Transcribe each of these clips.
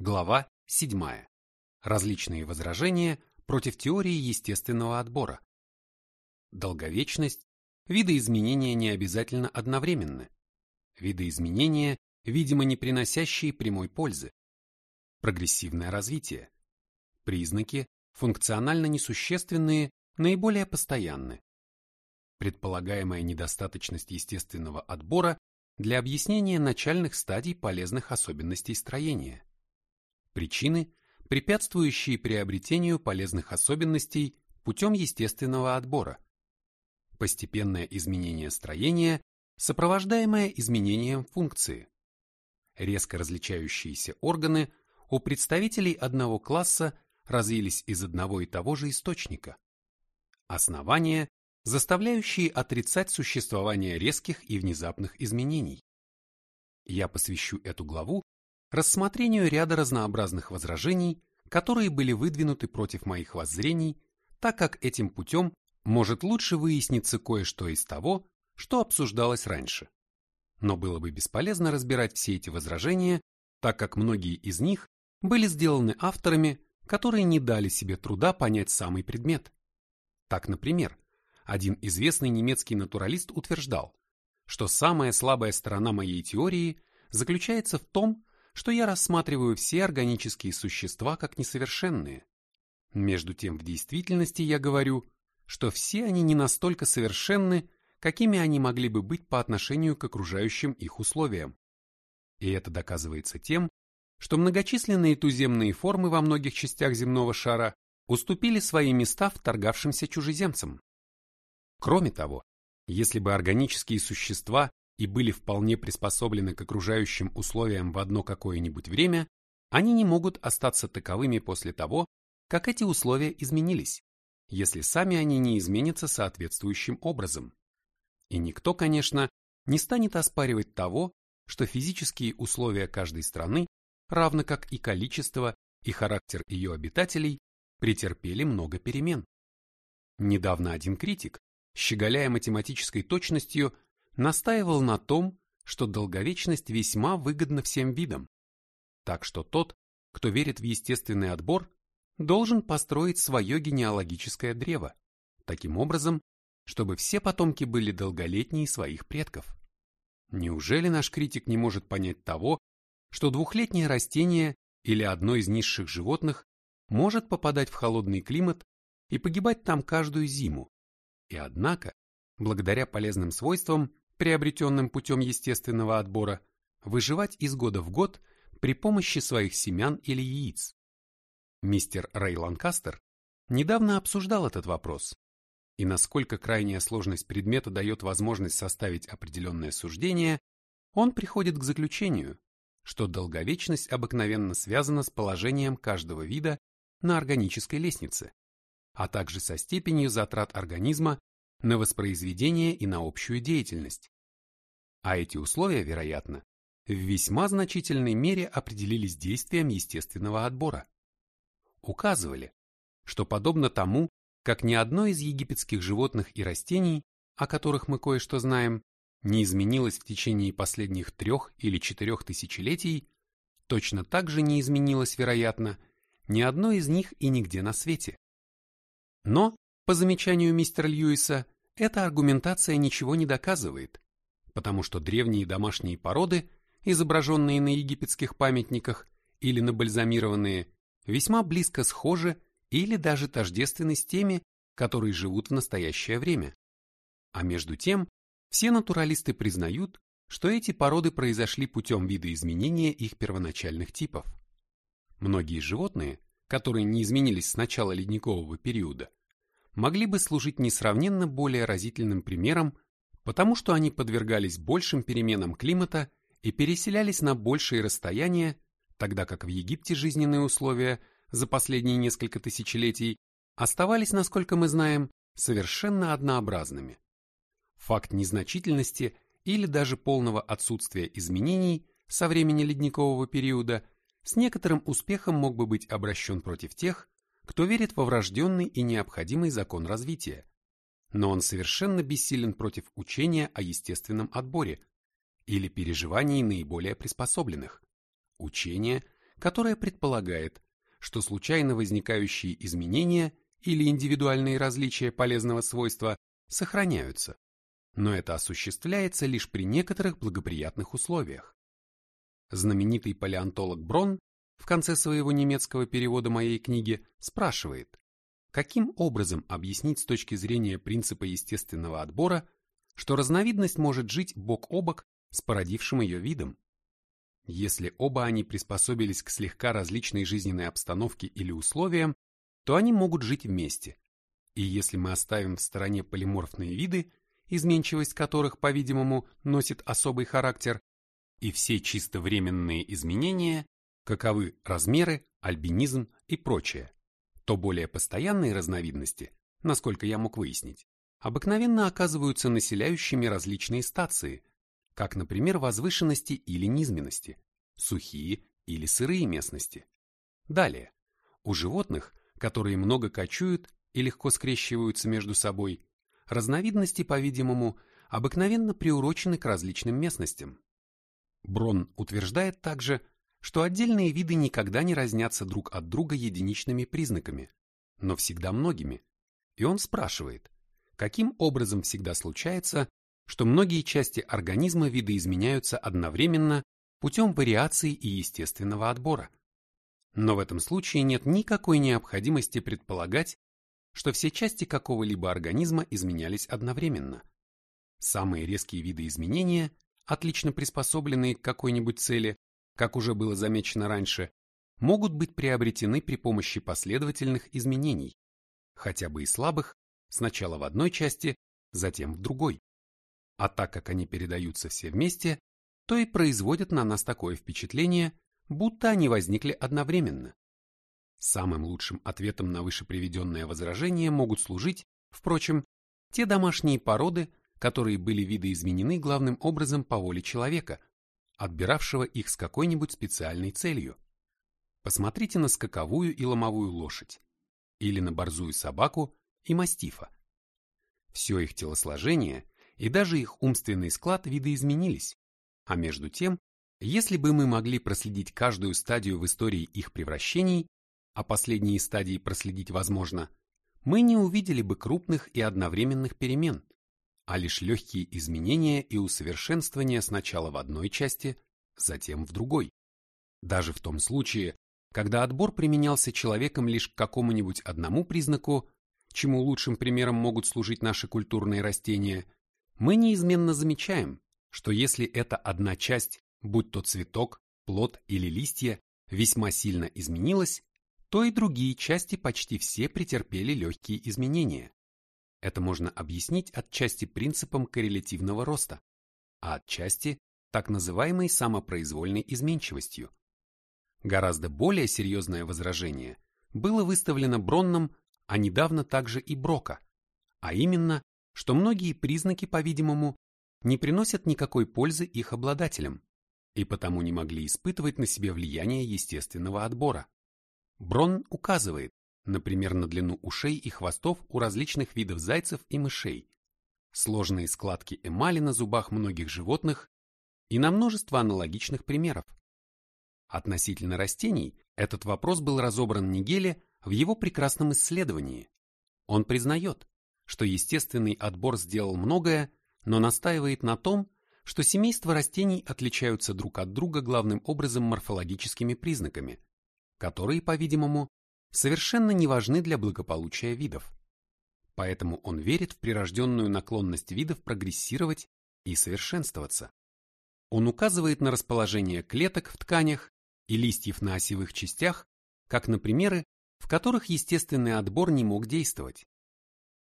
Глава 7. Различные возражения против теории естественного отбора. Долговечность, видоизменения не обязательно одновременны. Видоизменения, видимо, не приносящие прямой пользы. Прогрессивное развитие. Признаки, функционально несущественные, наиболее постоянны. Предполагаемая недостаточность естественного отбора для объяснения начальных стадий полезных особенностей строения Причины, препятствующие приобретению полезных особенностей путем естественного отбора. Постепенное изменение строения, сопровождаемое изменением функции. Резко различающиеся органы у представителей одного класса развились из одного и того же источника. Основания, заставляющие отрицать существование резких и внезапных изменений. Я посвящу эту главу рассмотрению ряда разнообразных возражений, которые были выдвинуты против моих воззрений, так как этим путем может лучше выясниться кое-что из того, что обсуждалось раньше. Но было бы бесполезно разбирать все эти возражения, так как многие из них были сделаны авторами, которые не дали себе труда понять самый предмет. Так, например, один известный немецкий натуралист утверждал, что самая слабая сторона моей теории заключается в том, что я рассматриваю все органические существа как несовершенные. Между тем, в действительности я говорю, что все они не настолько совершенны, какими они могли бы быть по отношению к окружающим их условиям. И это доказывается тем, что многочисленные туземные формы во многих частях земного шара уступили свои места вторгавшимся чужеземцам. Кроме того, если бы органические существа и были вполне приспособлены к окружающим условиям в одно какое-нибудь время, они не могут остаться таковыми после того, как эти условия изменились, если сами они не изменятся соответствующим образом. И никто, конечно, не станет оспаривать того, что физические условия каждой страны, равно как и количество и характер ее обитателей, претерпели много перемен. Недавно один критик, щеголяя математической точностью, настаивал на том, что долговечность весьма выгодна всем видам. Так что тот, кто верит в естественный отбор, должен построить свое генеалогическое древо, таким образом, чтобы все потомки были долголетнее своих предков. Неужели наш критик не может понять того, что двухлетнее растение или одно из низших животных может попадать в холодный климат и погибать там каждую зиму, и однако, благодаря полезным свойствам, приобретенным путем естественного отбора, выживать из года в год при помощи своих семян или яиц. Мистер Рэй Ланкастер недавно обсуждал этот вопрос, и насколько крайняя сложность предмета дает возможность составить определенное суждение, он приходит к заключению, что долговечность обыкновенно связана с положением каждого вида на органической лестнице, а также со степенью затрат организма на воспроизведение и на общую деятельность. А эти условия, вероятно, в весьма значительной мере определились действием естественного отбора. Указывали, что подобно тому, как ни одно из египетских животных и растений, о которых мы кое-что знаем, не изменилось в течение последних трех или четырех тысячелетий, точно так же не изменилось, вероятно, ни одно из них и нигде на свете. Но, по замечанию мистера Льюиса, эта аргументация ничего не доказывает, потому что древние домашние породы, изображенные на египетских памятниках или набальзамированные, весьма близко схожи или даже тождественны с теми, которые живут в настоящее время. А между тем, все натуралисты признают, что эти породы произошли путем видоизменения их первоначальных типов. Многие животные, которые не изменились с начала ледникового периода, могли бы служить несравненно более разительным примером потому что они подвергались большим переменам климата и переселялись на большие расстояния, тогда как в Египте жизненные условия за последние несколько тысячелетий оставались, насколько мы знаем, совершенно однообразными. Факт незначительности или даже полного отсутствия изменений со времени ледникового периода с некоторым успехом мог бы быть обращен против тех, кто верит во врожденный и необходимый закон развития, но он совершенно бессилен против учения о естественном отборе или переживании наиболее приспособленных, учения, которая предполагает, что случайно возникающие изменения или индивидуальные различия полезного свойства сохраняются, но это осуществляется лишь при некоторых благоприятных условиях. Знаменитый палеонтолог Брон в конце своего немецкого перевода моей книги спрашивает, каким образом объяснить с точки зрения принципа естественного отбора, что разновидность может жить бок о бок с породившим ее видом. Если оба они приспособились к слегка различной жизненной обстановке или условиям, то они могут жить вместе. И если мы оставим в стороне полиморфные виды, изменчивость которых, по-видимому, носит особый характер, и все чисто временные изменения, каковы размеры, альбинизм и прочее, то более постоянные разновидности, насколько я мог выяснить, обыкновенно оказываются населяющими различные стации, как, например, возвышенности или низменности, сухие или сырые местности. Далее, у животных, которые много кочуют и легко скрещиваются между собой, разновидности, по-видимому, обыкновенно приурочены к различным местностям. Брон утверждает также, что отдельные виды никогда не разнятся друг от друга единичными признаками, но всегда многими. И он спрашивает, каким образом всегда случается, что многие части организма видоизменяются одновременно путем вариации и естественного отбора. Но в этом случае нет никакой необходимости предполагать, что все части какого-либо организма изменялись одновременно. Самые резкие виды изменения, отлично приспособленные к какой-нибудь цели, как уже было замечено раньше, могут быть приобретены при помощи последовательных изменений, хотя бы и слабых, сначала в одной части, затем в другой а так как они передаются все вместе, то и производят на нас такое впечатление, будто они возникли одновременно. Самым лучшим ответом на вышеприведенное возражение могут служить, впрочем, те домашние породы, которые были видоизменены главным образом по воле человека, отбиравшего их с какой-нибудь специальной целью. Посмотрите на скаковую и ломовую лошадь, или на борзую собаку и мастифа. Все их телосложение и даже их умственный склад видоизменились. А между тем, если бы мы могли проследить каждую стадию в истории их превращений, а последние стадии проследить возможно, мы не увидели бы крупных и одновременных перемен, а лишь легкие изменения и усовершенствования сначала в одной части, затем в другой. Даже в том случае, когда отбор применялся человеком лишь к какому-нибудь одному признаку, чему лучшим примером могут служить наши культурные растения – мы неизменно замечаем, что если эта одна часть, будь то цветок, плод или листья, весьма сильно изменилась, то и другие части почти все претерпели легкие изменения. Это можно объяснить отчасти принципом коррелятивного роста, а отчасти так называемой самопроизвольной изменчивостью. Гораздо более серьезное возражение было выставлено Бронном, а недавно также и Брока, а именно, что многие признаки, по-видимому, не приносят никакой пользы их обладателям и потому не могли испытывать на себе влияние естественного отбора. Брон указывает, например, на длину ушей и хвостов у различных видов зайцев и мышей, сложные складки эмали на зубах многих животных и на множество аналогичных примеров. Относительно растений этот вопрос был разобран Нигеле в его прекрасном исследовании. Он признает, что естественный отбор сделал многое, но настаивает на том, что семейства растений отличаются друг от друга главным образом морфологическими признаками, которые, по-видимому, совершенно не важны для благополучия видов. Поэтому он верит в прирожденную наклонность видов прогрессировать и совершенствоваться. Он указывает на расположение клеток в тканях и листьев на осевых частях, как на примеры, в которых естественный отбор не мог действовать.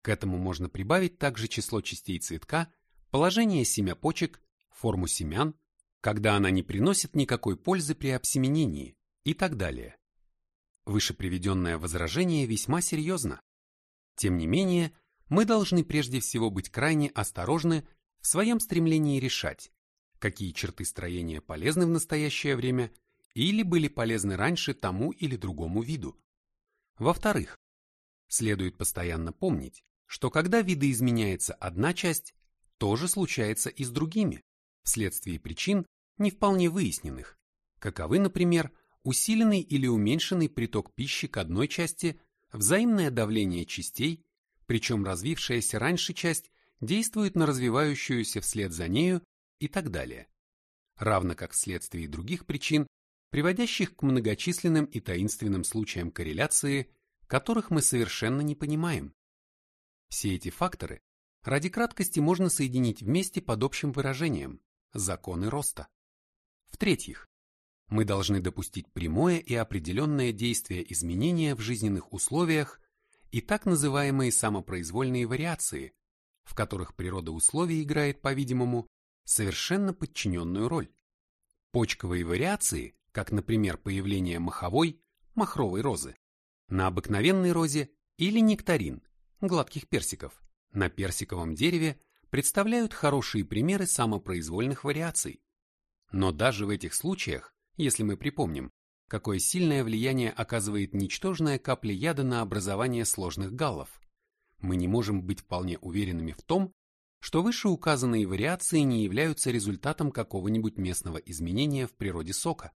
К этому можно прибавить также число частей цветка, положение семяпочек, форму семян, когда она не приносит никакой пользы при обсеменении и так далее. Выше приведенное возражение весьма серьезно. Тем не менее, мы должны прежде всего быть крайне осторожны в своем стремлении решать, какие черты строения полезны в настоящее время или были полезны раньше тому или другому виду. Во-вторых, следует постоянно помнить, что когда видоизменяется одна часть, то же случается и с другими, вследствие причин, не вполне выясненных, каковы, например, усиленный или уменьшенный приток пищи к одной части, взаимное давление частей, причем развившаяся раньше часть действует на развивающуюся вслед за нею и так далее, равно как вследствие других причин, приводящих к многочисленным и таинственным случаям корреляции, которых мы совершенно не понимаем. Все эти факторы ради краткости можно соединить вместе под общим выражением – законы роста. В-третьих, мы должны допустить прямое и определенное действие изменения в жизненных условиях и так называемые самопроизвольные вариации, в которых природа условий играет, по-видимому, совершенно подчиненную роль. Почковые вариации, как, например, появление маховой, махровой розы, на обыкновенной розе или нектарин, гладких персиков, на персиковом дереве представляют хорошие примеры самопроизвольных вариаций. Но даже в этих случаях, если мы припомним, какое сильное влияние оказывает ничтожная капля яда на образование сложных галлов, мы не можем быть вполне уверенными в том, что вышеуказанные вариации не являются результатом какого-нибудь местного изменения в природе сока,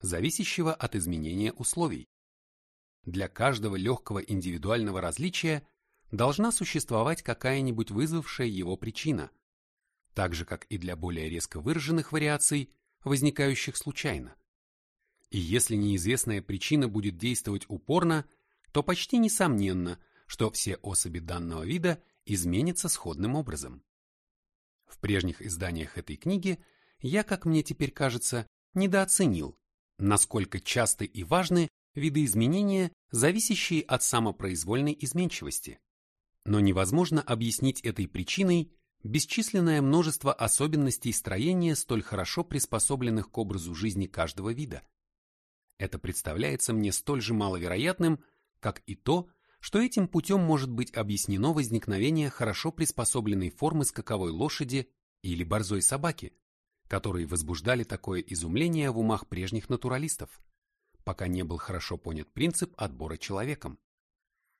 зависящего от изменения условий. Для каждого легкого индивидуального различия должна существовать какая-нибудь вызвавшая его причина, так же, как и для более резко выраженных вариаций, возникающих случайно. И если неизвестная причина будет действовать упорно, то почти несомненно, что все особи данного вида изменятся сходным образом. В прежних изданиях этой книги я, как мне теперь кажется, недооценил, насколько часты и важны виды изменения, зависящие от самопроизвольной изменчивости. Но невозможно объяснить этой причиной бесчисленное множество особенностей строения, столь хорошо приспособленных к образу жизни каждого вида. Это представляется мне столь же маловероятным, как и то, что этим путем может быть объяснено возникновение хорошо приспособленной формы скаковой лошади или борзой собаки, которые возбуждали такое изумление в умах прежних натуралистов, пока не был хорошо понят принцип отбора человеком.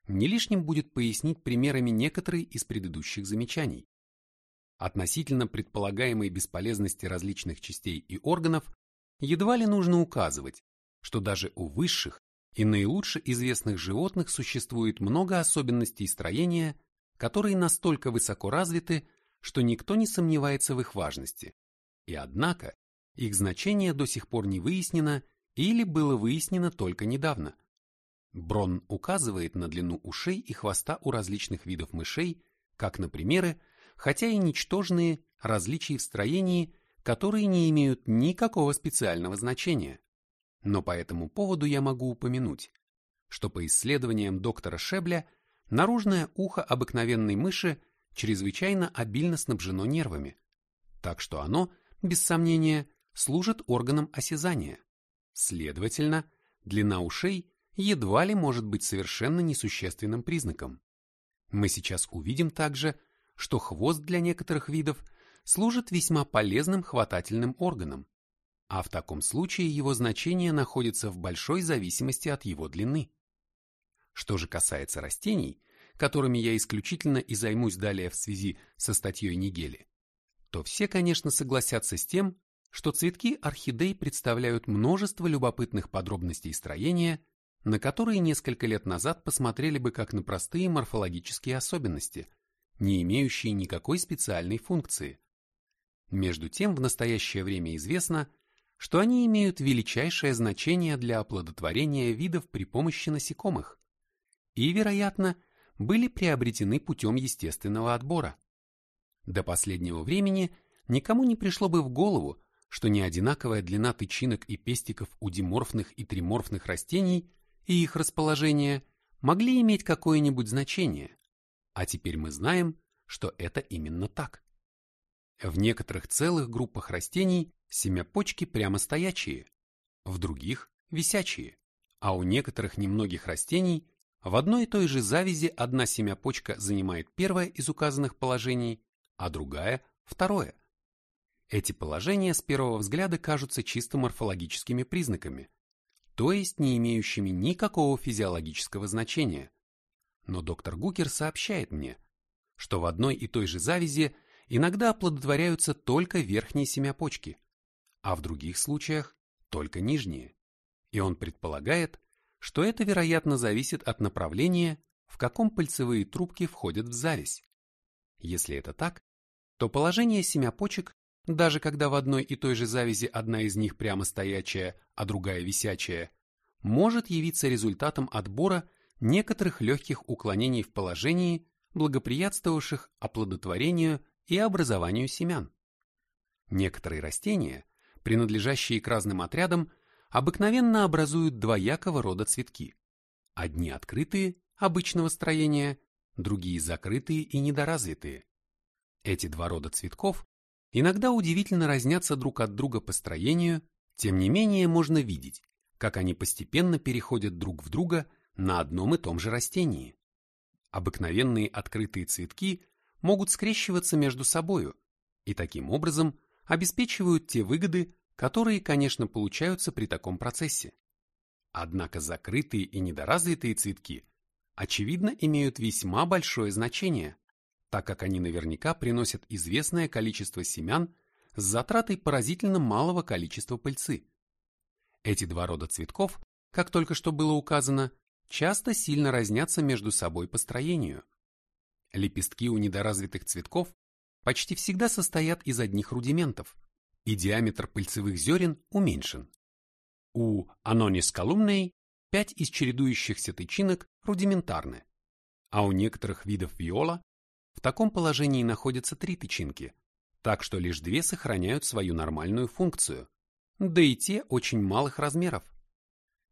Не лишним будет пояснить примерами некоторые из предыдущих замечаний. Относительно предполагаемой бесполезности различных частей и органов едва ли нужно указывать, что даже у высших и наилучше известных животных существует много особенностей строения, которые настолько высоко развиты, что никто не сомневается в их важности. И однако, их значение до сих пор не выяснено или было выяснено только недавно. Брон указывает на длину ушей и хвоста у различных видов мышей, как на примеры, хотя и ничтожные, различий в строении, которые не имеют никакого специального значения. Но по этому поводу я могу упомянуть, что по исследованиям доктора Шебля наружное ухо обыкновенной мыши чрезвычайно обильно снабжено нервами, так что оно, без сомнения, служит органом осязания. Следовательно, длина ушей едва ли может быть совершенно несущественным признаком. Мы сейчас увидим также, что хвост для некоторых видов служит весьма полезным хватательным органом, а в таком случае его значение находится в большой зависимости от его длины. Что же касается растений, которыми я исключительно и займусь далее в связи со статьей Нигели, то все, конечно, согласятся с тем, что цветки орхидей представляют множество любопытных подробностей строения, на которые несколько лет назад посмотрели бы как на простые морфологические особенности, не имеющие никакой специальной функции. Между тем, в настоящее время известно, что они имеют величайшее значение для оплодотворения видов при помощи насекомых и, вероятно, были приобретены путем естественного отбора. До последнего времени никому не пришло бы в голову, что неодинаковая длина тычинок и пестиков у диморфных и триморфных растений и их расположение могли иметь какое-нибудь значение, а теперь мы знаем, что это именно так. В некоторых целых группах растений семяпочки прямо стоячие, в других – висячие, а у некоторых немногих растений в одной и той же завязи одна семяпочка занимает первое из указанных положений, а другая – второе. Эти положения с первого взгляда кажутся чисто морфологическими признаками, то есть не имеющими никакого физиологического значения. Но доктор Гукер сообщает мне, что в одной и той же завязи иногда оплодотворяются только верхние семяпочки, а в других случаях только нижние. и он предполагает, что это, вероятно, зависит от направления, в каком пыльцевые трубки входят в зависть. Если это так, то положение семяпочек, даже когда в одной и той же завязи одна из них прямо стоячая, а другая висячая, может явиться результатом отбора некоторых легких уклонений в положении, благоприятствовавших оплодотворению и образованию семян. Некоторые растения, принадлежащие к разным отрядам, обыкновенно образуют двоякого рода цветки. Одни открытые, обычного строения, другие закрытые и недоразвитые. Эти два рода цветков иногда удивительно разнятся друг от друга по строению, тем не менее можно видеть, как они постепенно переходят друг в друга на одном и том же растении. Обыкновенные открытые цветки могут скрещиваться между собою и таким образом обеспечивают те выгоды, которые, конечно, получаются при таком процессе. Однако закрытые и недоразвитые цветки, очевидно, имеют весьма большое значение, так как они наверняка приносят известное количество семян с затратой поразительно малого количества пыльцы. Эти два рода цветков, как только что было указано, часто сильно разнятся между собой по строению. Лепестки у недоразвитых цветков почти всегда состоят из одних рудиментов, и диаметр пыльцевых зерен уменьшен. У Анонис колумней пять из чередующихся тычинок рудиментарны, а у некоторых видов виола в таком положении находятся три тычинки, так что лишь две сохраняют свою нормальную функцию, да и те очень малых размеров.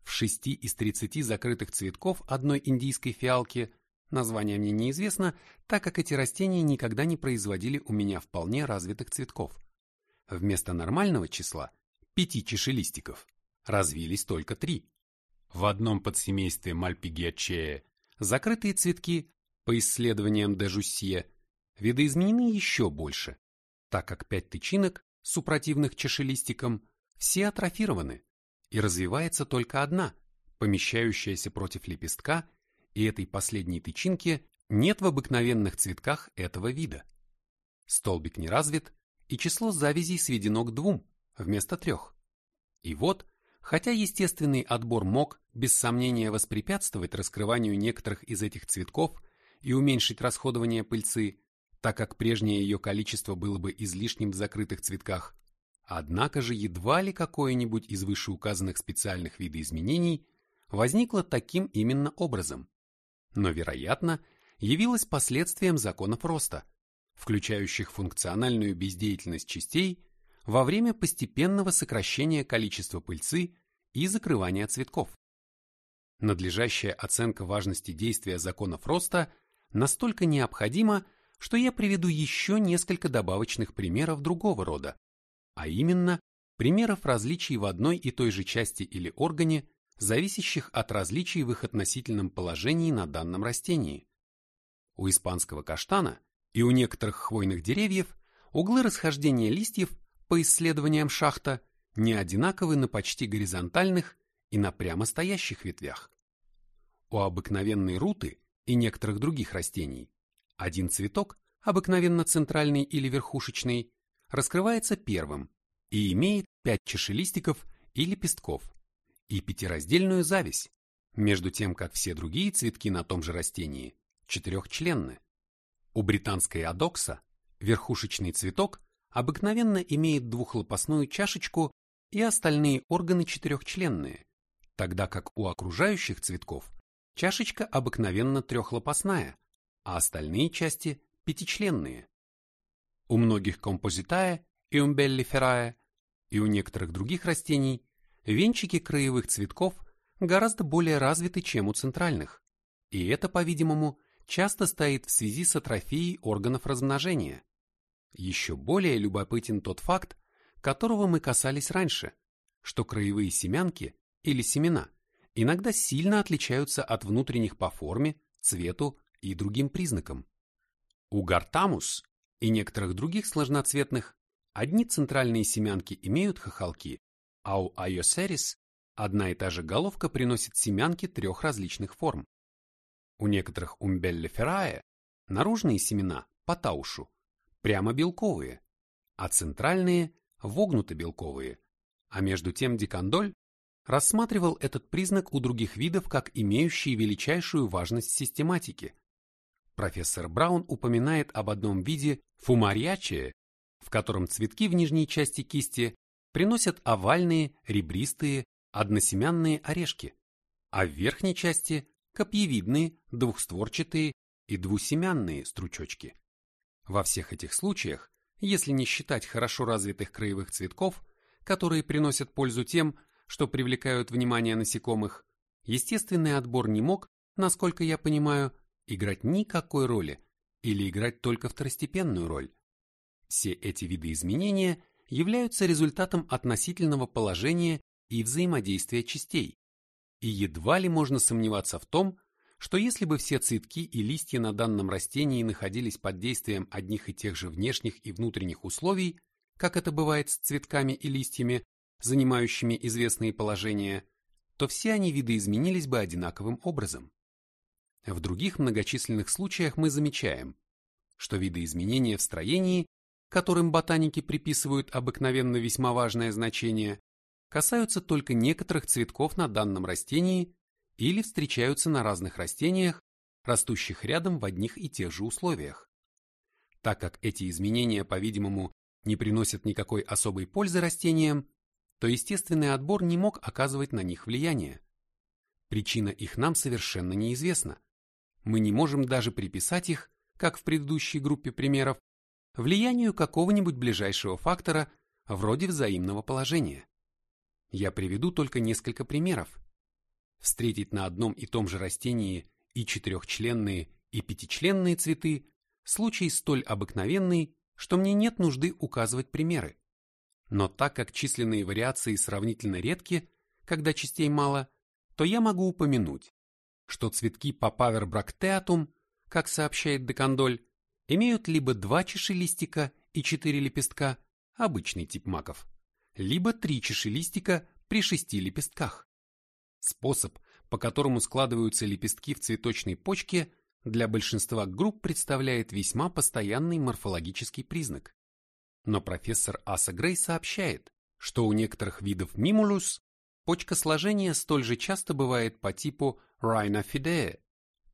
В шести из тридцати закрытых цветков одной индийской фиалки название мне неизвестно, так как эти растения никогда не производили у меня вполне развитых цветков. Вместо нормального числа, пяти чешелистиков, развились только три. В одном подсемействе Мальпигиачея закрытые цветки по исследованиям де Жуссье, видоизменены еще больше, так как пять тычинок, супротивных чашелистикам, все атрофированы, и развивается только одна, помещающаяся против лепестка, и этой последней тычинки нет в обыкновенных цветках этого вида. Столбик не развит, и число завязей сведено к двум, вместо трех. И вот, хотя естественный отбор мог, без сомнения, воспрепятствовать раскрыванию некоторых из этих цветков и уменьшить расходование пыльцы, так как прежнее ее количество было бы излишним в закрытых цветках. Однако же едва ли какое-нибудь из вышеуказанных специальных видоизменений возникло таким именно образом, но, вероятно, явилось последствием законов роста, включающих функциональную бездеятельность частей во время постепенного сокращения количества пыльцы и закрывания цветков. Надлежащая оценка важности действия законов роста – настолько необходимо, что я приведу еще несколько добавочных примеров другого рода, а именно примеров различий в одной и той же части или органе, зависящих от различий в их относительном положении на данном растении. У испанского каштана и у некоторых хвойных деревьев углы расхождения листьев по исследованиям шахта не одинаковы на почти горизонтальных и на прямо стоящих ветвях. У обыкновенной руты и некоторых других растений, один цветок, обыкновенно центральный или верхушечный, раскрывается первым и имеет пять чашелистиков и лепестков и пятираздельную зависть, между тем как все другие цветки на том же растении четырехчленны. У британской адокса верхушечный цветок обыкновенно имеет двухлопастную чашечку и остальные органы четырехчленные, тогда как у окружающих цветков Чашечка обыкновенно трехлопастная, а остальные части пятичленные. У многих композитая и умбеллиферая и у некоторых других растений венчики краевых цветков гораздо более развиты, чем у центральных. И это, по-видимому, часто стоит в связи с атрофией органов размножения. Еще более любопытен тот факт, которого мы касались раньше, что краевые семянки или семена иногда сильно отличаются от внутренних по форме, цвету и другим признакам. У гартамус и некоторых других сложноцветных одни центральные семянки имеют хохолки, а у айосерис одна и та же головка приносит семянки трех различных форм. У некоторых умбеллиферае наружные семена по таушу прямо белковые, а центральные вогнуто белковые, а между тем дикандоль рассматривал этот признак у других видов как имеющий величайшую важность в систематике. Профессор Браун упоминает об одном виде фумариачия, в котором цветки в нижней части кисти приносят овальные, ребристые, односемянные орешки, а в верхней части – копьевидные, двухстворчатые и двусемянные стручочки. Во всех этих случаях, если не считать хорошо развитых краевых цветков, которые приносят пользу тем, что привлекают внимание насекомых, естественный отбор не мог, насколько я понимаю, играть никакой роли или играть только второстепенную роль. Все эти виды изменения являются результатом относительного положения и взаимодействия частей, и едва ли можно сомневаться в том, что если бы все цветки и листья на данном растении находились под действием одних и тех же внешних и внутренних условий, как это бывает с цветками и листьями, занимающими известные положения, то все они видоизменились бы одинаковым образом. В других многочисленных случаях мы замечаем, что видоизменения в строении, которым ботаники приписывают обыкновенно весьма важное значение, касаются только некоторых цветков на данном растении или встречаются на разных растениях, растущих рядом в одних и тех же условиях. Так как эти изменения, по-видимому, не приносят никакой особой пользы растениям, то естественный отбор не мог оказывать на них влияние. Причина их нам совершенно неизвестна. Мы не можем даже приписать их, как в предыдущей группе примеров, влиянию какого-нибудь ближайшего фактора вроде взаимного положения. Я приведу только несколько примеров. Встретить на одном и том же растении и четырехчленные, и пятичленные цветы – случай столь обыкновенный, что мне нет нужды указывать примеры. Но так как численные вариации сравнительно редки, когда частей мало, то я могу упомянуть, что цветки Papaver bracteatum, как сообщает Декандоль, имеют либо два чашелистика и четыре лепестка, обычный тип маков, либо три чашелистика при шести лепестках. Способ, по которому складываются лепестки в цветочной почке, для большинства групп представляет весьма постоянный морфологический признак. Но профессор Аса Грей сообщает, что у некоторых видов мимулус почкосложение столь же часто бывает по типу Rhinophidea,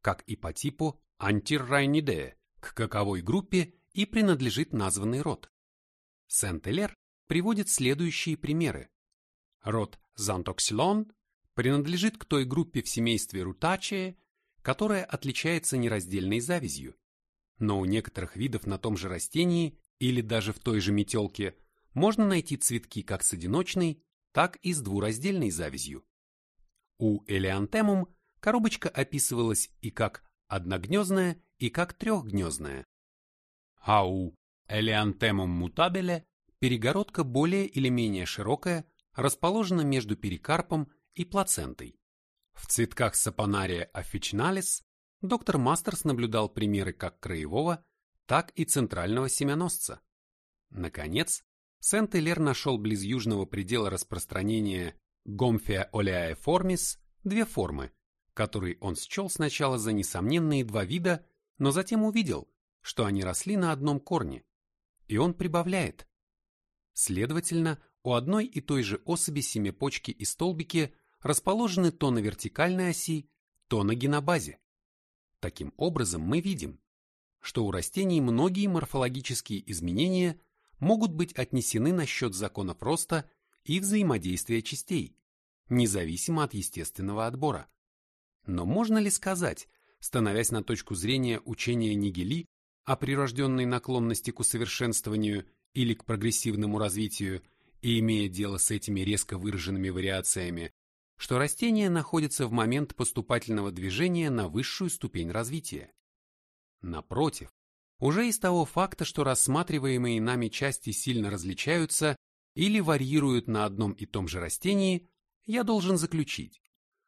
как и по типу Antirrhinidae, к каковой группе и принадлежит названный род. Сент-Элер приводит следующие примеры. Род Zanthoxylon принадлежит к той группе в семействе Rutaceae, которая отличается нераздельной завязью. Но у некоторых видов на том же растении или даже в той же метелке можно найти цветки как с одиночной, так и с двураздельной завязью. У элеантемум коробочка описывалась и как одногнездная, и как трехгнездная. А у элеантемум мутабеле перегородка более или менее широкая, расположена между перикарпом и плацентой. В цветках сапонария officinalis доктор Мастерс наблюдал примеры как краевого, так и центрального семеносца. Наконец, Сент-Элер нашел близ южного предела распространения Гомфия oleaeformis две формы, которые он счел сначала за несомненные два вида, но затем увидел, что они росли на одном корне, и он прибавляет. Следовательно, у одной и той же особи семипочки и столбики расположены то на вертикальной оси, то на генобазе. Таким образом, мы видим, что у растений многие морфологические изменения могут быть отнесены на счет законов роста и взаимодействия частей, независимо от естественного отбора. Но можно ли сказать, становясь на точку зрения учения Нигели о прирожденной наклонности к усовершенствованию или к прогрессивному развитию и имея дело с этими резко выраженными вариациями, что растение находится в момент поступательного движения на высшую ступень развития? Напротив, уже из того факта, что рассматриваемые нами части сильно различаются или варьируют на одном и том же растении, я должен заключить,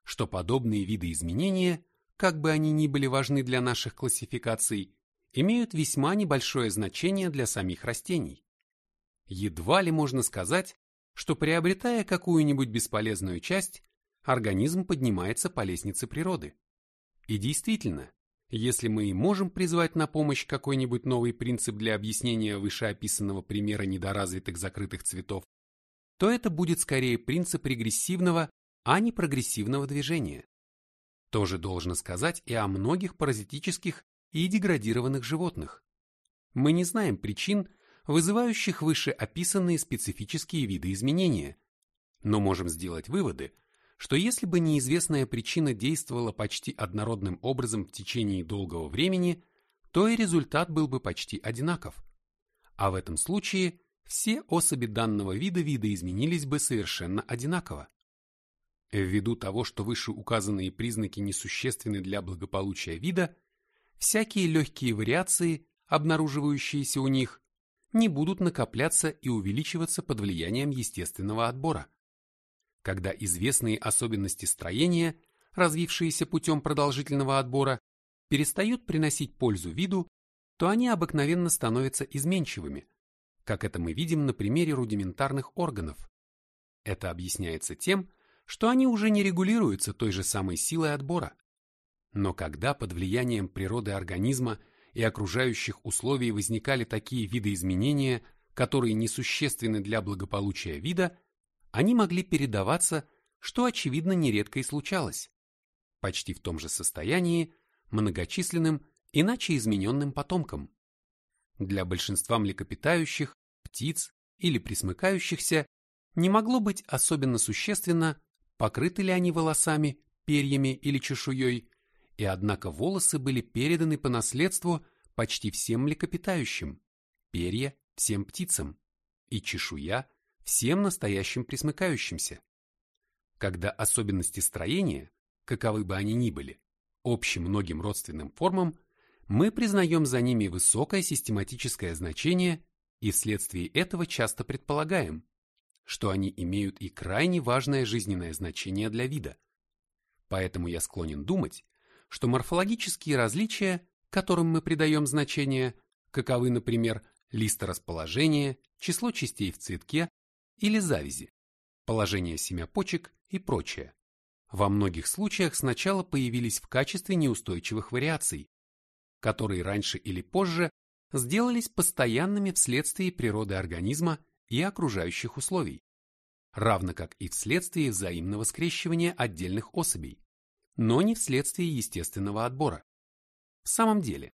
что подобные виды изменения, как бы они ни были важны для наших классификаций, имеют весьма небольшое значение для самих растений. Едва ли можно сказать, что приобретая какую-нибудь бесполезную часть, организм поднимается по лестнице природы. И действительно, если мы и можем призвать на помощь какой-нибудь новый принцип для объяснения вышеописанного примера недоразвитых закрытых цветов, то это будет скорее принцип регрессивного, а не прогрессивного движения. Тоже должно сказать и о многих паразитических и деградированных животных. Мы не знаем причин, вызывающих вышеописанные специфические виды изменения, но можем сделать выводы, что если бы неизвестная причина действовала почти однородным образом в течение долгого времени, то и результат был бы почти одинаков. А в этом случае все особи данного вида видоизменились бы совершенно одинаково. Ввиду того, что вышеуказанные признаки несущественны для благополучия вида, всякие легкие вариации, обнаруживающиеся у них, не будут накопляться и увеличиваться под влиянием естественного отбора. Когда известные особенности строения, развившиеся путем продолжительного отбора, перестают приносить пользу виду, то они обыкновенно становятся изменчивыми, как это мы видим на примере рудиментарных органов. Это объясняется тем, что они уже не регулируются той же самой силой отбора. Но когда под влиянием природы организма и окружающих условий возникали такие виды изменения, которые несущественны для благополучия вида, они могли передаваться, что очевидно нередко и случалось, почти в том же состоянии, многочисленным, иначе измененным потомкам. Для большинства млекопитающих, птиц или присмыкающихся не могло быть особенно существенно, покрыты ли они волосами, перьями или чешуей, и однако волосы были переданы по наследству почти всем млекопитающим, перья всем птицам и чешуя всем настоящим присмыкающимся. Когда особенности строения, каковы бы они ни были, общи многим родственным формам, мы признаем за ними высокое систематическое значение и вследствие этого часто предполагаем, что они имеют и крайне важное жизненное значение для вида. Поэтому я склонен думать, что морфологические различия, которым мы придаем значение, каковы, например, листорасположение, число частей в цветке или завязи, положение семяпочек и прочее, во многих случаях сначала появились в качестве неустойчивых вариаций, которые раньше или позже сделались постоянными вследствие природы организма и окружающих условий, равно как и вследствие взаимного скрещивания отдельных особей, но не вследствие естественного отбора. В самом деле,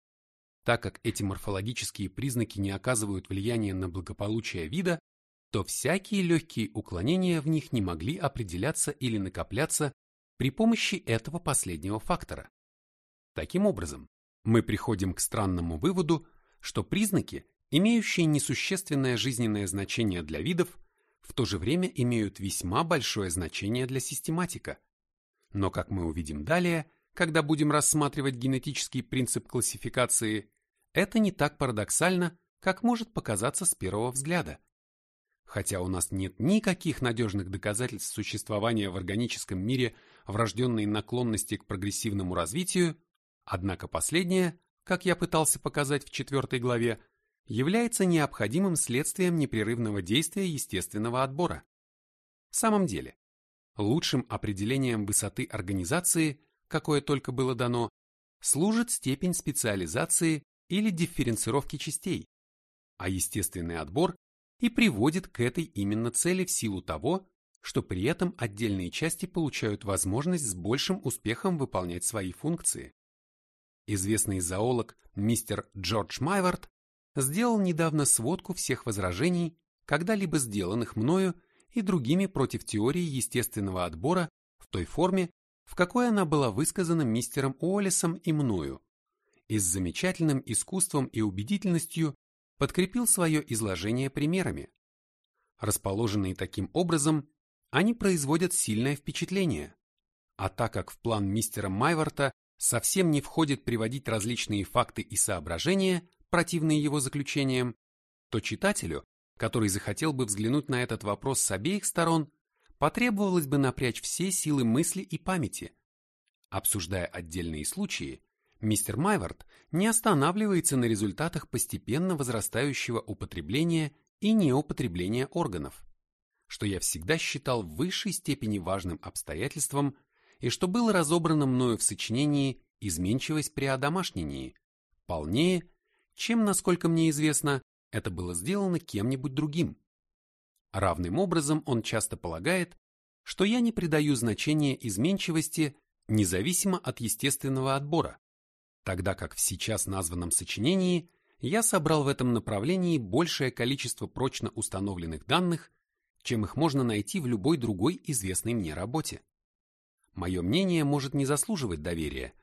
так как эти морфологические признаки не оказывают влияния на благополучие вида, то всякие легкие уклонения в них не могли определяться или накопляться при помощи этого последнего фактора. Таким образом, мы приходим к странному выводу, что признаки, имеющие несущественное жизненное значение для видов, в то же время имеют весьма большое значение для систематика. Но, как мы увидим далее, когда будем рассматривать генетический принцип классификации, это не так парадоксально, как может показаться с первого взгляда. Хотя у нас нет никаких надежных доказательств существования в органическом мире врожденной наклонности к прогрессивному развитию, Однако последнее, как я пытался показать в четвертой главе, является необходимым следствием непрерывного действия естественного отбора. В самом деле, лучшим определением высоты организации, какое только было дано, служит степень специализации или дифференцировки частей, а естественный отбор и приводит к этой именно цели в силу того, что при этом отдельные части получают возможность с большим успехом выполнять свои функции. Известный зоолог мистер Джордж Майвард сделал недавно сводку всех возражений, когда-либо сделанных мною и другими против теории естественного отбора в той форме, в какой она была высказана мистером Уоллесом и мною, и с замечательным искусством и убедительностью подкрепил свое изложение примерами. Расположенные таким образом, они производят сильное впечатление, а так как в план мистера Майварта совсем не входит приводить различные факты и соображения, противные его заключениям, то читателю, который захотел бы взглянуть на этот вопрос с обеих сторон, потребовалось бы напрячь все силы мысли и памяти. Обсуждая отдельные случаи, мистер Майвард не останавливается на результатах постепенно возрастающего употребления и неупотребления органов, что я всегда считал в высшей степени важным обстоятельством и что было разобрано мною в сочинении «Изменчивость при одомашнении», полнее, чем, насколько мне известно, это было сделано кем-нибудь другим. Равным образом он часто полагает, что я не придаю значения изменчивости независимо от естественного отбора, тогда как в сейчас названном сочинении я собрал в этом направлении большее количество прочно установленных данных, чем их можно найти в любой другой известной мне работе. Мое мнение может не заслуживать доверия,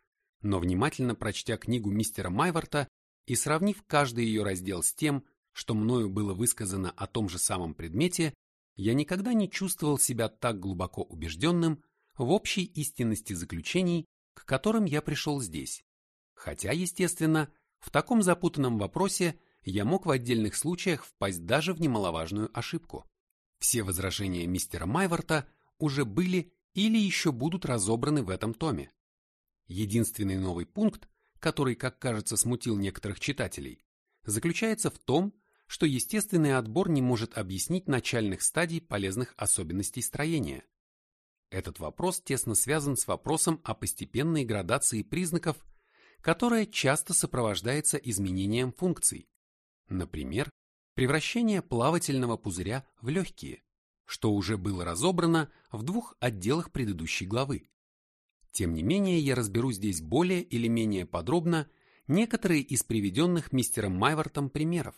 но внимательно прочтя книгу мистера Майворта и сравнив каждый ее раздел с тем, что мною было высказано о том же самом предмете, я никогда не чувствовал себя так глубоко убежденным в общей истинности заключений, к которым я пришел здесь. Хотя, естественно, в таком запутанном вопросе я мог в отдельных случаях впасть даже в немаловажную ошибку. Все возражения мистера Майворта уже были или еще будут разобраны в этом томе. Единственный новый пункт, который, как кажется, смутил некоторых читателей, заключается в том, что естественный отбор не может объяснить начальных стадий полезных особенностей строения. Этот вопрос тесно связан с вопросом о постепенной градации признаков, которая часто сопровождается изменением функций. Например, превращение плавательного пузыря в легкие, что уже было разобрано в двух отделах предыдущей главы. Тем не менее, я разберу здесь более или менее подробно некоторые из приведенных мистером Майвартом примеров,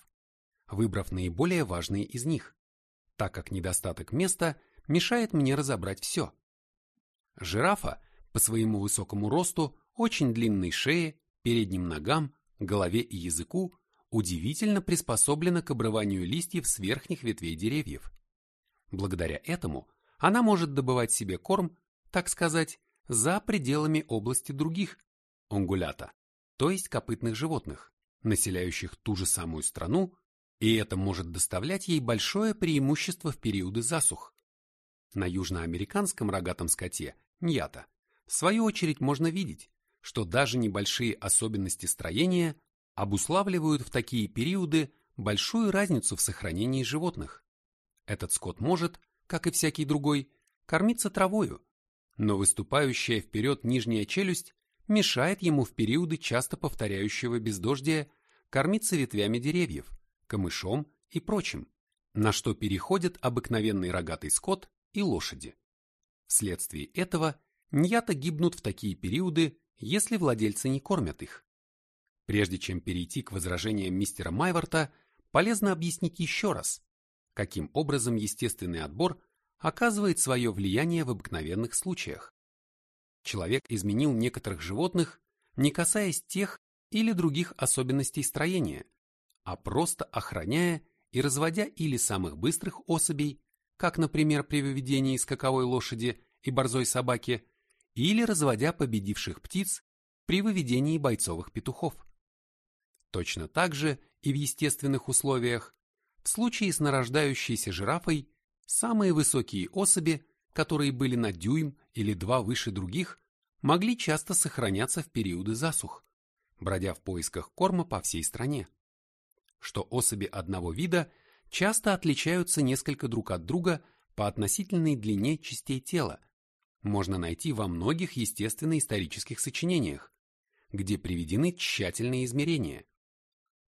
выбрав наиболее важные из них, так как недостаток места мешает мне разобрать все. Жирафа по своему высокому росту, очень длинной шее, передним ногам, голове и языку удивительно приспособлена к обрыванию листьев с верхних ветвей деревьев. Благодаря этому она может добывать себе корм, так сказать, за пределами области других онгулята, то есть копытных животных, населяющих ту же самую страну, и это может доставлять ей большое преимущество в периоды засух. На южноамериканском рогатом скоте, ньята, в свою очередь можно видеть, что даже небольшие особенности строения обуславливают в такие периоды большую разницу в сохранении животных. Этот скот может, как и всякий другой, кормиться травою, но выступающая вперед нижняя челюсть мешает ему в периоды часто повторяющего бездождия кормиться ветвями деревьев, камышом и прочим, на что переходят обыкновенный рогатый скот и лошади. Вследствие этого ньята гибнут в такие периоды, если владельцы не кормят их. Прежде чем перейти к возражениям мистера Майворта, полезно объяснить еще раз, каким образом естественный отбор оказывает свое влияние в обыкновенных случаях. Человек изменил некоторых животных, не касаясь тех или других особенностей строения, а просто охраняя и разводя или самых быстрых особей, как, например, при выведении скаковой лошади и борзой собаки, или разводя победивших птиц при выведении бойцовых петухов. Точно так же и в естественных условиях, в случае с нарождающейся жирафой Самые высокие особи, которые были на дюйм или два выше других, могли часто сохраняться в периоды засух, бродя в поисках корма по всей стране. Что особи одного вида часто отличаются несколько друг от друга по относительной длине частей тела, можно найти во многих естественно-исторических сочинениях, где приведены тщательные измерения.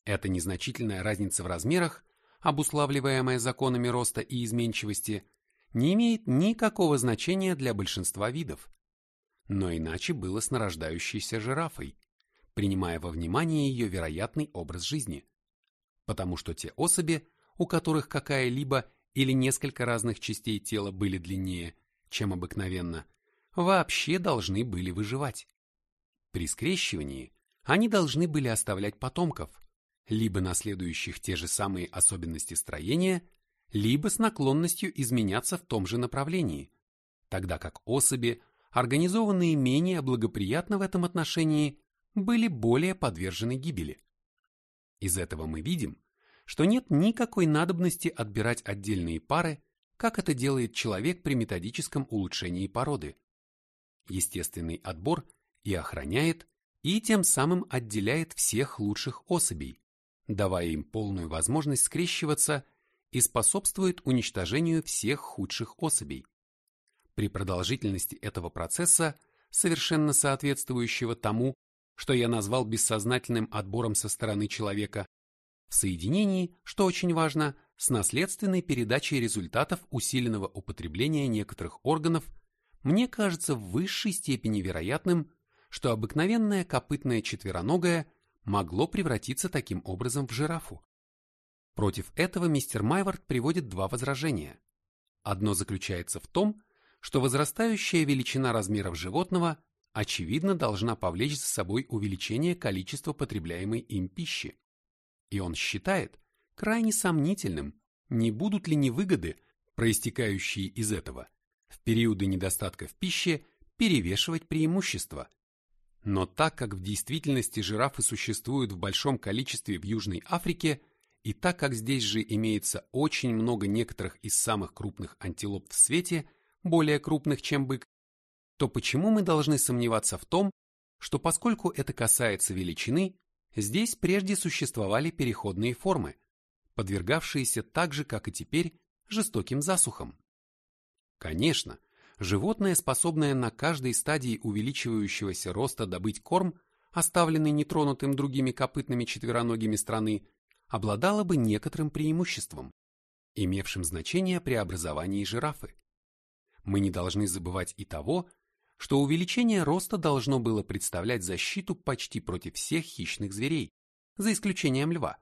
Эта незначительная разница в размерах обуславливаемая законами роста и изменчивости, не имеет никакого значения для большинства видов. Но иначе было с нарождающейся жирафой, принимая во внимание ее вероятный образ жизни. Потому что те особи, у которых какая-либо или несколько разных частей тела были длиннее, чем обыкновенно, вообще должны были выживать. При скрещивании они должны были оставлять потомков – либо наследующих те же самые особенности строения, либо с наклонностью изменяться в том же направлении, тогда как особи, организованные менее благоприятно в этом отношении, были более подвержены гибели. Из этого мы видим, что нет никакой надобности отбирать отдельные пары, как это делает человек при методическом улучшении породы. Естественный отбор и охраняет, и тем самым отделяет всех лучших особей, давая им полную возможность скрещиваться и способствует уничтожению всех худших особей. При продолжительности этого процесса, совершенно соответствующего тому, что я назвал бессознательным отбором со стороны человека, в соединении, что очень важно, с наследственной передачей результатов усиленного употребления некоторых органов, мне кажется в высшей степени вероятным, что обыкновенное копытное четвероногое могло превратиться таким образом в жирафу. Против этого мистер Майвард приводит два возражения. Одно заключается в том, что возрастающая величина размеров животного очевидно должна повлечь за собой увеличение количества потребляемой им пищи. И он считает крайне сомнительным, не будут ли невыгоды, проистекающие из этого, в периоды недостатка в пище перевешивать преимущества. Но так как в действительности жирафы существуют в большом количестве в Южной Африке, и так как здесь же имеется очень много некоторых из самых крупных антилоп в свете, более крупных, чем бык, то почему мы должны сомневаться в том, что поскольку это касается величины, здесь прежде существовали переходные формы, подвергавшиеся так же, как и теперь, жестоким засухам? Конечно, животное, способное на каждой стадии увеличивающегося роста добыть корм, оставленный нетронутым другими копытными четвероногими страны, обладало бы некоторым преимуществом, имевшим значение при образовании жирафы. Мы не должны забывать и того, что увеличение роста должно было представлять защиту почти против всех хищных зверей, за исключением льва.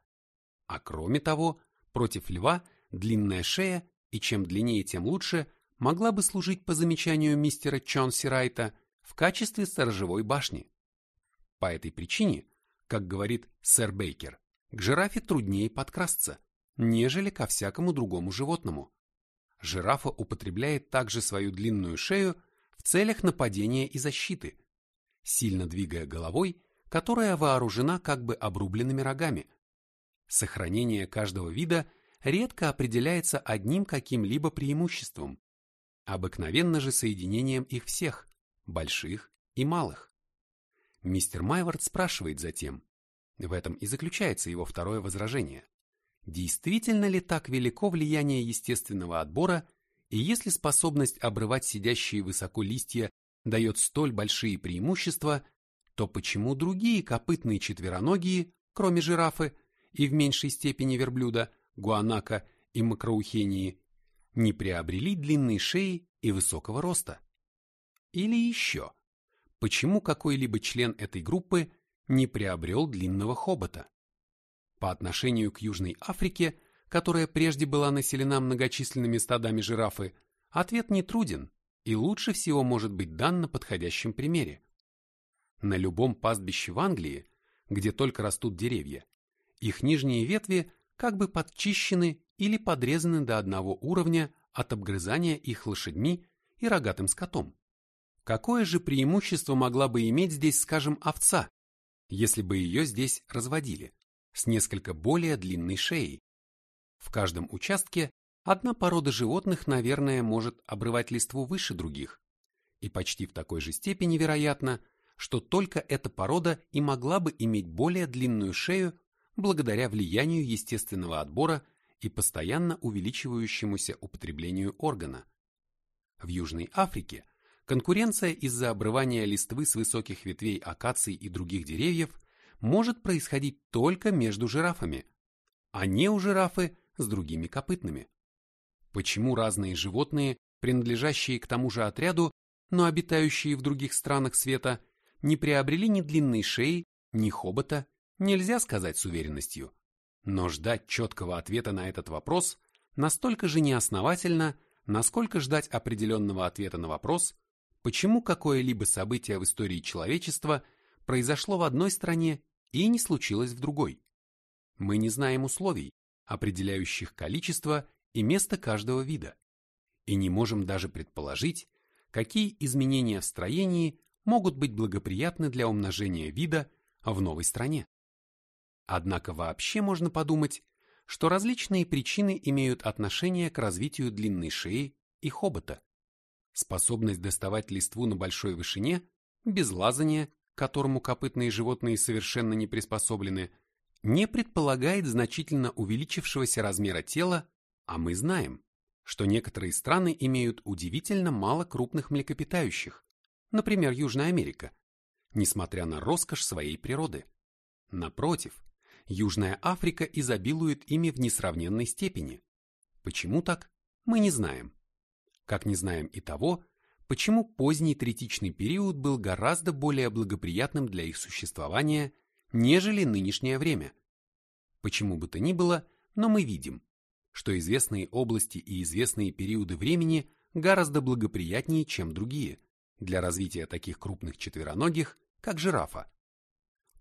А кроме того, против льва длинная шея, и чем длиннее, тем лучше, могла бы служить по замечанию мистера Чонси Райта в качестве сторожевой башни. По этой причине, как говорит сэр Бейкер, к жирафе труднее подкрасться, нежели ко всякому другому животному. Жирафа употребляет также свою длинную шею в целях нападения и защиты, сильно двигая головой, которая вооружена как бы обрубленными рогами. Сохранение каждого вида редко определяется одним каким-либо преимуществом, обыкновенно же соединением их всех, больших и малых. Мистер Майвард спрашивает затем, в этом и заключается его второе возражение, действительно ли так велико влияние естественного отбора, и если способность обрывать сидящие высоко листья дает столь большие преимущества, то почему другие копытные четвероногие, кроме жирафы и в меньшей степени верблюда, гуанака и макроухении, не приобрели длинные шеи и высокого роста? Или еще, почему какой-либо член этой группы не приобрел длинного хобота? По отношению к Южной Африке, которая прежде была населена многочисленными стадами жирафы, ответ не труден и лучше всего может быть дан на подходящем примере. На любом пастбище в Англии, где только растут деревья, их нижние ветви как бы подчищены или подрезаны до одного уровня от обгрызания их лошадьми и рогатым скотом. Какое же преимущество могла бы иметь здесь, скажем, овца, если бы ее здесь разводили, с несколько более длинной шеей? В каждом участке одна порода животных, наверное, может обрывать листву выше других, и почти в такой же степени вероятно, что только эта порода и могла бы иметь более длинную шею благодаря влиянию естественного отбора и постоянно увеличивающемуся употреблению органа. В Южной Африке конкуренция из-за обрывания листвы с высоких ветвей акаций и других деревьев может происходить только между жирафами, а не у жирафы с другими копытными. Почему разные животные, принадлежащие к тому же отряду, но обитающие в других странах света, не приобрели ни длинной шеи, ни хобота, нельзя сказать с уверенностью. Но ждать четкого ответа на этот вопрос настолько же неосновательно, насколько ждать определенного ответа на вопрос, почему какое-либо событие в истории человечества произошло в одной стране и не случилось в другой. Мы не знаем условий, определяющих количество и место каждого вида, и не можем даже предположить, какие изменения в строении могут быть благоприятны для умножения вида в новой стране. Однако вообще можно подумать, что различные причины имеют отношение к развитию длинной шеи и хобота. Способность доставать листву на большой вышине, без лазания, к которому копытные животные совершенно не приспособлены, не предполагает значительно увеличившегося размера тела, а мы знаем, что некоторые страны имеют удивительно мало крупных млекопитающих, например, Южная Америка, несмотря на роскошь своей природы. Напротив, Южная Африка изобилует ими в несравненной степени. Почему так, мы не знаем. Как не знаем и того, почему поздний третичный период был гораздо более благоприятным для их существования, нежели нынешнее время. Почему бы то ни было, но мы видим, что известные области и известные периоды времени гораздо благоприятнее, чем другие, для развития таких крупных четвероногих, как жирафа.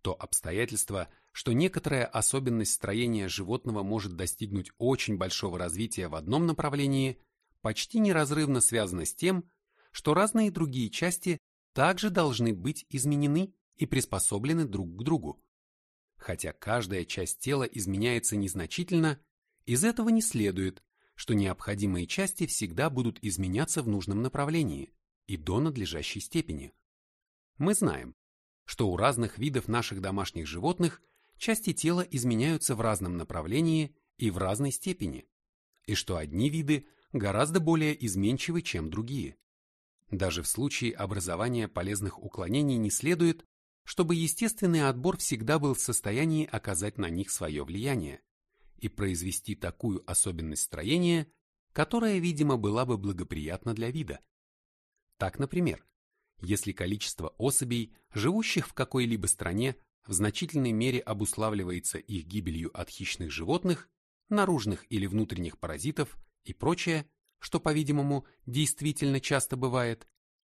То обстоятельство, что некоторая особенность строения животного может достигнуть очень большого развития в одном направлении, почти неразрывно связано с тем, что разные другие части также должны быть изменены и приспособлены друг к другу. Хотя каждая часть тела изменяется незначительно, из этого не следует, что необходимые части всегда будут изменяться в нужном направлении и до надлежащей степени. Мы знаем, что у разных видов наших домашних животных части тела изменяются в разном направлении и в разной степени, и что одни виды гораздо более изменчивы, чем другие. Даже в случае образования полезных уклонений не следует, чтобы естественный отбор всегда был в состоянии оказать на них свое влияние и произвести такую особенность строения, которая, видимо, была бы благоприятна для вида. Так, например, если количество особей, живущих в какой-либо стране, в значительной мере обуславливается их гибелью от хищных животных, наружных или внутренних паразитов и прочее, что, по-видимому, действительно часто бывает,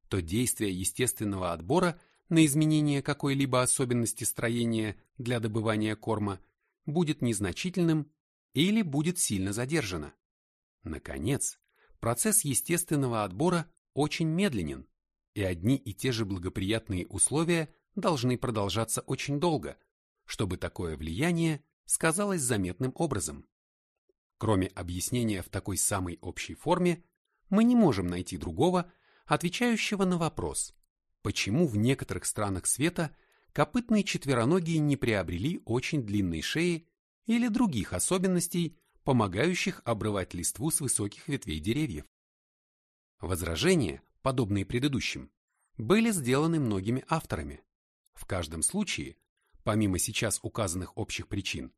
то действие естественного отбора на изменение какой-либо особенности строения для добывания корма будет незначительным или будет сильно задержано. Наконец, процесс естественного отбора очень медленен, и одни и те же благоприятные условия должны продолжаться очень долго, чтобы такое влияние сказалось заметным образом. Кроме объяснения в такой самой общей форме, мы не можем найти другого, отвечающего на вопрос, почему в некоторых странах света копытные четвероногие не приобрели очень длинные шеи или других особенностей, помогающих обрывать листву с высоких ветвей деревьев. Возражения, подобные предыдущим, были сделаны многими авторами. В каждом случае, помимо сейчас указанных общих причин,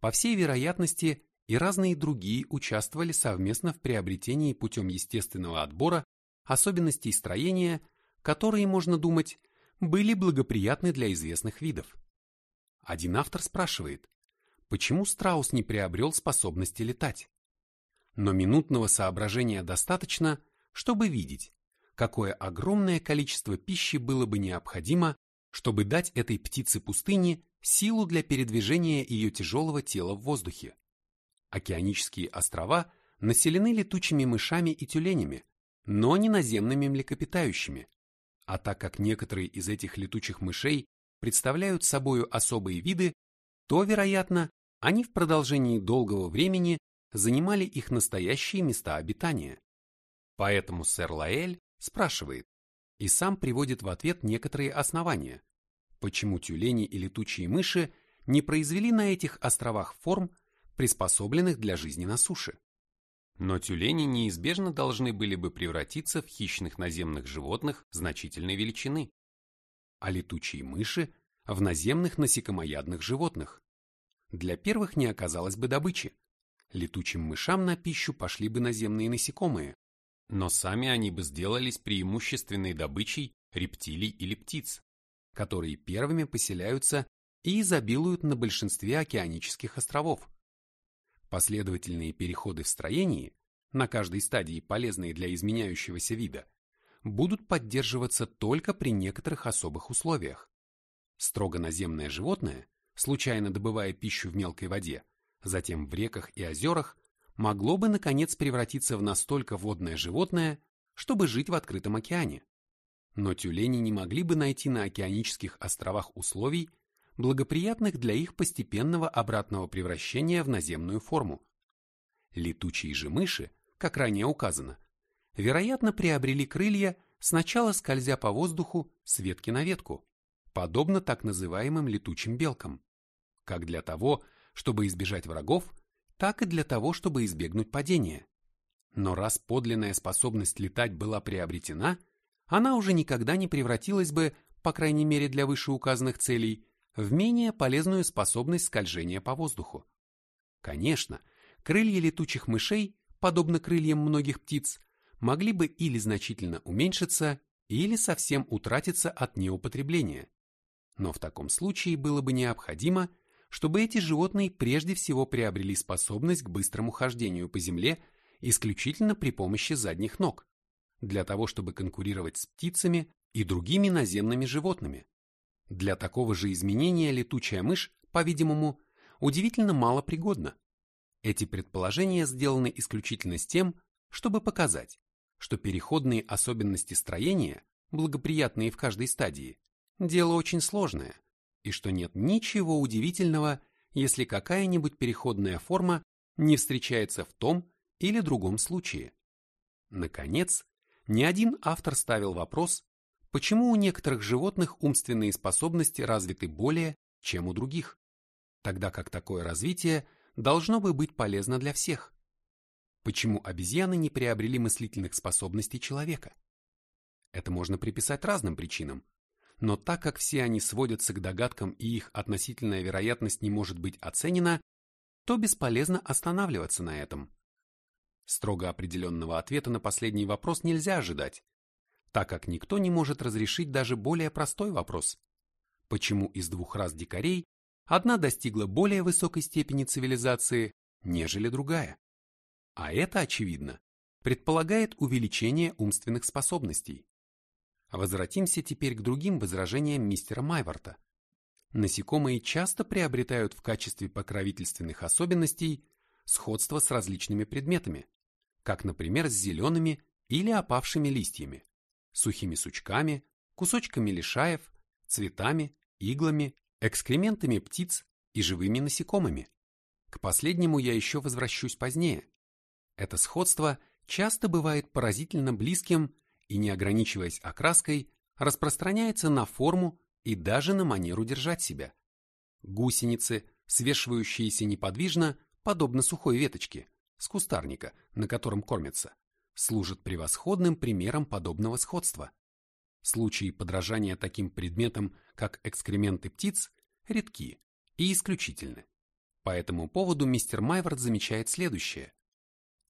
по всей вероятности и разные другие участвовали совместно в приобретении путем естественного отбора особенностей строения, которые, можно думать, были благоприятны для известных видов. Один автор спрашивает, почему страус не приобрел способности летать? Но минутного соображения достаточно, чтобы видеть, какое огромное количество пищи было бы необходимо, чтобы дать этой птице пустыни силу для передвижения ее тяжелого тела в воздухе. Океанические острова населены летучими мышами и тюленями, но не наземными млекопитающими. А так как некоторые из этих летучих мышей представляют собою особые виды, то, вероятно, они в продолжении долгого времени занимали их настоящие места обитания. Поэтому сэр Лаэль спрашивает и сам приводит в ответ некоторые основания, почему тюлени и летучие мыши не произвели на этих островах форм, приспособленных для жизни на суше. Но тюлени неизбежно должны были бы превратиться в хищных наземных животных значительной величины, а летучие мыши – в наземных насекомоядных животных. Для первых не оказалось бы добычи. Летучим мышам на пищу пошли бы наземные насекомые, но сами они бы сделались преимущественной добычей рептилий или птиц, которые первыми поселяются и изобилуют на большинстве океанических островов. Последовательные переходы в строении, на каждой стадии полезные для изменяющегося вида, будут поддерживаться только при некоторых особых условиях. Строго наземное животное, случайно добывая пищу в мелкой воде, затем в реках и озерах, могло бы наконец превратиться в настолько водное животное, чтобы жить в открытом океане. Но тюлени не могли бы найти на океанических островах условий, благоприятных для их постепенного обратного превращения в наземную форму. Летучие же мыши, как ранее указано, вероятно приобрели крылья, сначала скользя по воздуху с ветки на ветку, подобно так называемым летучим белкам, как для того, чтобы избежать врагов, так и для того, чтобы избегнуть падения. Но раз подлинная способность летать была приобретена, она уже никогда не превратилась бы, по крайней мере для вышеуказанных целей, в менее полезную способность скольжения по воздуху. Конечно, крылья летучих мышей подобно крыльям многих птиц, могли бы или значительно уменьшиться, или совсем утратиться от неупотребления. Но в таком случае было бы необходимо, чтобы эти животные прежде всего приобрели способность к быстрому хождению по земле исключительно при помощи задних ног, для того чтобы конкурировать с птицами и другими наземными животными. Для такого же изменения летучая мышь, по-видимому, удивительно мало пригодна. Эти предположения сделаны исключительно с тем, чтобы показать, что переходные особенности строения, благоприятные в каждой стадии, дело очень сложное, и что нет ничего удивительного, если какая-нибудь переходная форма не встречается в том или другом случае. Наконец, ни один автор ставил вопрос, почему у некоторых животных умственные способности развиты более, чем у других, тогда как такое развитие должно бы быть полезно для всех. Почему обезьяны не приобрели мыслительных способностей человека? Это можно приписать разным причинам, но так как все они сводятся к догадкам и их относительная вероятность не может быть оценена, то бесполезно останавливаться на этом. Строго определенного ответа на последний вопрос нельзя ожидать, так как никто не может разрешить даже более простой вопрос. Почему из двух раз дикарей одна достигла более высокой степени цивилизации, нежели другая? А это, очевидно, предполагает увеличение умственных способностей. Возвратимся теперь к другим возражениям мистера Майворта. Насекомые часто приобретают в качестве покровительственных особенностей сходство с различными предметами, как, например, с зелеными или опавшими листьями, сухими сучками, кусочками лишаев, цветами, иглами, экскрементами птиц и живыми насекомыми. К последнему я еще возвращусь позднее. Это сходство часто бывает поразительно близким и, не ограничиваясь окраской, распространяется на форму и даже на манеру держать себя. Гусеницы, свешивающиеся неподвижно, подобно сухой веточке, с кустарника, на котором кормятся, служат превосходным примером подобного сходства. Случаи подражания таким предметам, как экскременты птиц, редки и исключительны. По этому поводу мистер Майвард замечает следующее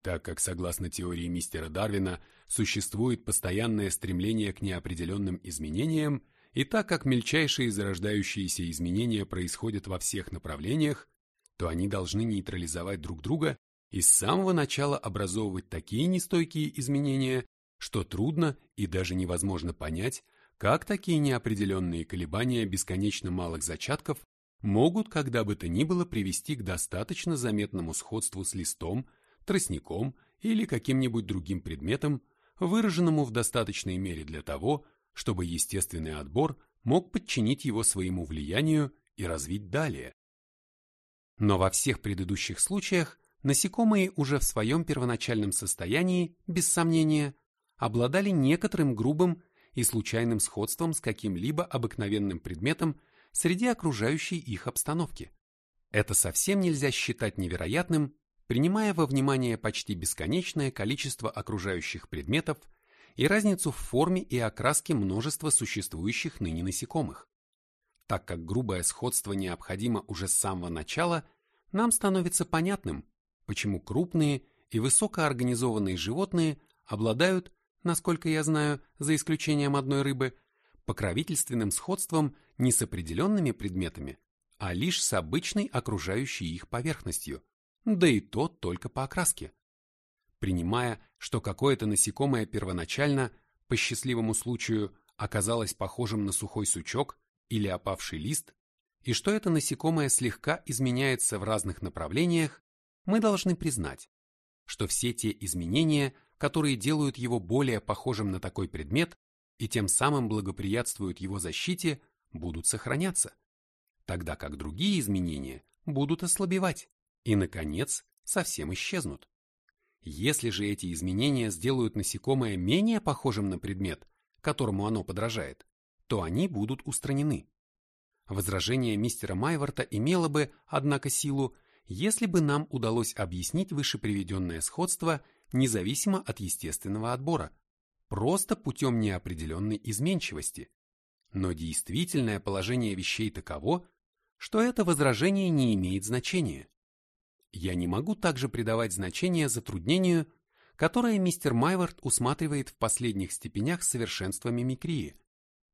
так как, согласно теории мистера Дарвина, существует постоянное стремление к неопределенным изменениям, и так как мельчайшие зарождающиеся изменения происходят во всех направлениях, то они должны нейтрализовать друг друга и с самого начала образовывать такие нестойкие изменения, что трудно и даже невозможно понять, как такие неопределенные колебания бесконечно малых зачатков могут когда бы то ни было привести к достаточно заметному сходству с листом, тростником или каким-нибудь другим предметом, выраженному в достаточной мере для того, чтобы естественный отбор мог подчинить его своему влиянию и развить далее. Но во всех предыдущих случаях насекомые уже в своем первоначальном состоянии, без сомнения, обладали некоторым грубым и случайным сходством с каким-либо обыкновенным предметом среди окружающей их обстановки. Это совсем нельзя считать невероятным принимая во внимание почти бесконечное количество окружающих предметов и разницу в форме и окраске множества существующих ныне насекомых. Так как грубое сходство необходимо уже с самого начала, нам становится понятным, почему крупные и высокоорганизованные животные обладают, насколько я знаю, за исключением одной рыбы, покровительственным сходством не с определенными предметами, а лишь с обычной окружающей их поверхностью, да и то только по окраске. Принимая, что какое-то насекомое первоначально, по счастливому случаю, оказалось похожим на сухой сучок или опавший лист, и что это насекомое слегка изменяется в разных направлениях, мы должны признать, что все те изменения, которые делают его более похожим на такой предмет и тем самым благоприятствуют его защите, будут сохраняться, тогда как другие изменения будут ослабевать и, наконец, совсем исчезнут. Если же эти изменения сделают насекомое менее похожим на предмет, которому оно подражает, то они будут устранены. Возражение мистера Майворта имело бы, однако, силу, если бы нам удалось объяснить вышеприведенное сходство независимо от естественного отбора, просто путем неопределенной изменчивости. Но действительное положение вещей таково, что это возражение не имеет значения. Я не могу также придавать значение затруднению, которое мистер Майвард усматривает в последних степенях совершенства мимикрии,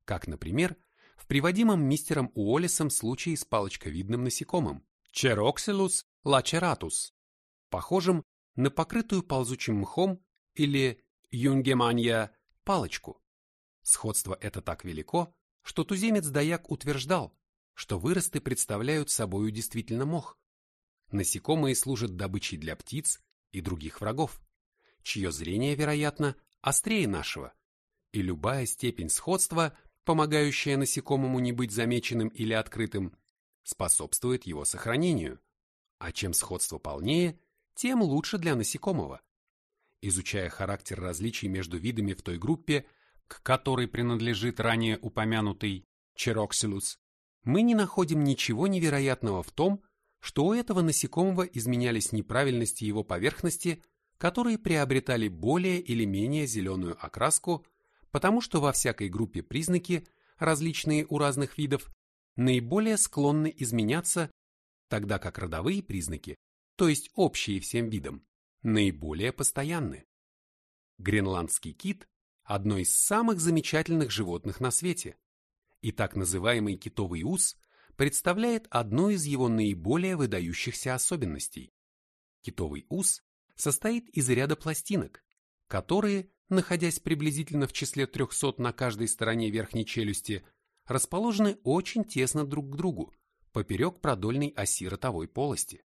как, например, в приводимом мистером Уоллесом случае с палочковидным насекомым Чероксилус лачератус, похожим на покрытую ползучим мхом или юнгеманья палочку. Сходство это так велико, что туземец Даяк утверждал, что выросты представляют собою действительно мох. Насекомые служат добычей для птиц и других врагов, чье зрение, вероятно, острее нашего, и любая степень сходства, помогающая насекомому не быть замеченным или открытым, способствует его сохранению. А чем сходство полнее, тем лучше для насекомого. Изучая характер различий между видами в той группе, к которой принадлежит ранее упомянутый Чероксилус, мы не находим ничего невероятного в том, что у этого насекомого изменялись неправильности его поверхности, которые приобретали более или менее зеленую окраску, потому что во всякой группе признаки, различные у разных видов, наиболее склонны изменяться, тогда как родовые признаки, то есть общие всем видам, наиболее постоянны. Гренландский кит – одно из самых замечательных животных на свете, и так называемый китовый ус представляет одну из его наиболее выдающихся особенностей. Китовый ус состоит из ряда пластинок, которые, находясь приблизительно в числе 300 на каждой стороне верхней челюсти, расположены очень тесно друг к другу, поперек продольной оси ротовой полости.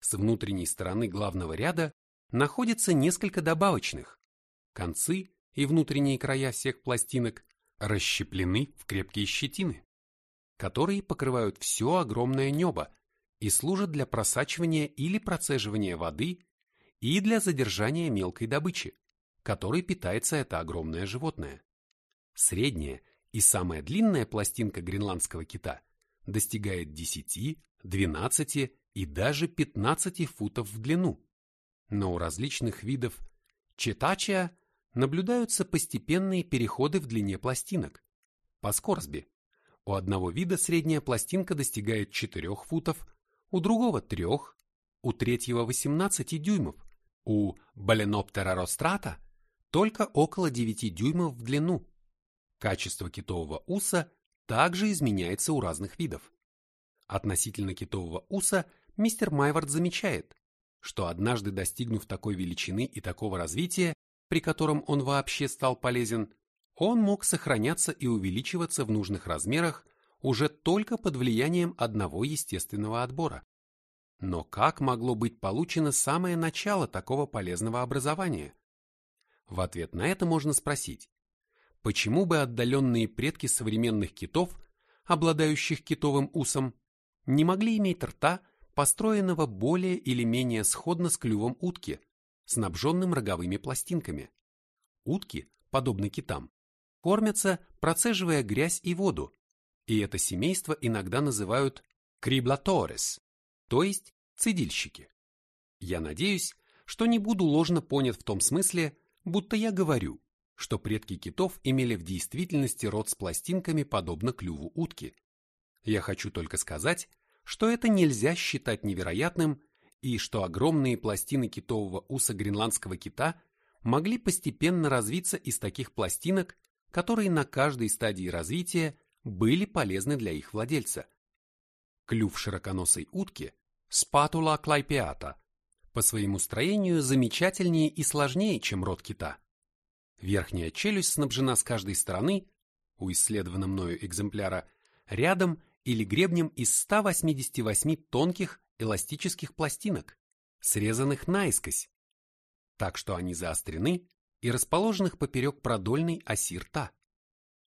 С внутренней стороны главного ряда находится несколько добавочных. Концы и внутренние края всех пластинок расщеплены в крепкие щетины, которые покрывают все огромное небо и служат для просачивания или процеживания воды и для задержания мелкой добычи, которой питается это огромное животное. Средняя и самая длинная пластинка гренландского кита достигает 10, 12 и даже 15 футов в длину. Но у различных видов четачия наблюдаются постепенные переходы в длине пластинок. По Скорсби. У одного вида средняя пластинка достигает 4 футов, у другого 3, у третьего 18 дюймов, у Баленоптера рострата только около 9 дюймов в длину. Качество китового уса также изменяется у разных видов. Относительно китового уса мистер Майвард замечает, что однажды достигнув такой величины и такого развития, при котором он вообще стал полезен, он мог сохраняться и увеличиваться в нужных размерах уже только под влиянием одного естественного отбора. Но как могло быть получено самое начало такого полезного образования? В ответ на это можно спросить, почему бы отдаленные предки современных китов, обладающих китовым усом, не могли иметь рта, построенного более или менее сходно с клювом утки, снабженным роговыми пластинками. Утки, подобно китам, кормятся, процеживая грязь и воду, и это семейство иногда называют криблаторес, то есть цедильщики. Я надеюсь, что не буду ложно понят в том смысле, будто я говорю, что предки китов имели в действительности рот с пластинками подобно клюву утки. Я хочу только сказать, что это нельзя считать невероятным и что огромные пластины китового уса гренландского кита могли постепенно развиться из таких пластинок, которые на каждой стадии развития были полезны для их владельца. Клюв широконосой утки спатула клайпеата по своему строению замечательнее и сложнее, чем рот кита. Верхняя челюсть снабжена с каждой стороны, у исследованного мною экземпляра, рядом или гребнем из 188 тонких эластических пластинок, срезанных наискось, так что они заострены и расположенных поперек продольной оси рта.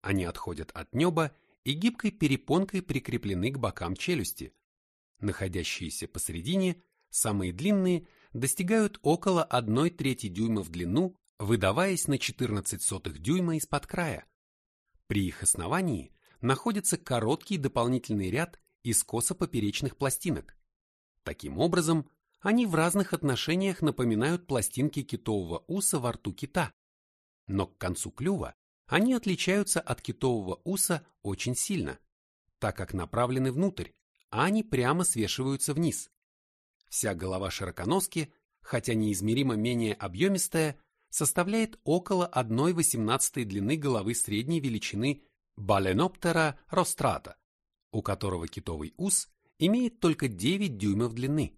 Они отходят от неба и гибкой перепонкой прикреплены к бокам челюсти. Находящиеся посередине, самые длинные, достигают около 1 трети дюйма в длину, выдаваясь на 14 сотых дюйма из-под края. При их основании находится короткий дополнительный ряд из косо-поперечных пластинок. Таким образом, они в разных отношениях напоминают пластинки китового уса во рту кита. Но к концу клюва они отличаются от китового уса очень сильно, так как направлены внутрь, а они прямо свешиваются вниз. Вся голова широконоски, хотя неизмеримо менее объемистая, составляет около 1,18 длины головы средней величины Баленоптера рострата, у которого китовый ус имеет только 9 дюймов длины.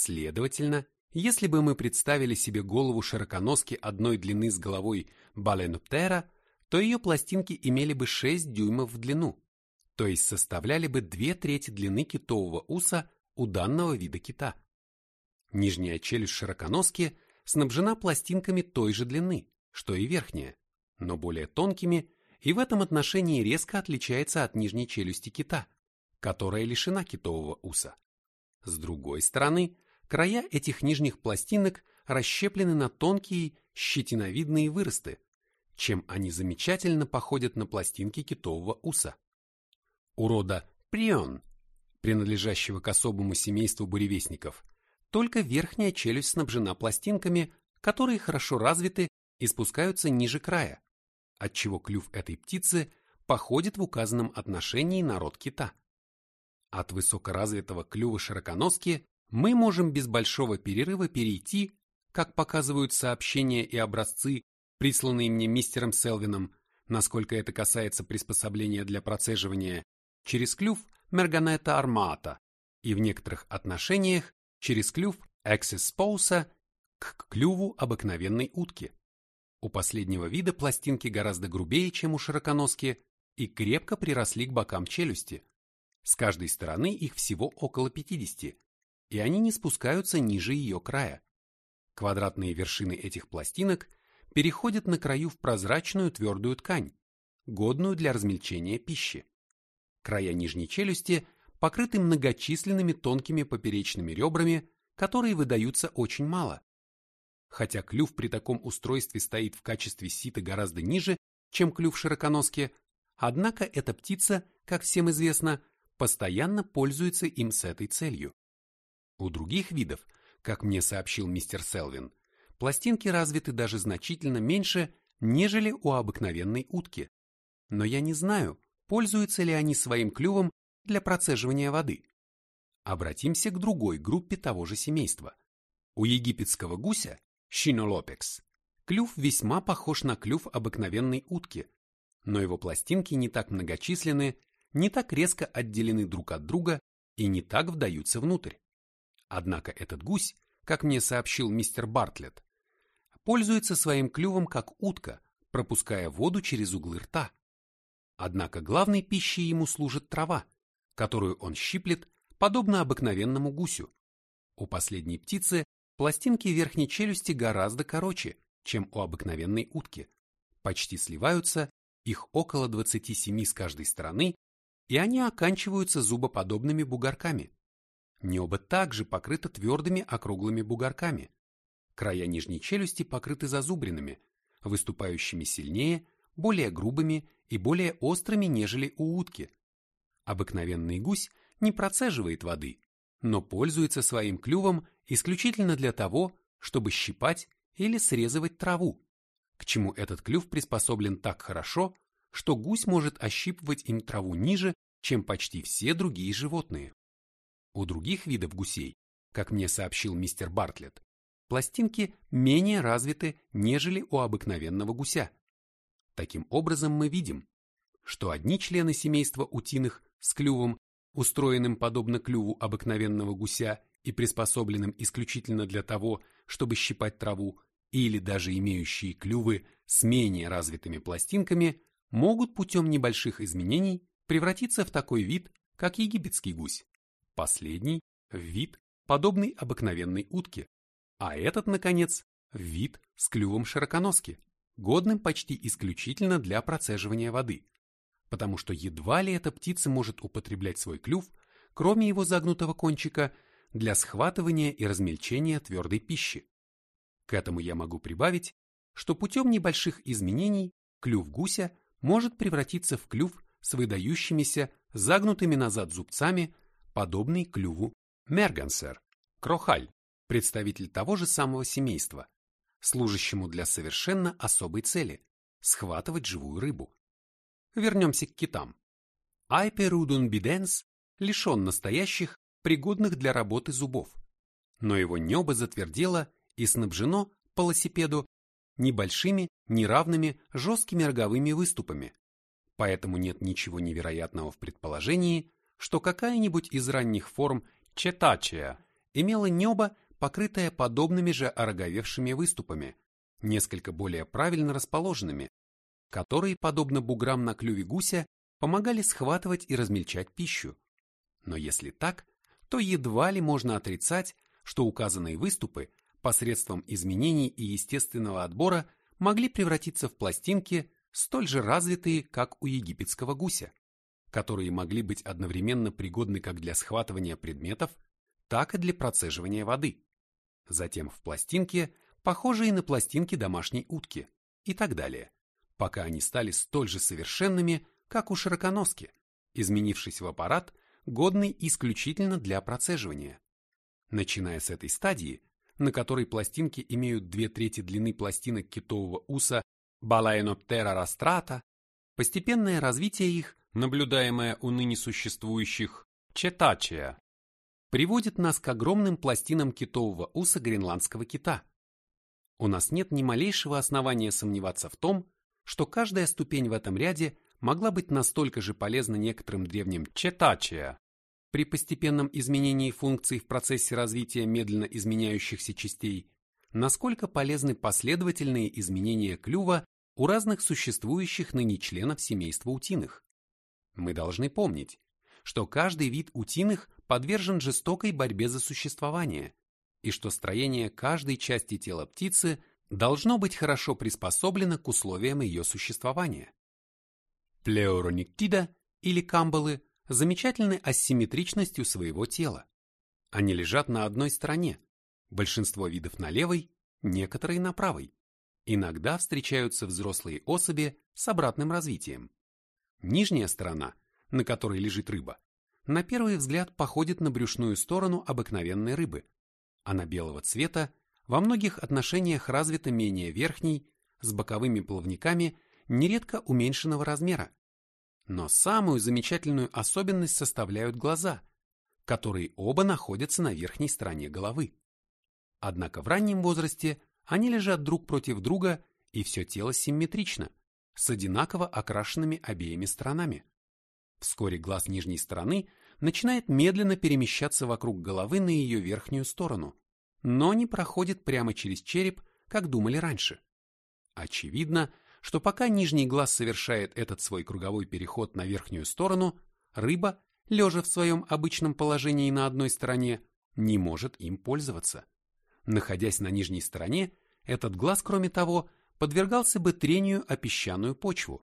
Следовательно, если бы мы представили себе голову широконоски одной длины с головой Баленоптера, то ее пластинки имели бы 6 дюймов в длину, то есть составляли бы две трети длины китового уса у данного вида кита. Нижняя челюсть широконоски снабжена пластинками той же длины, что и верхняя, но более тонкими и в этом отношении резко отличается от нижней челюсти кита, которая лишена китового уса. С другой стороны, края этих нижних пластинок расщеплены на тонкие щетиновидные выросты, чем они замечательно походят на пластинки китового уса. У рода прион, принадлежащего к особому семейству буревестников, только верхняя челюсть снабжена пластинками, которые хорошо развиты и спускаются ниже края, отчего клюв этой птицы походит в указанном отношении на род кита. От высокоразвитого клюва широконоски мы можем без большого перерыва перейти, как показывают сообщения и образцы, присланные мне мистером Селвином, насколько это касается приспособления для процеживания, через клюв Мерганета армата и в некоторых отношениях через клюв Эксиспоуса к клюву обыкновенной утки. У последнего вида пластинки гораздо грубее, чем у широконоски, и крепко приросли к бокам челюсти. С каждой стороны их всего около 50, и они не спускаются ниже ее края. Квадратные вершины этих пластинок переходят на краю в прозрачную твердую ткань, годную для размельчения пищи. Края нижней челюсти покрыты многочисленными тонкими поперечными ребрами, которые выдаются очень мало. Хотя клюв при таком устройстве стоит в качестве сита гораздо ниже, чем клюв широконоски, однако эта птица, как всем известно, постоянно пользуется им с этой целью. У других видов, как мне сообщил мистер Селвин, пластинки развиты даже значительно меньше, нежели у обыкновенной утки. Но я не знаю, пользуются ли они своим клювом для процеживания воды. Обратимся к другой группе того же семейства. У египетского гуся, Шинолопекс, клюв весьма похож на клюв обыкновенной утки, но его пластинки не так многочисленны, не так резко отделены друг от друга и не так вдаются внутрь. Однако этот гусь, как мне сообщил мистер Бартлетт, пользуется своим клювом как утка, пропуская воду через углы рта. Однако главной пищей ему служит трава, которую он щиплет, подобно обыкновенному гусю. У последней птицы пластинки верхней челюсти гораздо короче, чем у обыкновенной утки. Почти сливаются, их около 27 с каждой стороны, и они оканчиваются зубоподобными бугорками. Небо также покрыто твердыми округлыми бугорками. Края нижней челюсти покрыты зазубринами, выступающими сильнее, более грубыми и более острыми, нежели у утки. Обыкновенный гусь не процеживает воды, но пользуется своим клювом исключительно для того, чтобы щипать или срезывать траву, к чему этот клюв приспособлен так хорошо, что гусь может ощипывать им траву ниже, чем почти все другие животные. У других видов гусей, как мне сообщил мистер Бартлетт, пластинки менее развиты, нежели у обыкновенного гуся. Таким образом мы видим, что одни члены семейства утиных с клювом, устроенным подобно клюву обыкновенного гуся и приспособленным исключительно для того, чтобы щипать траву, или даже имеющие клювы с менее развитыми пластинками, могут путем небольших изменений превратиться в такой вид, как египетский гусь. Последний – вид, подобный обыкновенной утке, а этот, наконец, вид с клювом широконоски, годным почти исключительно для процеживания воды потому что едва ли эта птица может употреблять свой клюв, кроме его загнутого кончика, для схватывания и размельчения твердой пищи. К этому я могу прибавить, что путем небольших изменений клюв гуся может превратиться в клюв с выдающимися загнутыми назад зубцами, подобный клюву мергансер, крохаль, представитель того же самого семейства, служащему для совершенно особой цели – схватывать живую рыбу. Вернемся к китам. Айперудун биденс лишен настоящих, пригодных для работы зубов, но его небо затвердело и снабжено по велосипеду небольшими, неравными, жесткими роговыми выступами. Поэтому нет ничего невероятного в предположении, что какая-нибудь из ранних форм четачия имела небо, покрытое подобными же ороговевшими выступами, несколько более правильно расположенными, которые, подобно буграм на клюве гуся, помогали схватывать и размельчать пищу. Но если так, то едва ли можно отрицать, что указанные выступы посредством изменений и естественного отбора могли превратиться в пластинки, столь же развитые, как у египетского гуся, которые могли быть одновременно пригодны как для схватывания предметов, так и для процеживания воды. Затем в пластинке, похожие на пластинки домашней утки и так далее, пока они стали столь же совершенными, как у широконоски, изменившись в аппарат, годный исключительно для процеживания. Начиная с этой стадии, на которой пластинки имеют две трети длины пластинок китового уса Balaenoptera rostrata, постепенное развитие их, наблюдаемое у ныне существующих Cetacea, приводит нас к огромным пластинам китового уса гренландского кита. У нас нет ни малейшего основания сомневаться в том, что каждая ступень в этом ряде могла быть настолько же полезна некоторым древним Cetacea, при постепенном изменении функций в процессе развития медленно изменяющихся частей, насколько полезны последовательные изменения клюва у разных существующих ныне членов семейства утиных. Мы должны помнить, что каждый вид утиных подвержен жестокой борьбе за существование, и что строение каждой части тела птицы должно быть хорошо приспособлено к условиям ее существования. Плеурониктида или камбалы замечательны асимметричностью своего тела. Они лежат на одной стороне, большинство видов на левой, некоторые на правой. Иногда встречаются взрослые особи с обратным развитием. Нижняя сторона, на которой лежит рыба, на первый взгляд походит на брюшную сторону обыкновенной рыбы. Она белого цвета, во многих отношениях развита менее верхней, с боковыми плавниками, нередко уменьшенного размера, но самую замечательную особенность составляют глаза, которые оба находятся на верхней стороне головы. Однако в раннем возрасте они лежат друг против друга и все тело симметрично, с одинаково окрашенными обеими сторонами. Вскоре глаз нижней стороны начинает медленно перемещаться вокруг головы на ее верхнюю сторону, но не проходит прямо через череп, как думали раньше. Очевидно, что пока нижний глаз совершает этот свой круговой переход на верхнюю сторону, рыба, лежа в своем обычном положении на одной стороне, не может им пользоваться. Находясь на нижней стороне, этот глаз, кроме того, подвергался бы трению о песчаную почву.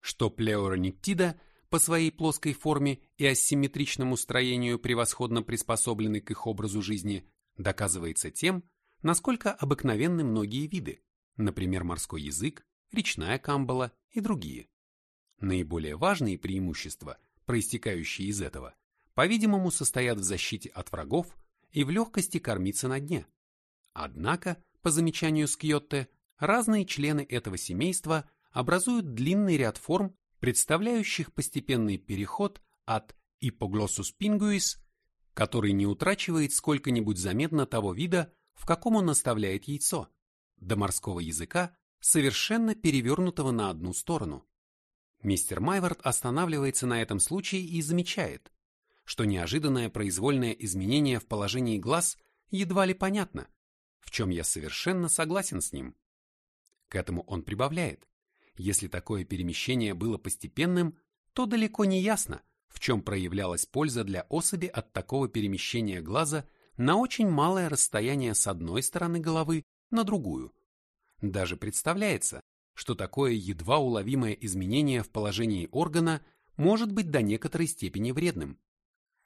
Что плеурониктида по своей плоской форме и асимметричному строению превосходно приспособлены к их образу жизни, доказывается тем, насколько обыкновенны многие виды, например, морской язык, речная камбала и другие. Наиболее важные преимущества, проистекающие из этого, по-видимому, состоят в защите от врагов и в легкости кормиться на дне. Однако, по замечанию Скьотте, разные члены этого семейства образуют длинный ряд форм, представляющих постепенный переход от Hypoglossус pinguis, который не утрачивает сколько-нибудь заметно того вида, в каком он наставляет яйцо, до морского языка совершенно перевернутого на одну сторону. Мистер Майвард останавливается на этом случае и замечает, что неожиданное произвольное изменение в положении глаз едва ли понятно, в чем я совершенно согласен с ним. К этому он прибавляет, если такое перемещение было постепенным, то далеко не ясно, в чем проявлялась польза для особи от такого перемещения глаза на очень малое расстояние с одной стороны головы на другую. Даже представляется, что такое едва уловимое изменение в положении органа может быть до некоторой степени вредным.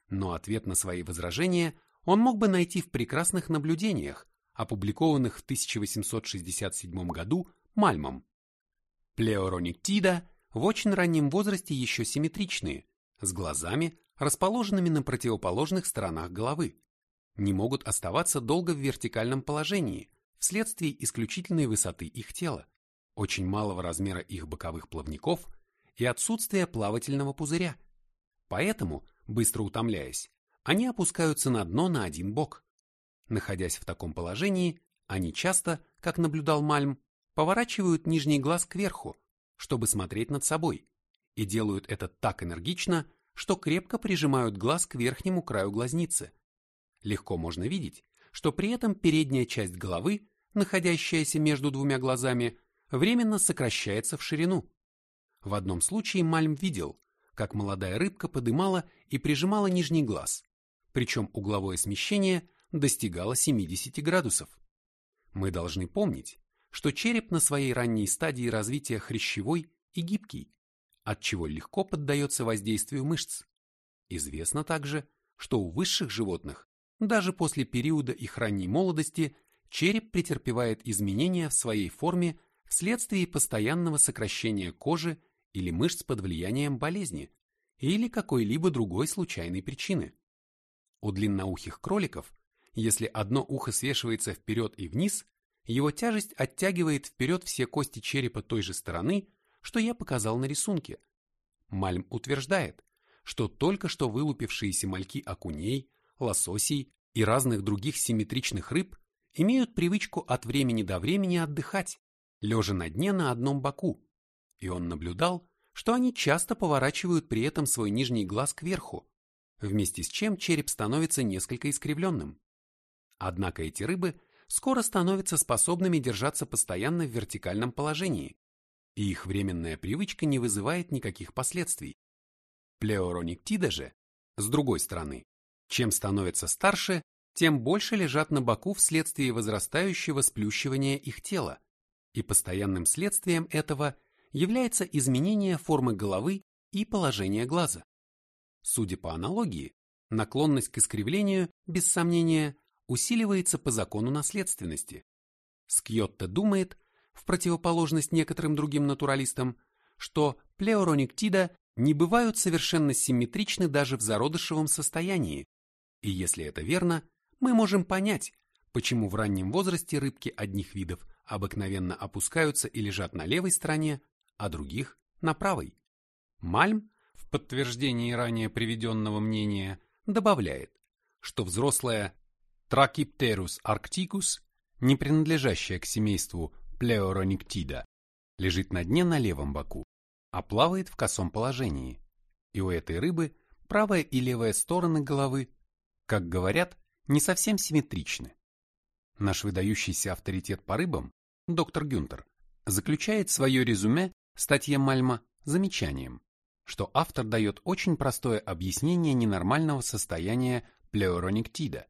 Но ответ на свои возражения он мог бы найти в прекрасных наблюдениях, опубликованных в 1867 году Мальмом. Плеорониктида в очень раннем возрасте еще симметричные, с глазами, расположенными на противоположных сторонах головы, не могут оставаться долго в вертикальном положении, вследствие исключительной высоты их тела, очень малого размера их боковых плавников и отсутствия плавательного пузыря. Поэтому, быстро утомляясь, они опускаются на дно на один бок. Находясь в таком положении, они часто, как наблюдал Мальм, поворачивают нижний глаз кверху, чтобы смотреть над собой, и делают это так энергично, что крепко прижимают глаз к верхнему краю глазницы. Легко можно видеть, что при этом передняя часть головы, находящаяся между двумя глазами, временно сокращается в ширину. В одном случае Мальм видел, как молодая рыбка подымала и прижимала нижний глаз, причем угловое смещение достигало 70 градусов. Мы должны помнить, что череп на своей ранней стадии развития хрящевой и гибкий, от чего легко поддается воздействию мышц. Известно также, что у высших животных, даже после периода их ранней молодости, череп претерпевает изменения в своей форме вследствие постоянного сокращения кожи или мышц под влиянием болезни или какой-либо другой случайной причины. У длинноухих кроликов, если одно ухо свешивается вперед и вниз, его тяжесть оттягивает вперед все кости черепа той же стороны, что я показал на рисунке. Мальм утверждает, что только что вылупившиеся мальки окуней, лососей и разных других симметричных рыб имеют привычку от времени до времени отдыхать, лежа на дне на одном боку, и он наблюдал, что они часто поворачивают при этом свой нижний глаз кверху, вместе с чем череп становится несколько искривленным. Однако эти рыбы скоро становятся способными держаться постоянно в вертикальном положении, и их временная привычка не вызывает никаких последствий. Плеорониктида же, с другой стороны, чем становятся старше, тем больше лежат на боку вследствие возрастающего сплющивания их тела, и постоянным следствием этого является изменение формы головы и положения глаза. Судя по аналогии, наклонность к искривлению, без сомнения, усиливается по закону наследственности. Скьотто думает, в противоположность некоторым другим натуралистам, что плеорониктида не бывают совершенно симметричны даже в зародышевом состоянии, и если это верно, мы можем понять, почему в раннем возрасте рыбки одних видов обыкновенно опускаются и лежат на левой стороне, а других – на правой. Мальм, в подтверждении ранее приведенного мнения, добавляет, что взрослая Trachypterus arcticus, не принадлежащая к семейству Плеорониктида, лежит на дне на левом боку, а плавает в косом положении. И у этой рыбы правая и левая стороны головы, как говорят, не совсем симметричны. Наш выдающийся авторитет по рыбам, доктор Гюнтер, заключает свое резюме статье Мальма замечанием, что автор дает очень простое объяснение ненормального состояния плеорониктида.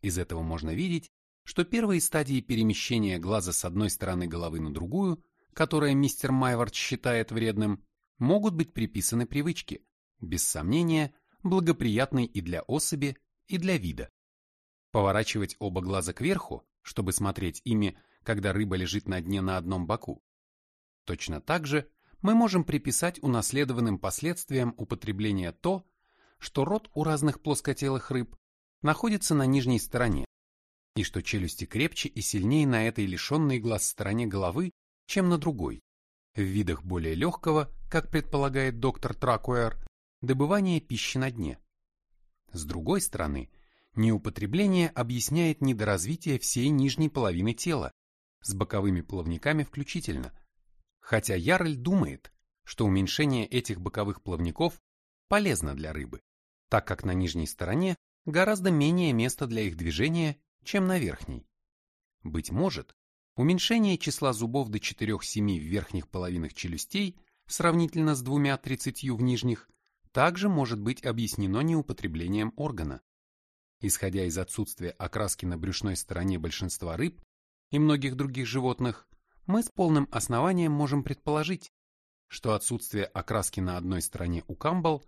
Из этого можно видеть, что первые стадии перемещения глаза с одной стороны головы на другую, которое мистер Майвард считает вредным, могут быть приписаны привычке, без сомнения, благоприятной и для особи, и для вида. Поворачивать оба глаза кверху, чтобы смотреть ими, когда рыба лежит на дне на одном боку. Точно так же мы можем приписать унаследованным последствиям употребления то, что рот у разных плоскотелых рыб находится на нижней стороне, и что челюсти крепче и сильнее на этой лишенной глаз стороне головы, чем на другой. В видах более легкого, как предполагает доктор Тракуэр, добывания пищи на дне. С другой стороны, неупотребление объясняет недоразвитие всей нижней половины тела, с боковыми плавниками включительно, хотя Ярль думает, что уменьшение этих боковых плавников полезно для рыбы, так как на нижней стороне гораздо менее места для их движения, чем на верхней. Быть может, уменьшение числа зубов до 4-7 в верхних половинах челюстей сравнительно с двумя-тридцатью в нижних также может быть объяснено неупотреблением органа. Исходя из отсутствия окраски на брюшной стороне большинства рыб и многих других животных, мы с полным основанием можем предположить, что отсутствие окраски на одной стороне у камбал,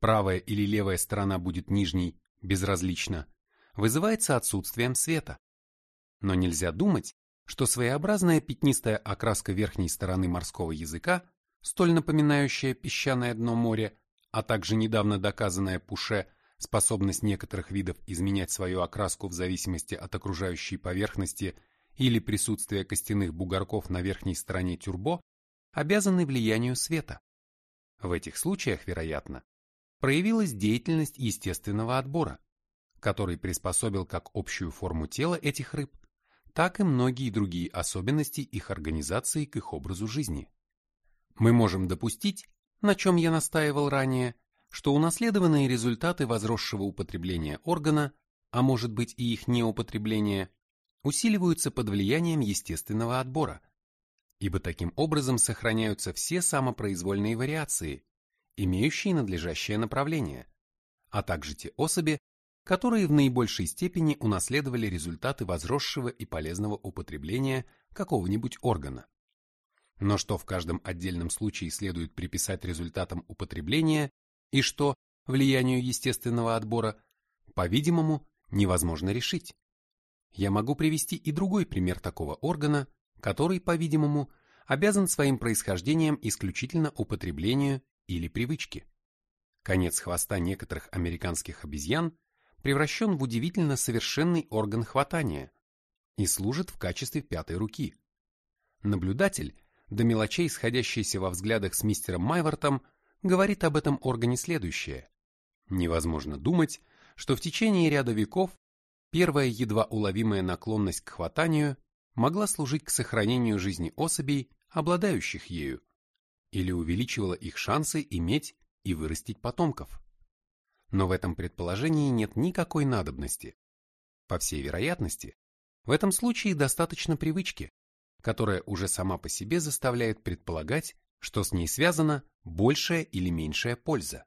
правая или левая сторона будет нижней, безразлично, вызывается отсутствием света. Но нельзя думать, что своеобразная пятнистая окраска верхней стороны морского языка, столь напоминающая песчаное дно моря, а также недавно доказанная Пуше способность некоторых видов изменять свою окраску в зависимости от окружающей поверхности или присутствия костяных бугорков на верхней стороне тюрбо, обязаны влиянию света. В этих случаях, вероятно, проявилась деятельность естественного отбора, который приспособил как общую форму тела этих рыб, так и многие другие особенности их организации к их образу жизни. Мы можем допустить, на чем я настаивал ранее, что унаследованные результаты возросшего употребления органа, а может быть и их неупотребление, усиливаются под влиянием естественного отбора, ибо таким образом сохраняются все самопроизвольные вариации, имеющие надлежащее направление, а также те особи, которые в наибольшей степени унаследовали результаты возросшего и полезного употребления какого-нибудь органа. Но что в каждом отдельном случае следует приписать результатам употребления и что влиянию естественного отбора, по-видимому, невозможно решить. Я могу привести и другой пример такого органа, который, по-видимому, обязан своим происхождением исключительно употреблению или привычке. Конец хвоста некоторых американских обезьян превращен в удивительно совершенный орган хватания и служит в качестве пятой руки. Наблюдатель, до мелочей сходящийся во взглядах с мистером Майвортом, говорит об этом органе следующее. Невозможно думать, что в течение ряда веков первая едва уловимая наклонность к хватанию могла служить к сохранению жизни особей, обладающих ею, или увеличивала их шансы иметь и вырастить потомков. Но в этом предположении нет никакой надобности. По всей вероятности, в этом случае достаточно привычки, которая уже сама по себе заставляет предполагать, что с ней связана большая или меньшая польза.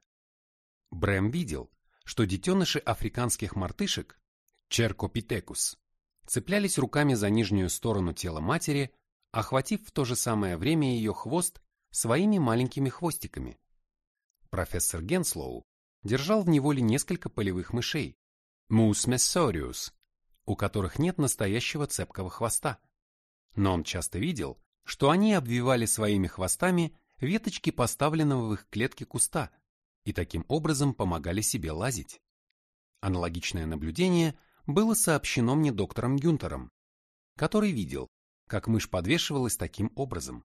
Брэм видел, что детеныши африканских мартышек, черкопитекус, цеплялись руками за нижнюю сторону тела матери, охватив в то же самое время ее хвост своими маленькими хвостиками. Профессор Генслоу держал в неволе несколько полевых мышей, messorius, у которых нет настоящего цепкого хвоста. Но он часто видел, что они обвивали своими хвостами веточки поставленного в их клетке куста и таким образом помогали себе лазить. Аналогичное наблюдение было сообщено мне доктором Гюнтером, который видел, как мышь подвешивалась таким образом.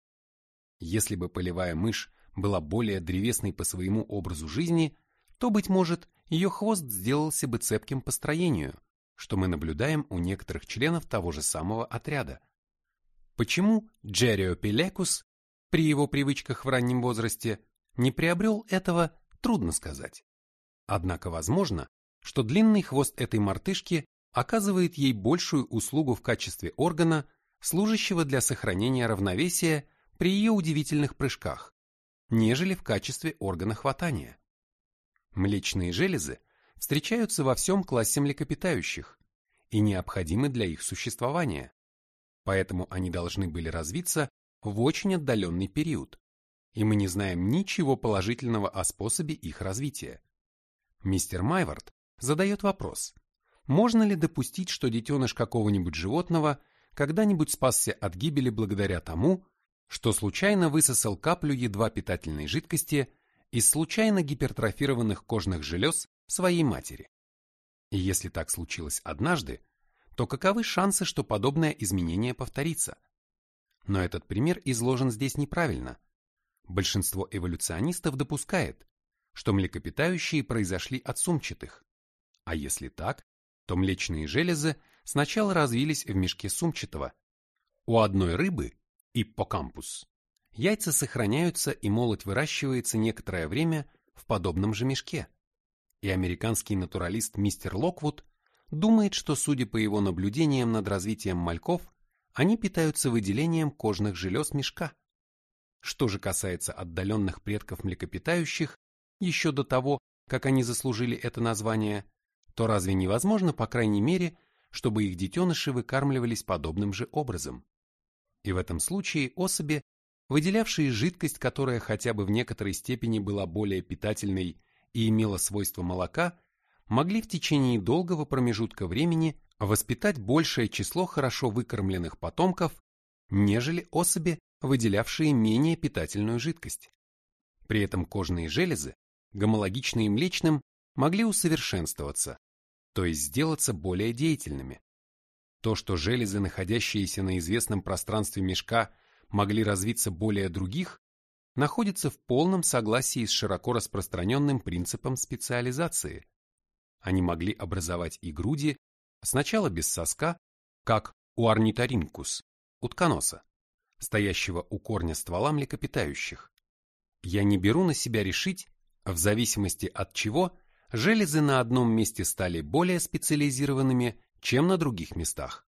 Если бы полевая мышь была более древесной по своему образу жизни, то, быть может, ее хвост сделался бы цепким по строению, что мы наблюдаем у некоторых членов того же самого отряда. Почему Джериопилекус при его привычках в раннем возрасте не приобрел этого, трудно сказать. Однако возможно, что длинный хвост этой мартышки оказывает ей большую услугу в качестве органа, служащего для сохранения равновесия при ее удивительных прыжках, нежели в качестве органа хватания. Млечные железы встречаются во всем классе млекопитающих и необходимы для их существования, поэтому они должны были развиться в очень отдаленный период, и мы не знаем ничего положительного о способе их развития. Мистер Майвард задает вопрос, можно ли допустить, что детеныш какого-нибудь животного когда-нибудь спасся от гибели благодаря тому, что случайно высосал каплю едва питательной жидкости из случайно гипертрофированных кожных желез своей матери. И если так случилось однажды, то каковы шансы, что подобное изменение повторится? Но этот пример изложен здесь неправильно. Большинство эволюционистов допускает, что млекопитающие произошли от сумчатых. А если так, то млечные железы сначала развились в мешке сумчатого. У одной рыбы, иппокампус, яйца сохраняются и молоть выращивается некоторое время в подобном же мешке. И американский натуралист мистер Локвуд думает, что, судя по его наблюдениям над развитием мальков, они питаются выделением кожных желез мешка. Что же касается отдаленных предков млекопитающих, еще до того, как они заслужили это название, то разве невозможно, по крайней мере, чтобы их детеныши выкармливались подобным же образом? И в этом случае особи выделявшие жидкость, которая хотя бы в некоторой степени была более питательной и имела свойство молока, могли в течение долгого промежутка времени воспитать большее число хорошо выкормленных потомков, нежели особи, выделявшие менее питательную жидкость. При этом кожные железы, гомологичные млечным, могли усовершенствоваться, то есть сделаться более деятельными. То, что железы, находящиеся на известном пространстве мешка, могли развиться более других, находится в полном согласии с широко распространенным принципом специализации. Они могли образовать и груди, сначала без соска, как у орниторинкус, утконоса, стоящего у корня ствола млекопитающих. Я не беру на себя решить, в зависимости от чего железы на одном месте стали более специализированными, чем на других местах.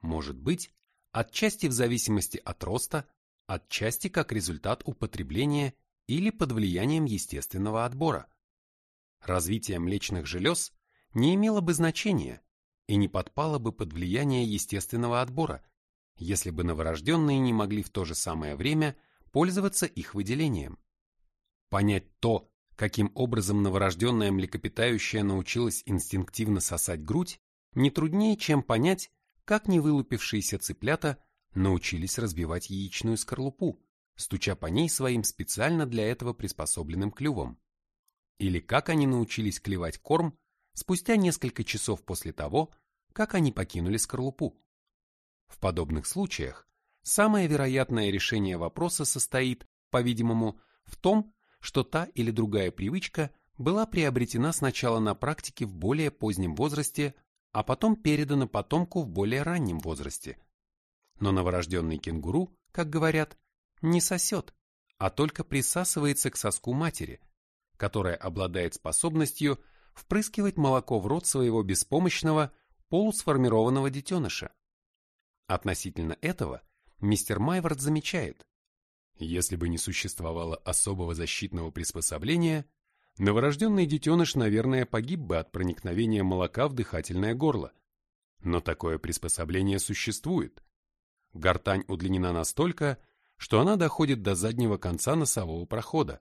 Может быть, отчасти в зависимости от роста, отчасти как результат употребления или под влиянием естественного отбора. Развитие млечных желез не имело бы значения и не подпало бы под влияние естественного отбора, если бы новорожденные не могли в то же самое время пользоваться их выделением. Понять то, каким образом новорожденное млекопитающее научилось инстинктивно сосать грудь, не труднее, чем понять, как невылупившиеся цыплята научились разбивать яичную скорлупу, стуча по ней своим специально для этого приспособленным клювом. Или как они научились клевать корм спустя несколько часов после того, как они покинули скорлупу. В подобных случаях самое вероятное решение вопроса состоит, по-видимому, в том, что та или другая привычка была приобретена сначала на практике в более позднем возрасте, а потом передана потомку в более раннем возрасте. Но новорожденный кенгуру, как говорят, не сосет, а только присасывается к соску матери, которая обладает способностью впрыскивать молоко в рот своего беспомощного, полусформированного детеныша. Относительно этого мистер Майвард замечает, если бы не существовало особого защитного приспособления, новорожденный детеныш, наверное, погиб бы от проникновения молока в дыхательное горло. Но такое приспособление существует. Гортань удлинена настолько, что она доходит до заднего конца носового прохода,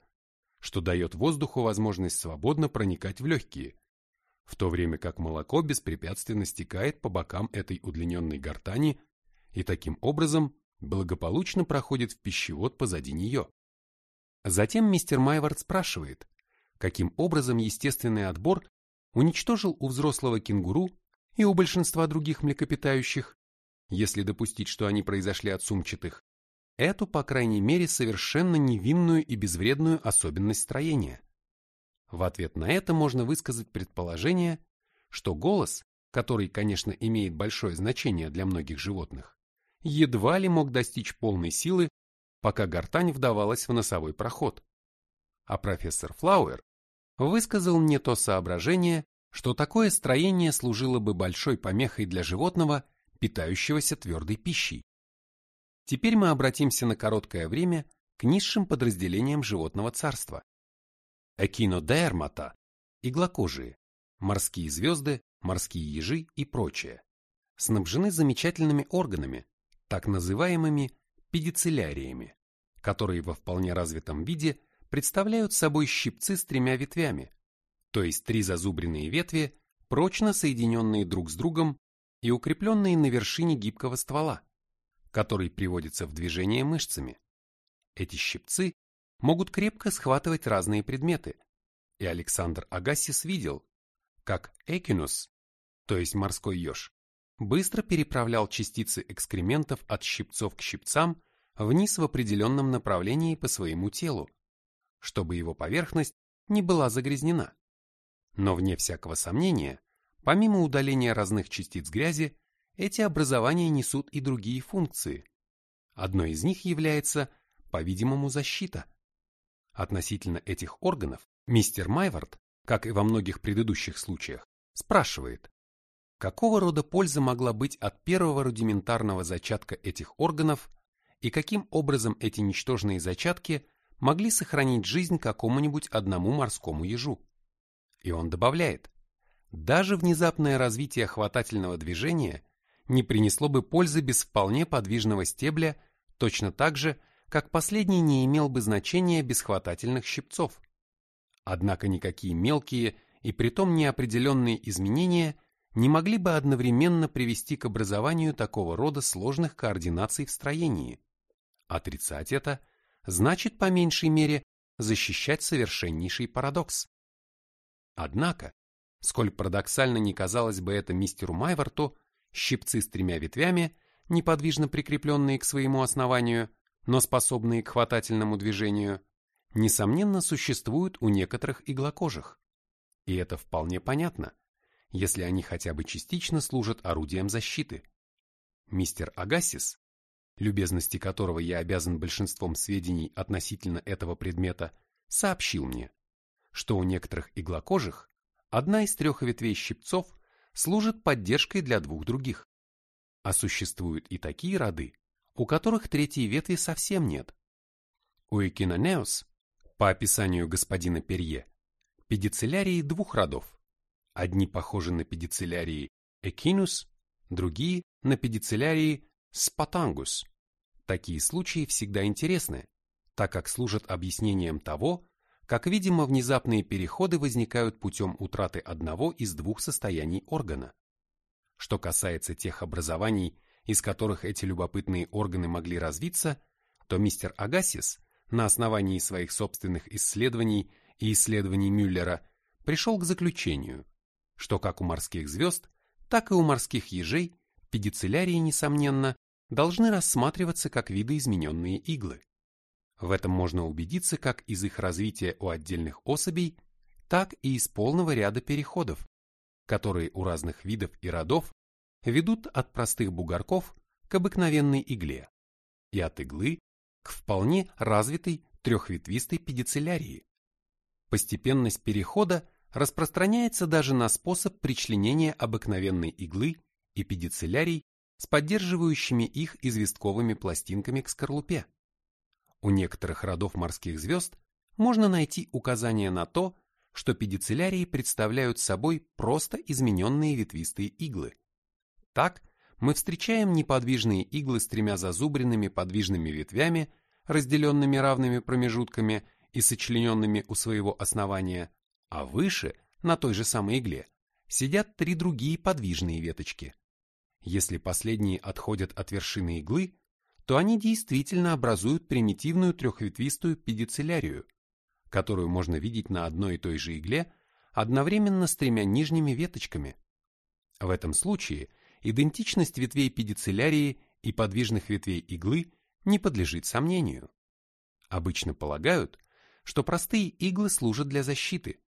что дает воздуху возможность свободно проникать в легкие, в то время как молоко беспрепятственно стекает по бокам этой удлиненной гортани и таким образом благополучно проходит в пищевод позади нее. Затем мистер Майвард спрашивает, каким образом естественный отбор уничтожил у взрослого кенгуру и у большинства других млекопитающих, если допустить, что они произошли от сумчатых, эту, по крайней мере, совершенно невинную и безвредную особенность строения. В ответ на это можно высказать предположение, что голос, который, конечно, имеет большое значение для многих животных, едва ли мог достичь полной силы, пока гортань вдавалась в носовой проход. А профессор Флауэр высказал мне то соображение, что такое строение служило бы большой помехой для животного, питающегося твердой пищей. Теперь мы обратимся на короткое время к низшим подразделениям животного царства. Экинодермата – иглокожие, морские звезды, морские ежи и прочее, снабжены замечательными органами, так называемыми педицилляриями, которые во вполне развитом виде представляют собой щипцы с тремя ветвями, то есть три зазубренные ветви, прочно соединенные друг с другом и укрепленные на вершине гибкого ствола который приводится в движение мышцами. Эти щипцы могут крепко схватывать разные предметы, и Александр Агассис видел, как Экинус, то есть морской еж, быстро переправлял частицы экскрементов от щипцов к щипцам вниз в определенном направлении по своему телу, чтобы его поверхность не была загрязнена. Но вне всякого сомнения, помимо удаления разных частиц грязи, эти образования несут и другие функции. Одной из них является, по-видимому, защита. Относительно этих органов мистер Майвард, как и во многих предыдущих случаях, спрашивает, какого рода польза могла быть от первого рудиментарного зачатка этих органов и каким образом эти ничтожные зачатки могли сохранить жизнь какому-нибудь одному морскому ежу. И он добавляет, даже внезапное развитие хватательного движения не принесло бы пользы без вполне подвижного стебля, точно так же, как последний не имел бы значения без хватательных щипцов. Однако никакие мелкие и притом неопределенные изменения не могли бы одновременно привести к образованию такого рода сложных координаций в строении. Отрицать это значит по меньшей мере защищать совершеннейший парадокс. Однако, сколь парадоксально не казалось бы это мистеру Майварту, щипцы с тремя ветвями, неподвижно прикрепленные к своему основанию, но способные к хватательному движению, несомненно существуют у некоторых иглокожих. И это вполне понятно, если они хотя бы частично служат орудием защиты. Мистер Агасис, любезности которого я обязан большинством сведений относительно этого предмета, сообщил мне, что у некоторых иглокожих одна из трех ветвей щипцов служит поддержкой для двух других. А существуют и такие роды, у которых третьей ветви совсем нет. У Экинонеус, по описанию господина Перье, педициллярии двух родов. Одни похожи на педициллярии Экинус, другие на педициллярии Спатангус. Такие случаи всегда интересны, так как служат объяснением того, как, видимо, внезапные переходы возникают путем утраты одного из двух состояний органа. Что касается тех образований, из которых эти любопытные органы могли развиться, то мистер Агасис на основании своих собственных исследований и исследований Мюллера пришел к заключению, что как у морских звезд, так и у морских ежей педициллярии, несомненно, должны рассматриваться как видоизмененные иглы. В этом можно убедиться как из их развития у отдельных особей, так и из полного ряда переходов, которые у разных видов и родов ведут от простых бугорков к обыкновенной игле и от иглы к вполне развитой трехветвистой педициллярии. Постепенность перехода распространяется даже на способ причленения обыкновенной иглы и педициллярий с поддерживающими их известковыми пластинками к скорлупе. У некоторых родов морских звезд можно найти указания на то, что педициллярии представляют собой просто измененные ветвистые иглы. Так, мы встречаем неподвижные иглы с тремя зазубренными подвижными ветвями, разделенными равными промежутками и сочлененными у своего основания, а выше, на той же самой игле, сидят три другие подвижные веточки. Если последние отходят от вершины иглы, то они действительно образуют примитивную трехветвистую педициллярию, которую можно видеть на одной и той же игле одновременно с тремя нижними веточками. В этом случае идентичность ветвей педициллярии и подвижных ветвей иглы не подлежит сомнению. Обычно полагают, что простые иглы служат для защиты,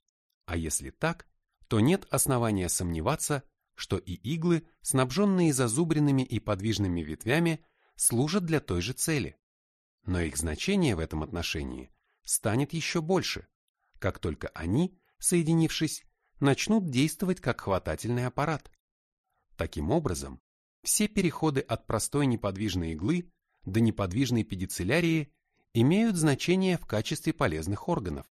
а если так, то нет основания сомневаться, что и иглы, снабженные зазубренными и подвижными ветвями, служат для той же цели. Но их значение в этом отношении станет еще больше, как только они, соединившись, начнут действовать как хватательный аппарат. Таким образом, все переходы от простой неподвижной иглы до неподвижной педициллярии имеют значение в качестве полезных органов.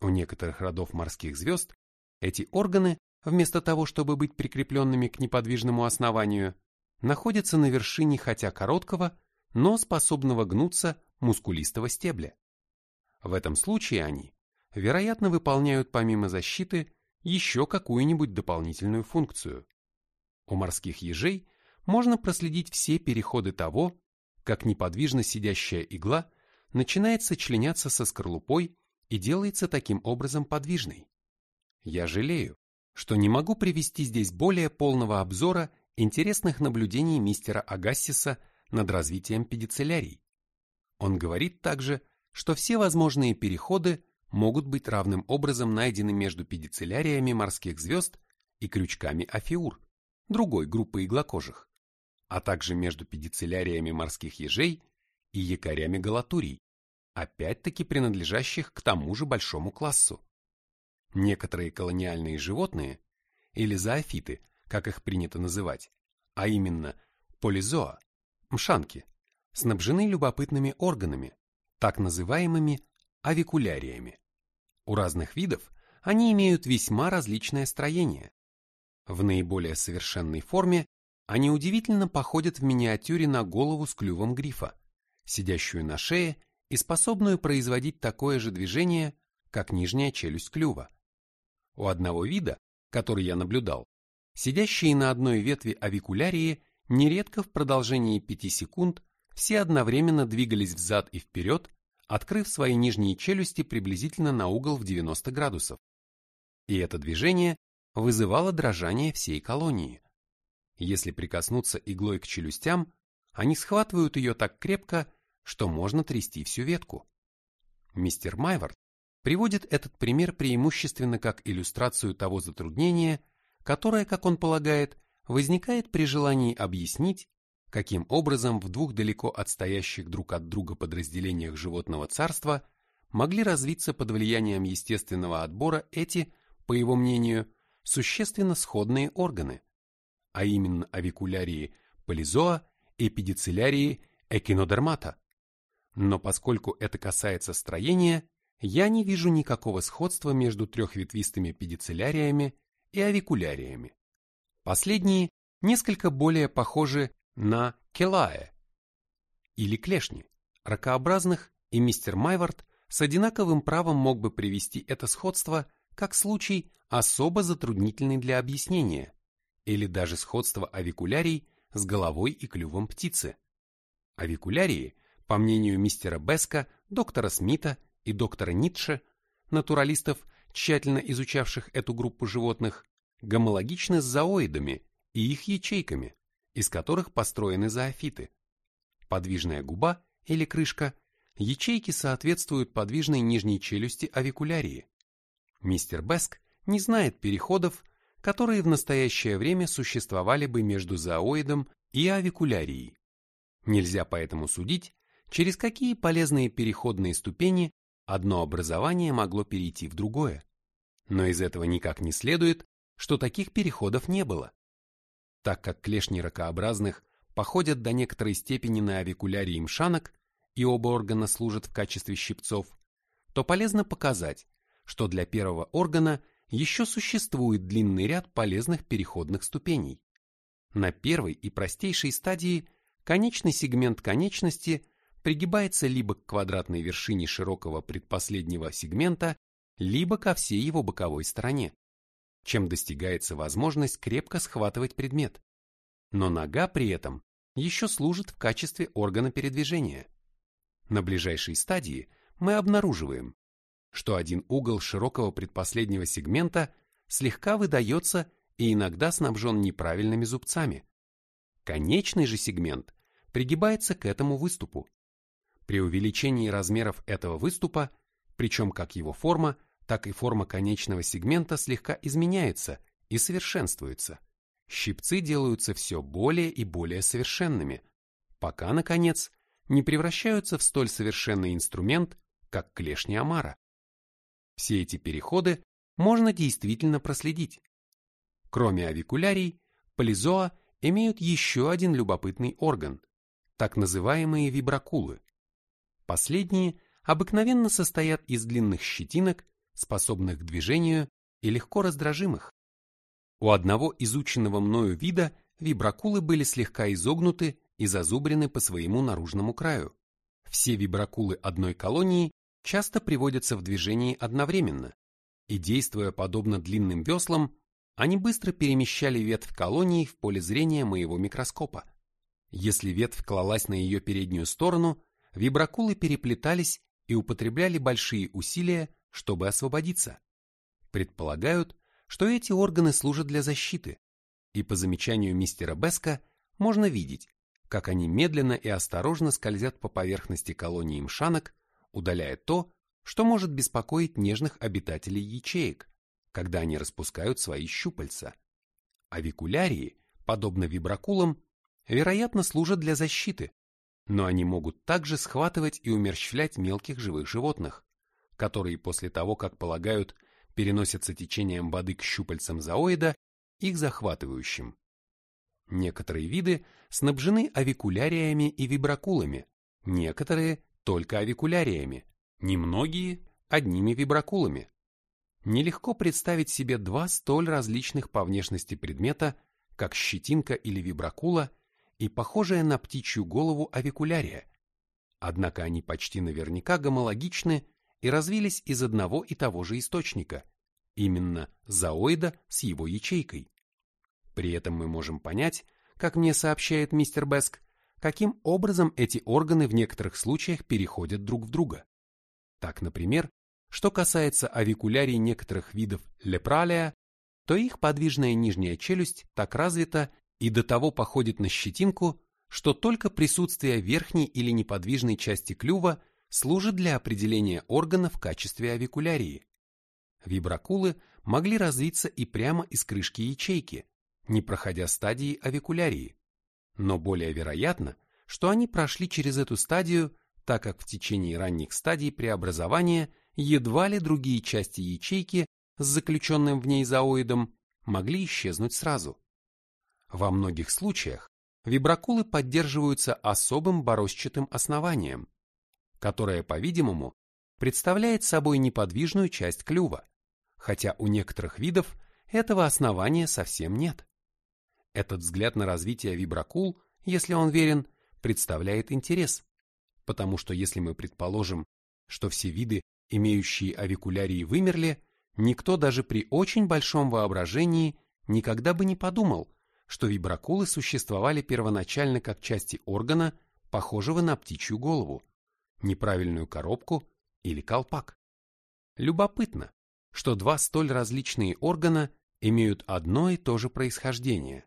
У некоторых родов морских звезд эти органы, вместо того, чтобы быть прикрепленными к неподвижному основанию, находятся на вершине хотя короткого, но способного гнуться мускулистого стебля. В этом случае они, вероятно, выполняют помимо защиты еще какую-нибудь дополнительную функцию. У морских ежей можно проследить все переходы того, как неподвижно сидящая игла начинает сочленяться со скорлупой и делается таким образом подвижной. Я жалею, что не могу привести здесь более полного обзора интересных наблюдений мистера Агассиса над развитием педициллярий. Он говорит также, что все возможные переходы могут быть равным образом найдены между педицилляриями морских звезд и крючками афиур, другой группы иглокожих, а также между педицилляриями морских ежей и якорями галатурий, опять-таки принадлежащих к тому же большому классу. Некоторые колониальные животные, или зоофиты, как их принято называть, а именно полизоа, мшанки, снабжены любопытными органами, так называемыми авикуляриями. У разных видов они имеют весьма различное строение. В наиболее совершенной форме они удивительно походят в миниатюре на голову с клювом грифа, сидящую на шее и способную производить такое же движение, как нижняя челюсть клюва. У одного вида, который я наблюдал, Сидящие на одной ветви авикулярии нередко в продолжении 5 секунд все одновременно двигались взад и вперед, открыв свои нижние челюсти приблизительно на угол в 90 градусов. И это движение вызывало дрожание всей колонии. Если прикоснуться иглой к челюстям, они схватывают ее так крепко, что можно трясти всю ветку. Мистер Майвард приводит этот пример преимущественно как иллюстрацию того затруднения, которое, как он полагает, возникает при желании объяснить, каким образом в двух далеко отстоящих друг от друга подразделениях животного царства могли развиться под влиянием естественного отбора эти, по его мнению, существенно сходные органы, а именно авикулярии полизоа и педициллярии экинодермата. Но поскольку это касается строения, я не вижу никакого сходства между трехветвистыми педицилляриями и авикуляриями. Последние несколько более похожи на келае или клешни, ракообразных, и мистер Майвард с одинаковым правом мог бы привести это сходство как случай особо затруднительный для объяснения, или даже сходство авикулярий с головой и клювом птицы. Авикулярии, по мнению мистера Беска, доктора Смита и доктора Ницше, натуралистов, тщательно изучавших эту группу животных, гомологичны с зооидами и их ячейками, из которых построены зоофиты. Подвижная губа или крышка, ячейки соответствуют подвижной нижней челюсти авикулярии. Мистер Беск не знает переходов, которые в настоящее время существовали бы между зооидом и авикулярией. Нельзя поэтому судить, через какие полезные переходные ступени одно образование могло перейти в другое. Но из этого никак не следует, что таких переходов не было. Так как клешни ракообразных походят до некоторой степени на авикулярии мшанок, и оба органа служат в качестве щипцов, то полезно показать, что для первого органа еще существует длинный ряд полезных переходных ступеней. На первой и простейшей стадии конечный сегмент конечности пригибается либо к квадратной вершине широкого предпоследнего сегмента, либо ко всей его боковой стороне чем достигается возможность крепко схватывать предмет. Но нога при этом еще служит в качестве органа передвижения. На ближайшей стадии мы обнаруживаем, что один угол широкого предпоследнего сегмента слегка выдается и иногда снабжен неправильными зубцами. Конечный же сегмент пригибается к этому выступу. При увеличении размеров этого выступа, причем как его форма, так и форма конечного сегмента слегка изменяется и совершенствуется. Щипцы делаются все более и более совершенными, пока, наконец, не превращаются в столь совершенный инструмент, как клешни омара. Все эти переходы можно действительно проследить. Кроме авикулярий, полизоа имеют еще один любопытный орган, так называемые вибракулы. Последние обыкновенно состоят из длинных щетинок способных к движению и легко раздражимых. У одного изученного мною вида вибракулы были слегка изогнуты и зазубрены по своему наружному краю. Все вибракулы одной колонии часто приводятся в движение одновременно, и действуя подобно длинным веслам, они быстро перемещали ветвь колонии в поле зрения моего микроскопа. Если ветвь клалась на ее переднюю сторону, вибракулы переплетались и употребляли большие усилия, чтобы освободиться. Предполагают, что эти органы служат для защиты, и по замечанию мистера Беска можно видеть, как они медленно и осторожно скользят по поверхности колонии мшанок, удаляя то, что может беспокоить нежных обитателей ячеек, когда они распускают свои щупальца. Авикулярии, подобно вибракулам, вероятно, служат для защиты, но они могут также схватывать и умерщвлять мелких живых животных, которые после того, как полагают, переносятся течением воды к щупальцам зооида, их захватывающим. Некоторые виды снабжены авикуляриями и вибракулами, некоторые только авикуляриями, немногие одними вибракулами. Нелегко представить себе два столь различных по внешности предмета, как щетинка или вибракула и похожая на птичью голову авикулярия. Однако они почти наверняка гомологичны и развились из одного и того же источника, именно зооида с его ячейкой. При этом мы можем понять, как мне сообщает мистер Беск, каким образом эти органы в некоторых случаях переходят друг в друга. Так, например, что касается авикулярий некоторых видов лепралия, то их подвижная нижняя челюсть так развита и до того походит на щетинку, что только присутствие верхней или неподвижной части клюва служит для определения органа в качестве авикулярии. Вибракулы могли развиться и прямо из крышки ячейки, не проходя стадии авикулярии. Но более вероятно, что они прошли через эту стадию, так как в течение ранних стадий преобразования едва ли другие части ячейки с заключенным в ней зооидом могли исчезнуть сразу. Во многих случаях вибракулы поддерживаются особым борозчатым основанием, которое, по-видимому, представляет собой неподвижную часть клюва, хотя у некоторых видов этого основания совсем нет. Этот взгляд на развитие вибракул, если он верен, представляет интерес, потому что если мы предположим, что все виды, имеющие авикулярии, вымерли, никто даже при очень большом воображении никогда бы не подумал, что вибракулы существовали первоначально как части органа, похожего на птичью голову, неправильную коробку или колпак. Любопытно, что два столь различные органа имеют одно и то же происхождение,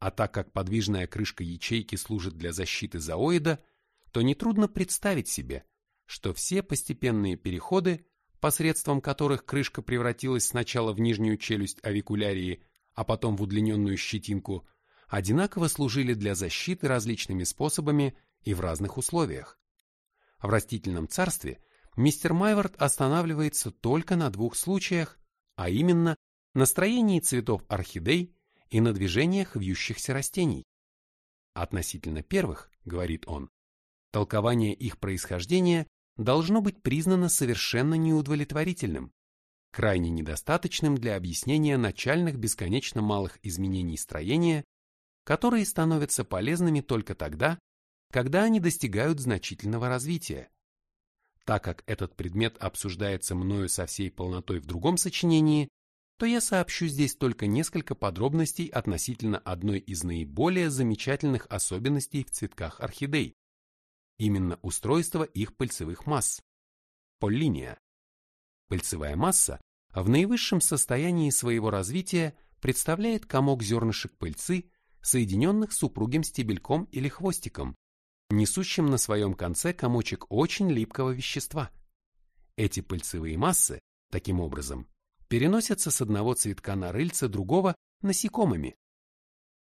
а так как подвижная крышка ячейки служит для защиты зооида, то нетрудно представить себе, что все постепенные переходы, посредством которых крышка превратилась сначала в нижнюю челюсть авикулярии, а потом в удлиненную щетинку, одинаково служили для защиты различными способами и в разных условиях. В растительном царстве мистер Майвард останавливается только на двух случаях, а именно на строении цветов орхидей и на движениях вьющихся растений. Относительно первых, говорит он, толкование их происхождения должно быть признано совершенно неудовлетворительным, крайне недостаточным для объяснения начальных бесконечно малых изменений строения, которые становятся полезными только тогда, когда они достигают значительного развития. Так как этот предмет обсуждается мною со всей полнотой в другом сочинении, то я сообщу здесь только несколько подробностей относительно одной из наиболее замечательных особенностей в цветках орхидей, именно устройства их пыльцевых масс – поллиния. Пыльцевая масса в наивысшем состоянии своего развития представляет комок зернышек пыльцы, соединенных с упругим стебельком или хвостиком, несущим на своем конце комочек очень липкого вещества. Эти пыльцевые массы, таким образом, переносятся с одного цветка на рыльце другого насекомыми.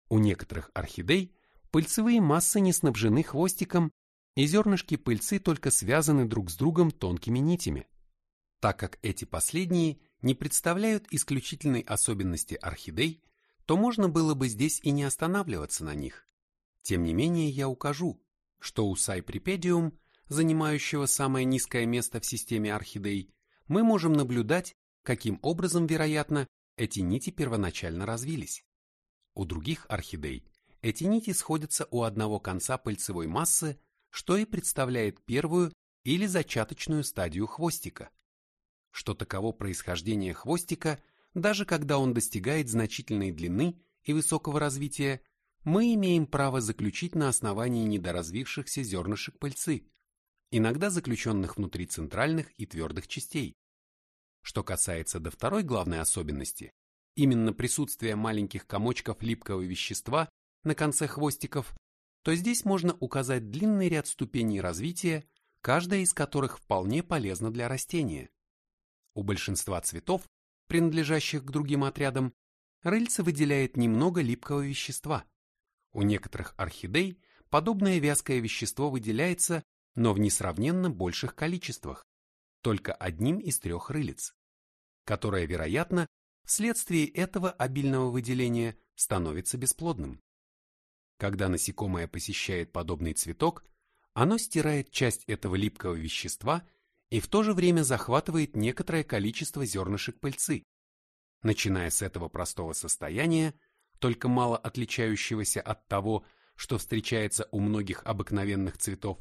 У некоторых орхидей пыльцевые массы не снабжены хвостиком, и зернышки пыльцы только связаны друг с другом тонкими нитями. Так как эти последние не представляют исключительной особенности орхидей, то можно было бы здесь и не останавливаться на них. Тем не менее, я укажу, что у сайприпедиум, занимающего самое низкое место в системе орхидей, мы можем наблюдать, каким образом, вероятно, эти нити первоначально развились. У других орхидей эти нити сходятся у одного конца пыльцевой массы, что и представляет первую или зачаточную стадию хвостика что таково происхождение хвостика, даже когда он достигает значительной длины и высокого развития, мы имеем право заключить на основании недоразвившихся зернышек пыльцы, иногда заключенных внутри центральных и твердых частей. Что касается до второй главной особенности, именно присутствия маленьких комочков липкого вещества на конце хвостиков, то здесь можно указать длинный ряд ступеней развития, каждая из которых вполне полезна для растения. У большинства цветов, принадлежащих к другим отрядам, рыльце выделяет немного липкого вещества. У некоторых орхидей подобное вязкое вещество выделяется, но в несравненно больших количествах, только одним из трех рылиц, которое, вероятно, вследствие этого обильного выделения становится бесплодным. Когда насекомое посещает подобный цветок, оно стирает часть этого липкого вещества и в то же время захватывает некоторое количество зернышек пыльцы. Начиная с этого простого состояния, только мало отличающегося от того, что встречается у многих обыкновенных цветов,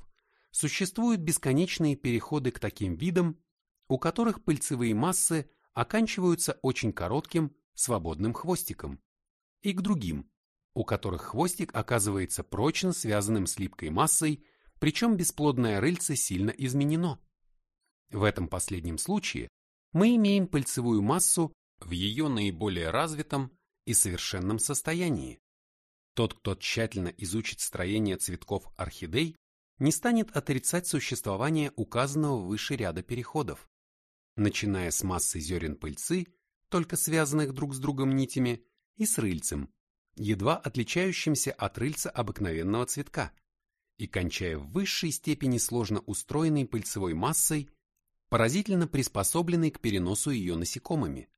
существуют бесконечные переходы к таким видам, у которых пыльцевые массы оканчиваются очень коротким, свободным хвостиком, и к другим, у которых хвостик оказывается прочно связанным с липкой массой, причем бесплодное рыльце сильно изменено. В этом последнем случае мы имеем пыльцевую массу в ее наиболее развитом и совершенном состоянии. Тот, кто тщательно изучит строение цветков орхидей, не станет отрицать существование указанного выше ряда переходов. начиная с массы зерен пыльцы, только связанных друг с другом нитями, и с рыльцем, едва отличающимся от рыльца обыкновенного цветка, и кончая в высшей степени сложно устроенной пыльцевой массой, поразительно приспособленной к переносу ее насекомыми.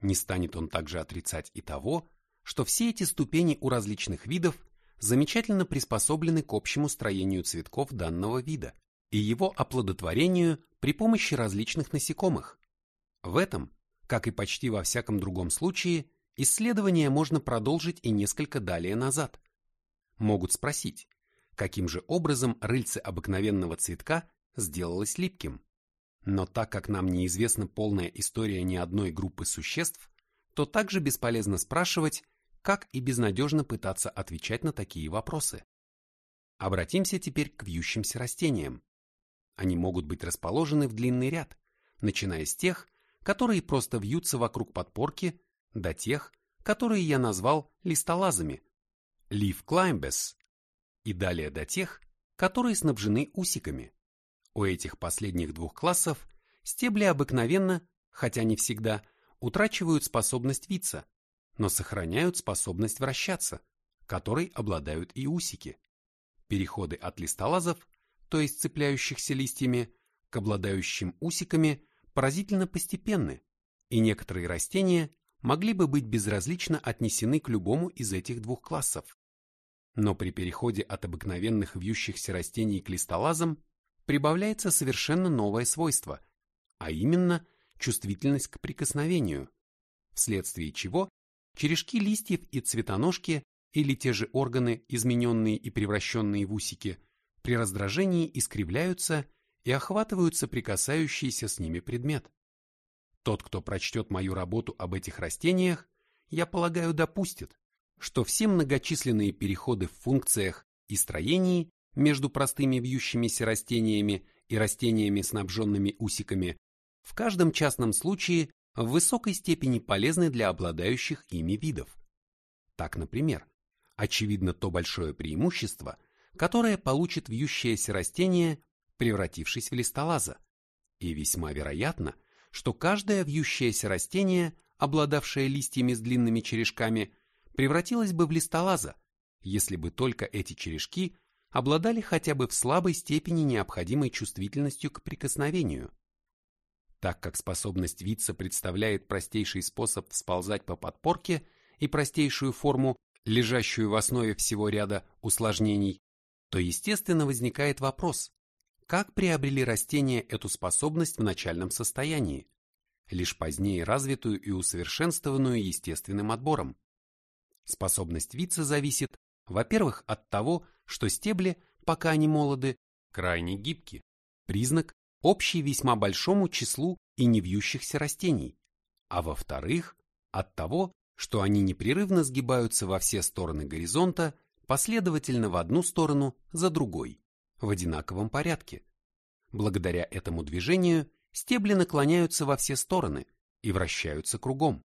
Не станет он также отрицать и того, что все эти ступени у различных видов замечательно приспособлены к общему строению цветков данного вида и его оплодотворению при помощи различных насекомых. В этом, как и почти во всяком другом случае, исследование можно продолжить и несколько далее назад. Могут спросить, каким же образом рыльце обыкновенного цветка сделалось липким. Но так как нам неизвестна полная история ни одной группы существ, то также бесполезно спрашивать, как и безнадежно пытаться отвечать на такие вопросы. Обратимся теперь к вьющимся растениям. Они могут быть расположены в длинный ряд, начиная с тех, которые просто вьются вокруг подпорки, до тех, которые я назвал листолазами, leaf climbers, и далее до тех, которые снабжены усиками. У этих последних двух классов стебли обыкновенно, хотя не всегда, утрачивают способность виться, но сохраняют способность вращаться, которой обладают и усики. Переходы от листолазов, то есть цепляющихся листьями, к обладающим усиками поразительно постепенны, и некоторые растения могли бы быть безразлично отнесены к любому из этих двух классов. Но при переходе от обыкновенных вьющихся растений к листолазам прибавляется совершенно новое свойство, а именно чувствительность к прикосновению, вследствие чего черешки листьев и цветоножки или те же органы, измененные и превращенные в усики, при раздражении искривляются и охватывают соприкасающийся с ними предмет. Тот, кто прочтет мою работу об этих растениях, я полагаю, допустит, что все многочисленные переходы в функциях и строении между простыми вьющимися растениями и растениями, снабженными усиками, в каждом частном случае в высокой степени полезны для обладающих ими видов. Так, например, очевидно то большое преимущество, которое получит вьющееся растение, превратившись в листолаза, и весьма вероятно, что каждое вьющееся растение, обладавшее листьями с длинными черешками, превратилось бы в листолаза, если бы только эти черешки обладали хотя бы в слабой степени необходимой чувствительностью к прикосновению. Так как способность виться представляет простейший способ сползать по подпорке и простейшую форму, лежащую в основе всего ряда усложнений, то естественно возникает вопрос, как приобрели растения эту способность в начальном состоянии, лишь позднее развитую и усовершенствованную естественным отбором. Способность виться зависит, во-первых, от того, что стебли, пока они молоды, крайне гибки, признак, общий весьма большому числу и невьющихся растений, а во-вторых, от того, что они непрерывно сгибаются во все стороны горизонта, последовательно в одну сторону за другой, в одинаковом порядке. Благодаря этому движению стебли наклоняются во все стороны и вращаются кругом.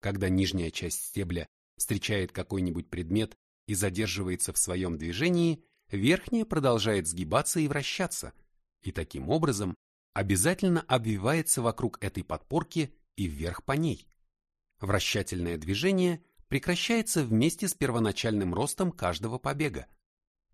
Когда нижняя часть стебля встречает какой-нибудь предмет и задерживается в своем движении, верхняя продолжает сгибаться и вращаться, и таким образом обязательно обвивается вокруг этой подпорки и вверх по ней. Вращательное движение прекращается вместе с первоначальным ростом каждого побега.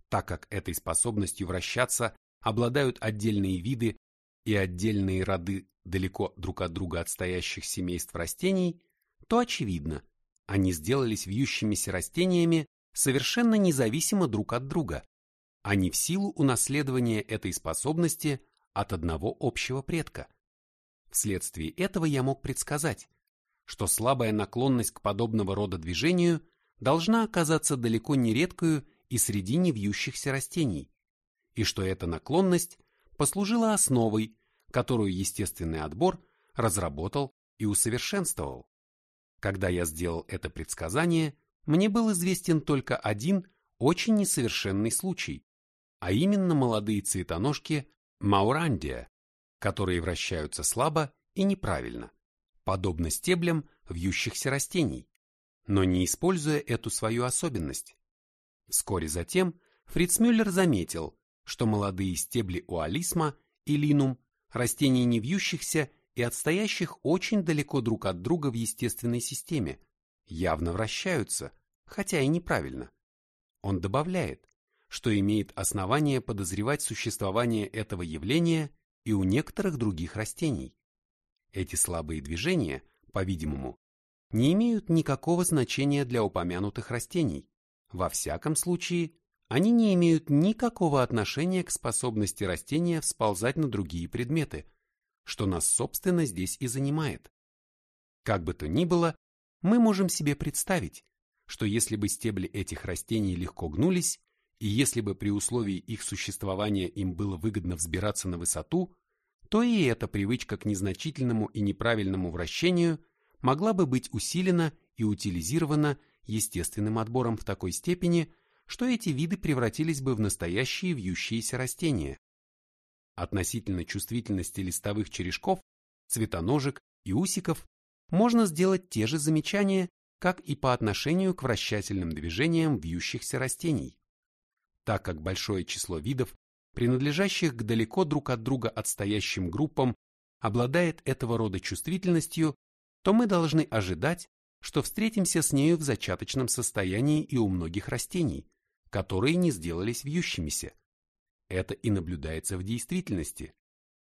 Так как этой способностью вращаться обладают отдельные виды и отдельные роды далеко друг от друга отстоящих семейств растений, то очевидно, они сделались вьющимися растениями совершенно независимо друг от друга, а не в силу унаследования этой способности от одного общего предка. Вследствие этого я мог предсказать, что слабая наклонность к подобного рода движению должна оказаться далеко не редкою и среди невьющихся растений, и что эта наклонность послужила основой, которую естественный отбор разработал и усовершенствовал. Когда я сделал это предсказание, мне был известен только один очень несовершенный случай, а именно молодые цветоножки маурандия, которые вращаются слабо и неправильно, подобно стеблям вьющихся растений, но не используя эту свою особенность. Вскоре затем Фриц Мюллер заметил, что молодые стебли у алисма и линум, растений не вьющихся и отстоящих очень далеко друг от друга в естественной системе, явно вращаются, хотя и неправильно. Он добавляет, что имеет основание подозревать существование этого явления и у некоторых других растений. Эти слабые движения, по-видимому, не имеют никакого значения для упомянутых растений. Во всяком случае, они не имеют никакого отношения к способности растения всползать на другие предметы, что нас, собственно, здесь и занимает. Как бы то ни было, мы можем себе представить, что если бы стебли этих растений легко гнулись, и если бы при условии их существования им было выгодно взбираться на высоту, то и эта привычка к незначительному и неправильному вращению могла бы быть усилена и утилизирована естественным отбором в такой степени, что эти виды превратились бы в настоящие вьющиеся растения. Относительно чувствительности листовых черешков, цветоножек и усиков можно сделать те же замечания, как и по отношению к вращательным движениям вьющихся растений. Так как большое число видов, принадлежащих к далеко друг от друга отстоящим группам, обладает этого рода чувствительностью, то мы должны ожидать, что встретимся с нею в зачаточном состоянии и у многих растений, которые не сделались вьющимися. Это и наблюдается в действительности.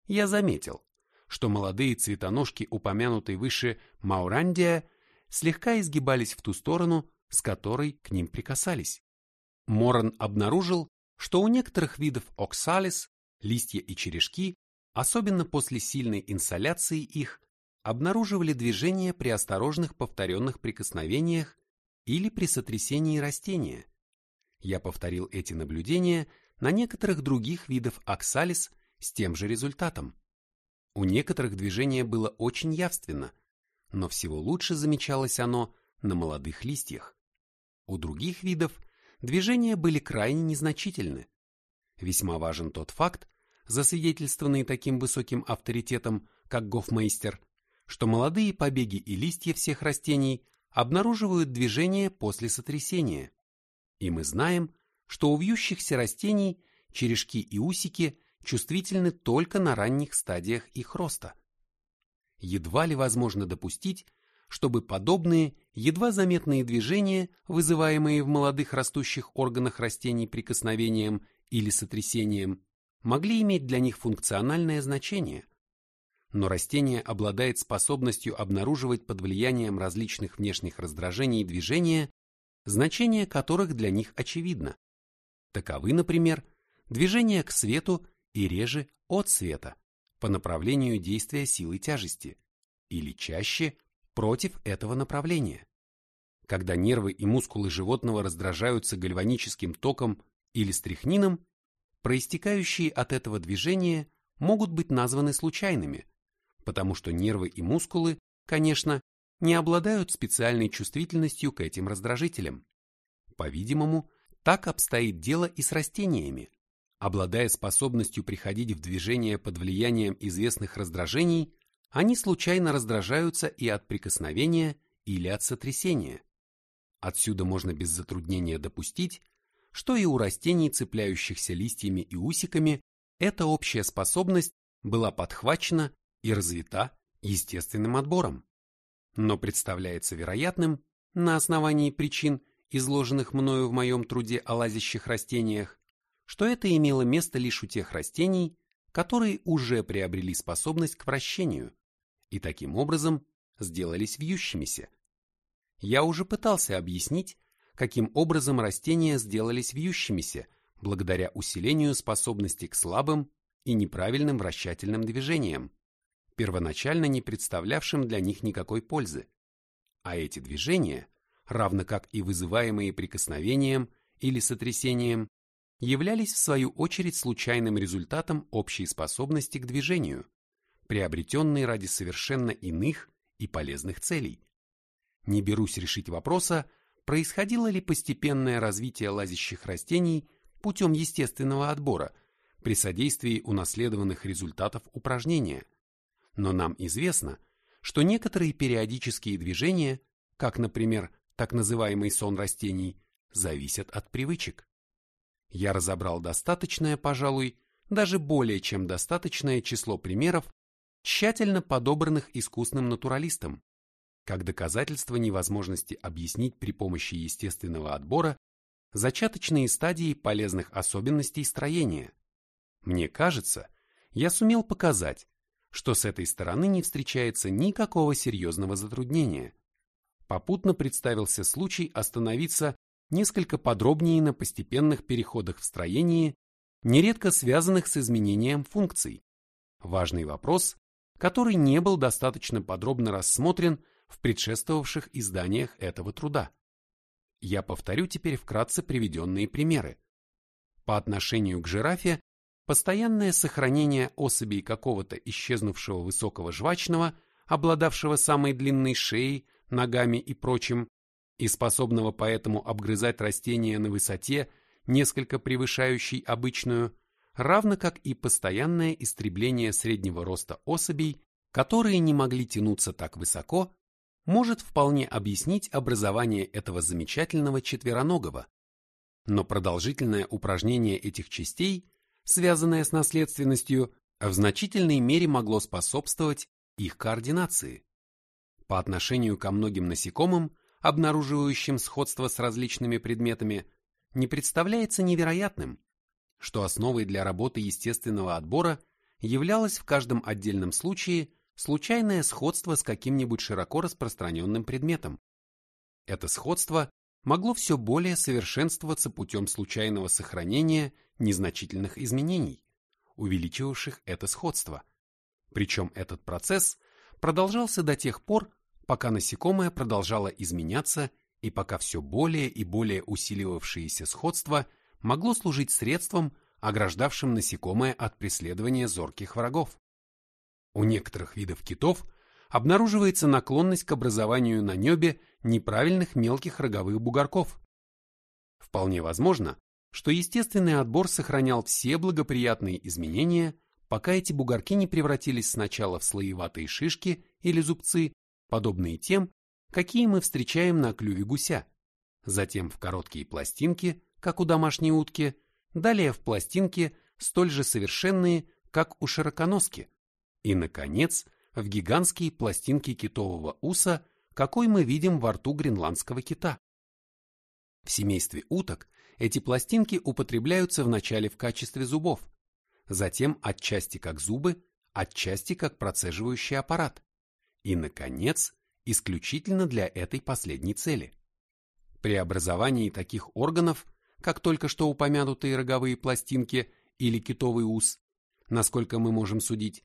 Я заметил, что молодые цветоножки, упомянутой выше Маурандия, слегка изгибались в ту сторону, с которой к ним прикасались. Моран обнаружил, что у некоторых видов оксалис листья и черешки, особенно после сильной инсоляции их, обнаруживали движение при осторожных повторенных прикосновениях или при сотрясении растения, я повторил эти наблюдения на некоторых других видов оксалис с тем же результатом. У некоторых движение было очень явственно, но всего лучше замечалось оно на молодых листьях. У других видов движения были крайне незначительны. Весьма важен тот факт, засвидетельствованный таким высоким авторитетом, как Гофмейстер, что молодые побеги и листья всех растений обнаруживают движение после сотрясения. И мы знаем, что у вьющихся растений черешки и усики чувствительны только на ранних стадиях их роста. Едва ли возможно допустить, чтобы подобные, едва заметные движения, вызываемые в молодых растущих органах растений прикосновением или сотрясением, могли иметь для них функциональное значение. Но растение обладает способностью обнаруживать под влиянием различных внешних раздражений движения, значение которых для них очевидно. Таковы, например, движение к свету и реже от света по направлению действия силы тяжести, или чаще против этого направления. Когда нервы и мускулы животного раздражаются гальваническим током или стрихнином, проистекающие от этого движения могут быть названы случайными, потому что нервы и мускулы, конечно, не обладают специальной чувствительностью к этим раздражителям. По-видимому, так обстоит дело и с растениями. Обладая способностью приходить в движение под влиянием известных раздражений, они случайно раздражаются и от прикосновения или от сотрясения. Отсюда можно без затруднения допустить, что и у растений, цепляющихся листьями и усиками, эта общая способность была подхвачена и развита естественным отбором но представляется вероятным, на основании причин, изложенных мною в моем труде о лазящих растениях, что это имело место лишь у тех растений, которые уже приобрели способность к вращению и таким образом сделались вьющимися. Я уже пытался объяснить, каким образом растения сделались вьющимися благодаря усилению способности к слабым и неправильным вращательным движениям, первоначально не представлявшим для них никакой пользы. А эти движения, равно как и вызываемые прикосновением или сотрясением, являлись в свою очередь случайным результатом общей способности к движению, приобретенной ради совершенно иных и полезных целей. Не берусь решить вопроса, происходило ли постепенное развитие лазящих растений путем естественного отбора при содействии унаследованных результатов упражнения – но нам известно, что некоторые периодические движения, как, например, так называемый сон растений, зависят от привычек. Я разобрал достаточное, пожалуй, даже более чем достаточное число примеров, тщательно подобранных искусным натуралистом, как доказательство невозможности объяснить при помощи естественного отбора зачаточные стадии полезных особенностей строения. Мне кажется, я сумел показать, что с этой стороны не встречается никакого серьезного затруднения. Попутно представился случай остановиться несколько подробнее на постепенных переходах в строении, нередко связанных с изменением функций. Важный вопрос, который не был достаточно подробно рассмотрен в предшествовавших изданиях этого труда. Я повторю теперь вкратце приведенные примеры. По отношению к жирафе, постоянное сохранение особей какого-то исчезнувшего высокого жвачного, обладавшего самой длинной шеей, ногами и прочим, и способного поэтому обгрызать растения на высоте, несколько превышающей обычную, равно как и постоянное истребление среднего роста особей, которые не могли тянуться так высоко, может вполне объяснить образование этого замечательного четвероногого. Но продолжительное упражнение этих частей, связанное с наследственностью, в значительной мере могло способствовать их координации. По отношению ко многим насекомым, обнаруживающим сходство с различными предметами, не представляется невероятным, что основой для работы естественного отбора являлось в каждом отдельном случае случайное сходство с каким-нибудь широко распространенным предметом. Это сходство могло все более совершенствоваться путем случайного сохранения незначительных изменений, увеличивавших это сходство. Причем этот процесс продолжался до тех пор, пока насекомое продолжало изменяться и пока все более и более усиливавшееся сходство могло служить средством, ограждавшим насекомое от преследования зорких врагов. У некоторых видов китов обнаруживается наклонность к образованию на небе неправильных мелких роговых бугорков. Вполне возможно, что естественный отбор сохранял все благоприятные изменения, пока эти бугорки не превратились сначала в слоеватые шишки или зубцы, подобные тем, какие мы встречаем на клюве гуся, затем в короткие пластинки, как у домашней утки, далее в пластинки, столь же совершенные, как у широконоски, и, наконец, в гигантские пластинки китового уса, какой мы видим во рту гренландского кита. В семействе уток эти пластинки употребляются вначале в качестве зубов, затем отчасти как зубы, отчасти как процеживающий аппарат, и, наконец, исключительно для этой последней цели. При образовании таких органов, как только что упомянутые роговые пластинки или китовый ус, насколько мы можем судить,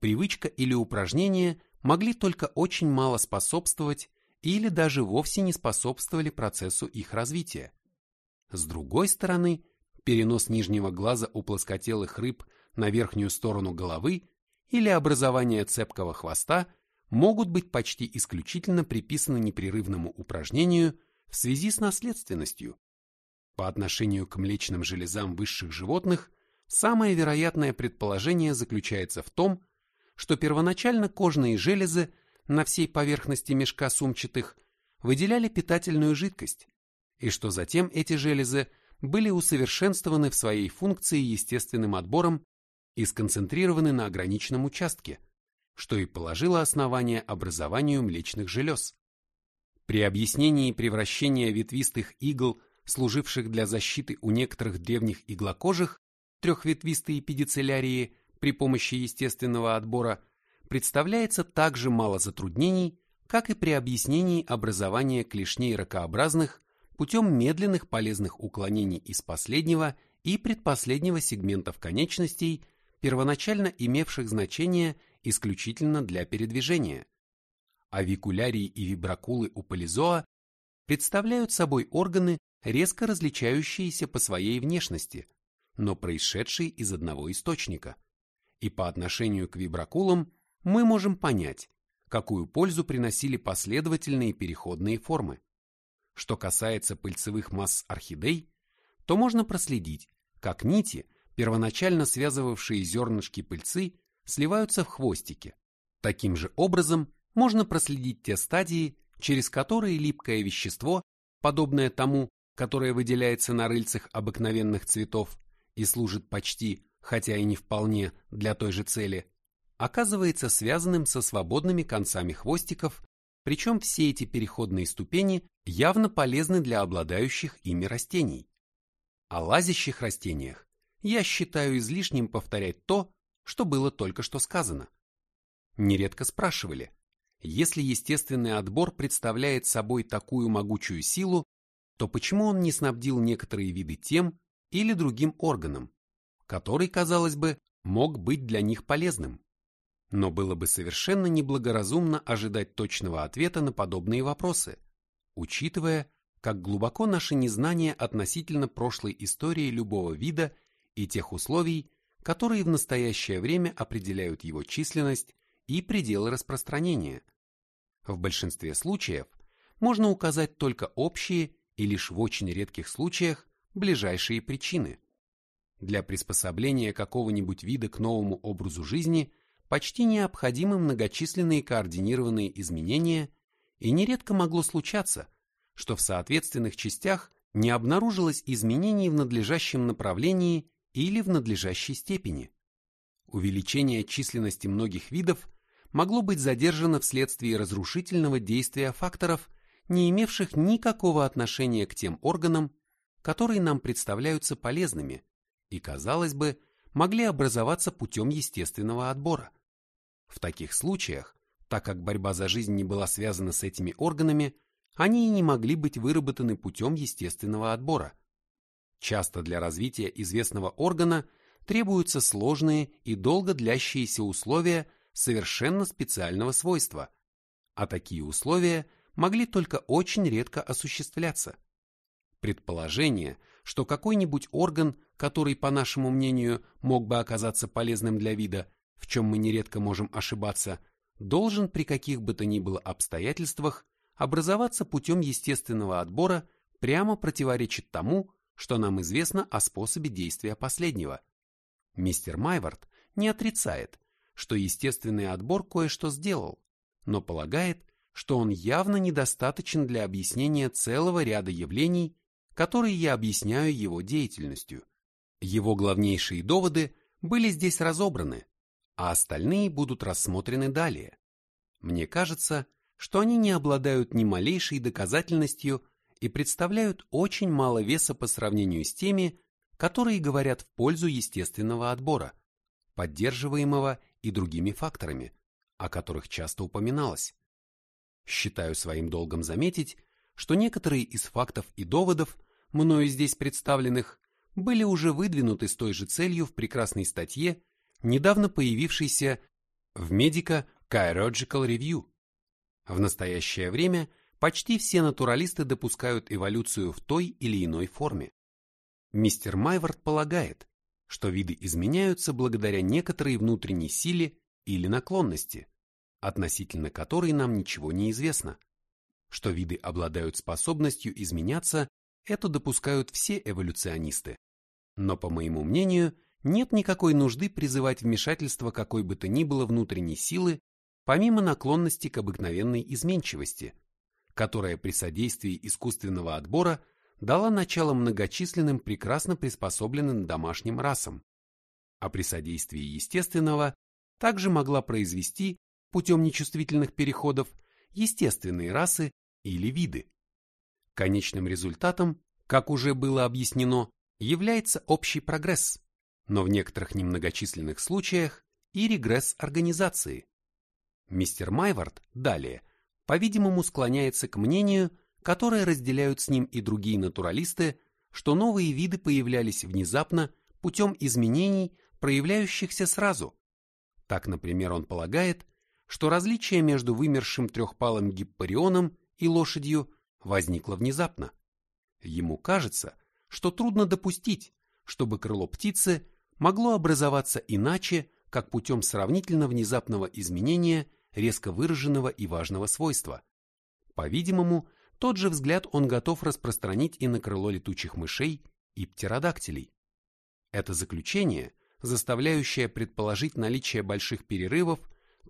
привычка или упражнение могли только очень мало способствовать или даже вовсе не способствовали процессу их развития. С другой стороны, перенос нижнего глаза у плоскотелых рыб на верхнюю сторону головы или образование цепкого хвоста могут быть почти исключительно приписаны непрерывному упражнению в связи с наследственностью. По отношению к млечным железам высших животных, самое вероятное предположение заключается в том, что первоначально кожные железы на всей поверхности мешка сумчатых выделяли питательную жидкость, и что затем эти железы были усовершенствованы в своей функции естественным отбором и сконцентрированы на ограниченном участке, что и положило основание образованию млечных желез. При объяснении превращения ветвистых игл, служивших для защиты у некоторых древних иглокожих, трехветвистые педицелярии, при помощи естественного отбора представляется так же мало затруднений, как и при объяснении образования клешней ракообразных путем медленных полезных уклонений из последнего и предпоследнего сегментов конечностей, первоначально имевших значение исключительно для передвижения. Авикулярии и вибракулы у полизоа представляют собой органы, резко различающиеся по своей внешности, но происшедшие из одного источника и по отношению к вибракулам мы можем понять, какую пользу приносили последовательные переходные формы. Что касается пыльцевых масс орхидей, то можно проследить, как нити, первоначально связывавшие зернышки пыльцы, сливаются в хвостики. Таким же образом можно проследить те стадии, через которые липкое вещество, подобное тому, которое выделяется на рыльцах обыкновенных цветов и служит почти хотя и не вполне для той же цели, оказывается связанным со свободными концами хвостиков, причем все эти переходные ступени явно полезны для обладающих ими растений. О лазящих растениях я считаю излишним повторять то, что было только что сказано. Нередко спрашивали, если естественный отбор представляет собой такую могучую силу, то почему он не снабдил некоторые виды тем или другим органом, который, казалось бы, мог быть для них полезным? Но было бы совершенно неблагоразумно ожидать точного ответа на подобные вопросы, учитывая, как глубоко наше незнание относительно прошлой истории любого вида и тех условий, которые в настоящее время определяют его численность и пределы распространения. В большинстве случаев можно указать только общие и лишь в очень редких случаях ближайшие причины. Для приспособления какого-нибудь вида к новому образу жизни почти необходимы многочисленные координированные изменения, и нередко могло случаться, что в соответственных частях не обнаружилось изменений в надлежащем направлении или в надлежащей степени. Увеличение численности многих видов могло быть задержано вследствие разрушительного действия факторов, не имевших никакого отношения к тем органам, которые нам представляются полезными и, казалось бы, могли образоваться путем естественного отбора. В таких случаях, так как борьба за жизнь не была связана с этими органами, они и не могли быть выработаны путем естественного отбора. Часто для развития известного органа требуются сложные и долго длящиеся условия совершенно специального свойства, а такие условия могли только очень редко осуществляться. Предположение, что какой-нибудь орган, который, по нашему мнению, мог бы оказаться полезным для вида, в чем мы нередко можем ошибаться, должен при каких бы то ни было обстоятельствах образоваться путем естественного отбора прямо противоречит тому, что нам известно о способе действия последнего. Мистер Майвард не отрицает, что естественный отбор кое-что сделал, но полагает, что он явно недостаточен для объяснения целого ряда явлений, которые я объясняю его деятельностью. Его главнейшие доводы были здесь разобраны, а остальные будут рассмотрены далее. Мне кажется, что они не обладают ни малейшей доказательностью и представляют очень мало веса по сравнению с теми, которые говорят в пользу естественного отбора, поддерживаемого и другими факторами, о которых часто упоминалось. Считаю своим долгом заметить, что некоторые из фактов и доводов, мною здесь представленных, были уже выдвинуты с той же целью в прекрасной статье недавно появившейся в Medica Chirurgical Review. В настоящее время почти все натуралисты допускают эволюцию в той или иной форме. Мистер Майвард полагает, что виды изменяются благодаря некоторой внутренней силе или наклонности, относительно которой нам ничего не известно. Что виды обладают способностью изменяться, это допускают все эволюционисты. Но, по моему мнению, нет никакой нужды призывать вмешательство какой бы то ни было внутренней силы, помимо наклонности к обыкновенной изменчивости, которая при содействии искусственного отбора дала начало многочисленным прекрасно приспособленным домашним расам, а при содействии естественного также могла произвести путем нечувствительных переходов естественные расы или виды. Конечным результатом, как уже было объяснено, является общий прогресс, но в некоторых немногочисленных случаях и регресс организации. Мистер Майвард далее, по-видимому, склоняется к мнению, которое разделяют с ним и другие натуралисты, что новые виды появлялись внезапно путем изменений, проявляющихся сразу. Так, например, он полагает, что различие между вымершим трехпалым гиппарионом и лошадью возникло внезапно. Ему кажется, что трудно допустить, чтобы крыло птицы могло образоваться иначе, как путем сравнительно внезапного изменения резко выраженного и важного свойства. По-видимому, тот же взгляд он готов распространить и на крыло летучих мышей и птеродактилей. Это заключение, заставляющее предположить наличие больших перерывов,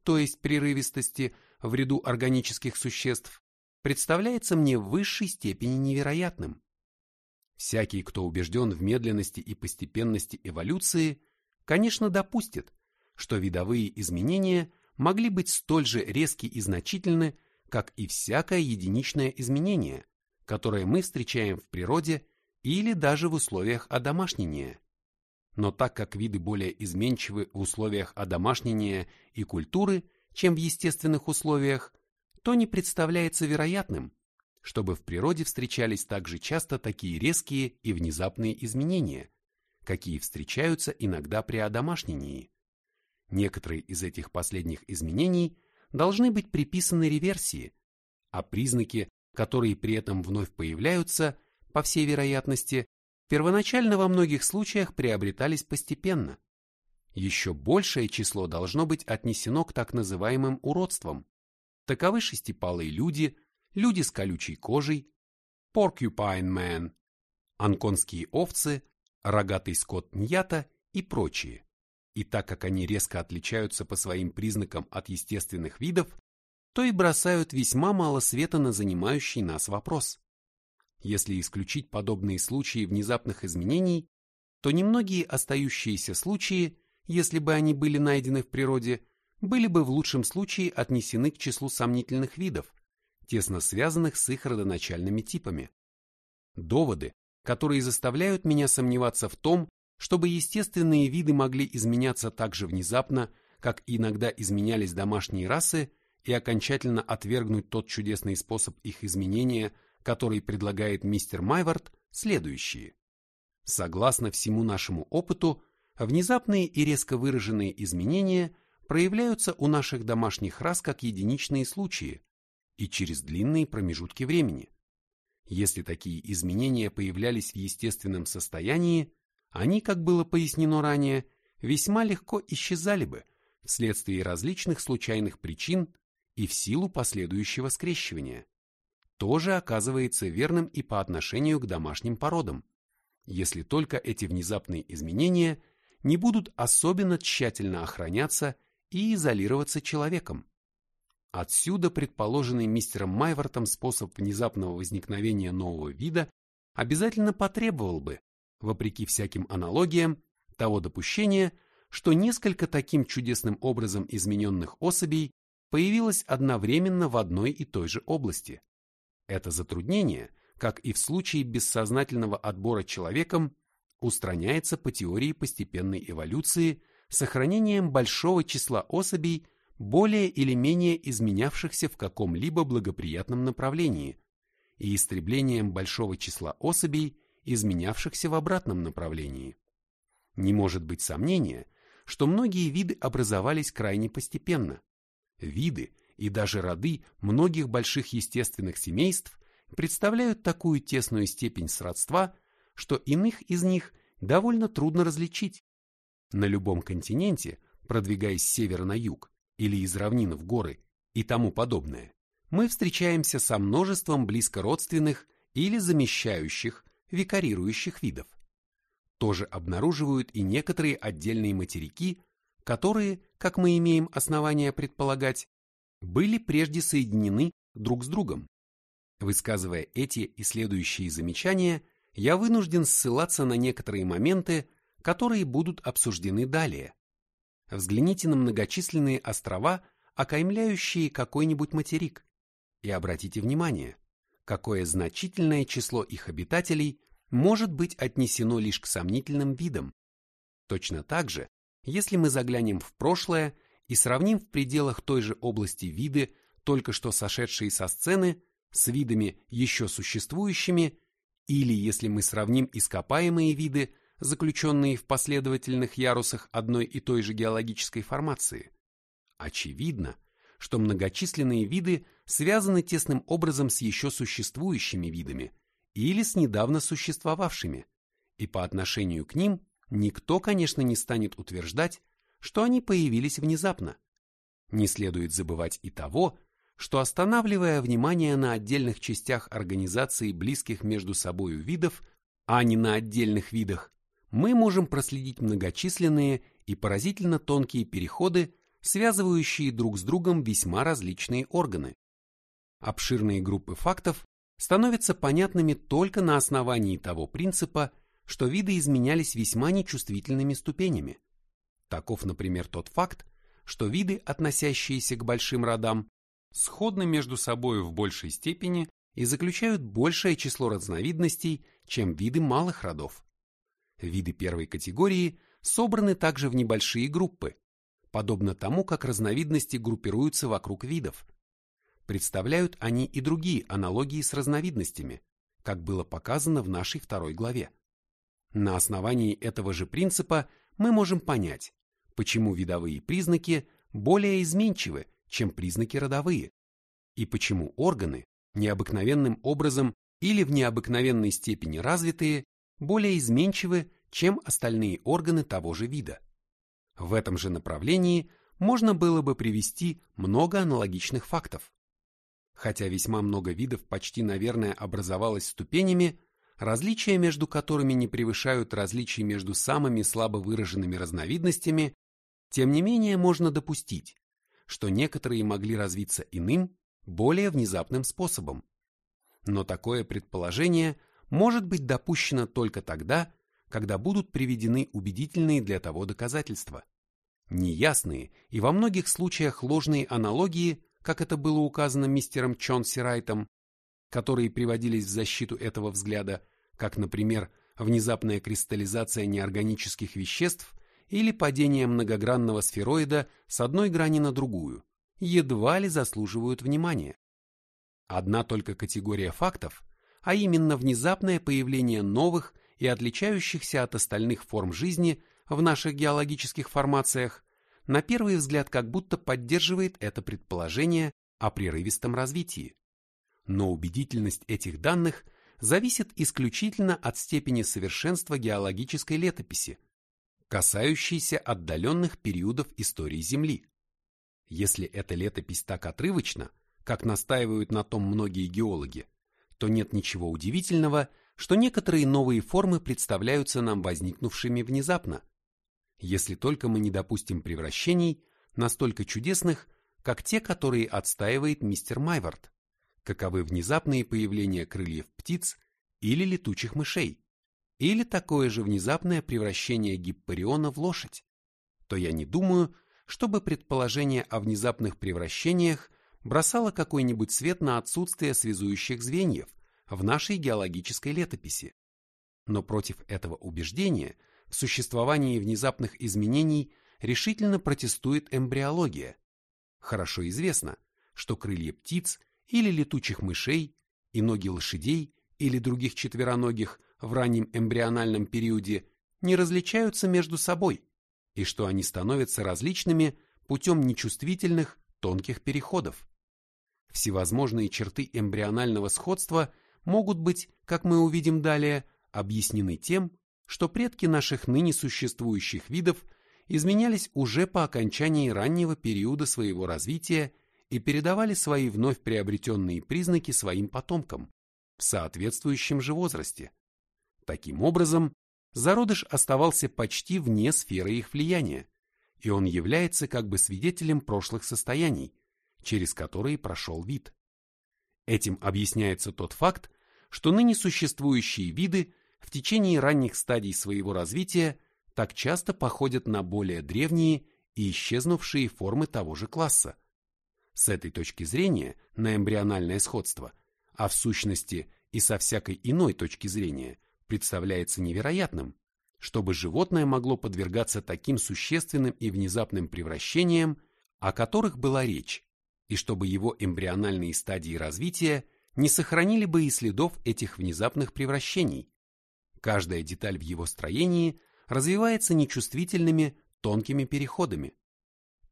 то есть прерывистости в ряду органических существ, представляется мне в высшей степени невероятным. Всякий, кто убежден в медленности и постепенности эволюции, конечно, допустит, что видовые изменения могли быть столь же резки и значительны, как и всякое единичное изменение, которое мы встречаем в природе или даже в условиях одомашнения. Но так как виды более изменчивы в условиях одомашнения и культуры, чем в естественных условиях, то не представляется вероятным, чтобы в природе встречались также часто такие резкие и внезапные изменения, какие встречаются иногда при одомашнении. Некоторые из этих последних изменений должны быть приписаны реверсии, а признаки, которые при этом вновь появляются, по всей вероятности, первоначально во многих случаях приобретались постепенно. Еще большее число должно быть отнесено к так называемым уродствам. Таковы шестипалые люди, люди с колючей кожей, porcupine man, анконские овцы, рогатый скот ньята и прочие. И так как они резко отличаются по своим признакам от естественных видов, то и бросают весьма мало света на занимающий нас вопрос. Если исключить подобные случаи внезапных изменений, то немногие остающиеся случаи, если бы они были найдены в природе, были бы в лучшем случае отнесены к числу сомнительных видов, тесно связанных с их родоначальными типами. Доводы, которые заставляют меня сомневаться в том, чтобы естественные виды могли изменяться так же внезапно, как иногда изменялись домашние расы, и окончательно отвергнуть тот чудесный способ их изменения, который предлагает мистер Майвард, следующие. Согласно всему нашему опыту, внезапные и резко выраженные изменения проявляются у наших домашних рас как единичные случаи, и через длинные промежутки времени. Если такие изменения появлялись в естественном состоянии, они, как было пояснено ранее, весьма легко исчезали бы вследствие различных случайных причин и в силу последующего скрещивания. Тоже оказывается верным и по отношению к домашним породам, если только эти внезапные изменения не будут особенно тщательно охраняться и изолироваться человеком. Отсюда предположенный мистером Майвартом способ внезапного возникновения нового вида обязательно потребовал бы, вопреки всяким аналогиям, того допущения, что несколько таким чудесным образом измененных особей появилось одновременно в одной и той же области. Это затруднение, как и в случае бессознательного отбора человеком, устраняется по теории постепенной эволюции сохранением большого числа особей более или менее изменявшихся в каком-либо благоприятном направлении, и истреблением большого числа особей, изменявшихся в обратном направлении. Не может быть сомнения, что многие виды образовались крайне постепенно. Виды и даже роды многих больших естественных семейств представляют такую тесную степень сродства, что иных из них довольно трудно различить. На любом континенте, продвигаясь с севера на юг, или из равнин в горы и тому подобное, мы встречаемся со множеством близкородственных или замещающих, викарирующих видов. Тоже обнаруживают и некоторые отдельные материки, которые, как мы имеем основания предполагать, были прежде соединены друг с другом. Высказывая эти и следующие замечания, я вынужден ссылаться на некоторые моменты, которые будут обсуждены далее. Взгляните на многочисленные острова, окаймляющие какой-нибудь материк, и обратите внимание, какое значительное число их обитателей может быть отнесено лишь к сомнительным видам. Точно так же, если мы заглянем в прошлое и сравним в пределах той же области виды, только что сошедшие со сцены, с видами еще существующими, или если мы сравним ископаемые виды заключенные в последовательных ярусах одной и той же геологической формации. Очевидно, что многочисленные виды связаны тесным образом с еще существующими видами или с недавно существовавшими, и по отношению к ним никто, конечно, не станет утверждать, что они появились внезапно. Не следует забывать и того, что останавливая внимание на отдельных частях организации близких между собою видов, а не на отдельных видах, мы можем проследить многочисленные и поразительно тонкие переходы, связывающие друг с другом весьма различные органы. Обширные группы фактов становятся понятными только на основании того принципа, что виды изменялись весьма нечувствительными ступенями. Таков, например, тот факт, что виды, относящиеся к большим родам, сходны между собой в большей степени и заключают большее число разновидностей, чем виды малых родов. Виды первой категории собраны также в небольшие группы, подобно тому, как разновидности группируются вокруг видов. Представляют они и другие аналогии с разновидностями, как было показано в нашей второй главе. На основании этого же принципа мы можем понять, почему видовые признаки более изменчивы, чем признаки родовые, и почему органы, необыкновенным образом или в необыкновенной степени развитые, более изменчивы, чем остальные органы того же вида. В этом же направлении можно было бы привести много аналогичных фактов. Хотя весьма много видов почти, наверное, образовалось ступенями, различия между которыми не превышают различий между самыми слабо выраженными разновидностями, тем не менее можно допустить, что некоторые могли развиться иным, более внезапным способом. Но такое предположение может быть допущено только тогда, когда будут приведены убедительные для того доказательства. Неясные и во многих случаях ложные аналогии, как это было указано мистером Чонси Райтом, которые приводились в защиту этого взгляда, как, например, внезапная кристаллизация неорганических веществ или падение многогранного сфероида с одной грани на другую, едва ли заслуживают внимания. Одна только категория фактов, а именно внезапное появление новых и отличающихся от остальных форм жизни в наших геологических формациях, на первый взгляд как будто поддерживает это предположение о прерывистом развитии. Но убедительность этих данных зависит исключительно от степени совершенства геологической летописи, касающейся отдаленных периодов истории Земли. Если эта летопись так отрывочна, как настаивают на том многие геологи, то нет ничего удивительного, что некоторые новые формы представляются нам возникнувшими внезапно, если только мы не допустим превращений настолько чудесных, как те, которые отстаивает мистер Майвард, каковы внезапные появления крыльев птиц или летучих мышей, или такое же внезапное превращение гиппариона в лошадь, то я не думаю, чтобы предположение о внезапных превращениях бросало какой-нибудь свет на отсутствие связующих звеньев в нашей геологической летописи. Но против этого убеждения в существовании внезапных изменений решительно протестует эмбриология. Хорошо известно, что крылья птиц или летучих мышей и ноги лошадей или других четвероногих в раннем эмбриональном периоде не различаются между собой и что они становятся различными путем нечувствительных тонких переходов. Всевозможные черты эмбрионального сходства могут быть, как мы увидим далее, объяснены тем, что предки наших ныне существующих видов изменялись уже по окончании раннего периода своего развития и передавали свои вновь приобретенные признаки своим потомкам в соответствующем же возрасте. Таким образом, зародыш оставался почти вне сферы их влияния, и он является как бы свидетелем прошлых состояний, через которые прошел вид. Этим объясняется тот факт, что ныне существующие виды в течение ранних стадий своего развития так часто походят на более древние и исчезнувшие формы того же класса. С этой точки зрения на эмбриональное сходство, а в сущности и со всякой иной точки зрения, представляется невероятным, чтобы животное могло подвергаться таким существенным и внезапным превращениям, о которых была речь, и чтобы его эмбриональные стадии развития не сохранили бы и следов этих внезапных превращений. Каждая деталь в его строении развивается нечувствительными тонкими переходами.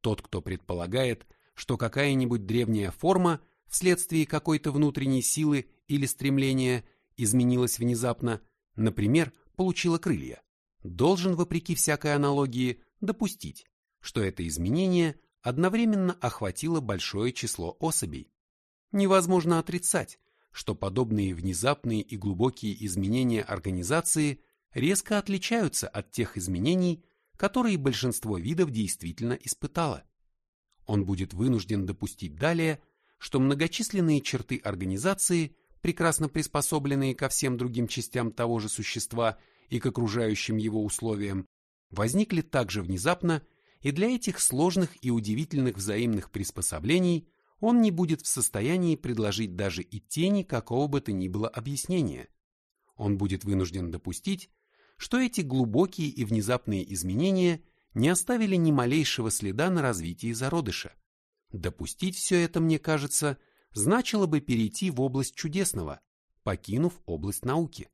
Тот, кто предполагает, что какая-нибудь древняя форма вследствие какой-то внутренней силы или стремления изменилась внезапно, например, получила крылья, должен, вопреки всякой аналогии, допустить, что это изменение одновременно охватило большое число особей. Невозможно отрицать, что подобные внезапные и глубокие изменения организации резко отличаются от тех изменений, которые большинство видов действительно испытало. Он будет вынужден допустить далее, что многочисленные черты организации, прекрасно приспособленные ко всем другим частям того же существа и к окружающим его условиям, возникли так же внезапно и для этих сложных и удивительных взаимных приспособлений он не будет в состоянии предложить даже и тени какого бы то ни было объяснения. Он будет вынужден допустить, что эти глубокие и внезапные изменения не оставили ни малейшего следа на развитии зародыша. Допустить все это, мне кажется, значило бы перейти в область чудесного, покинув область науки.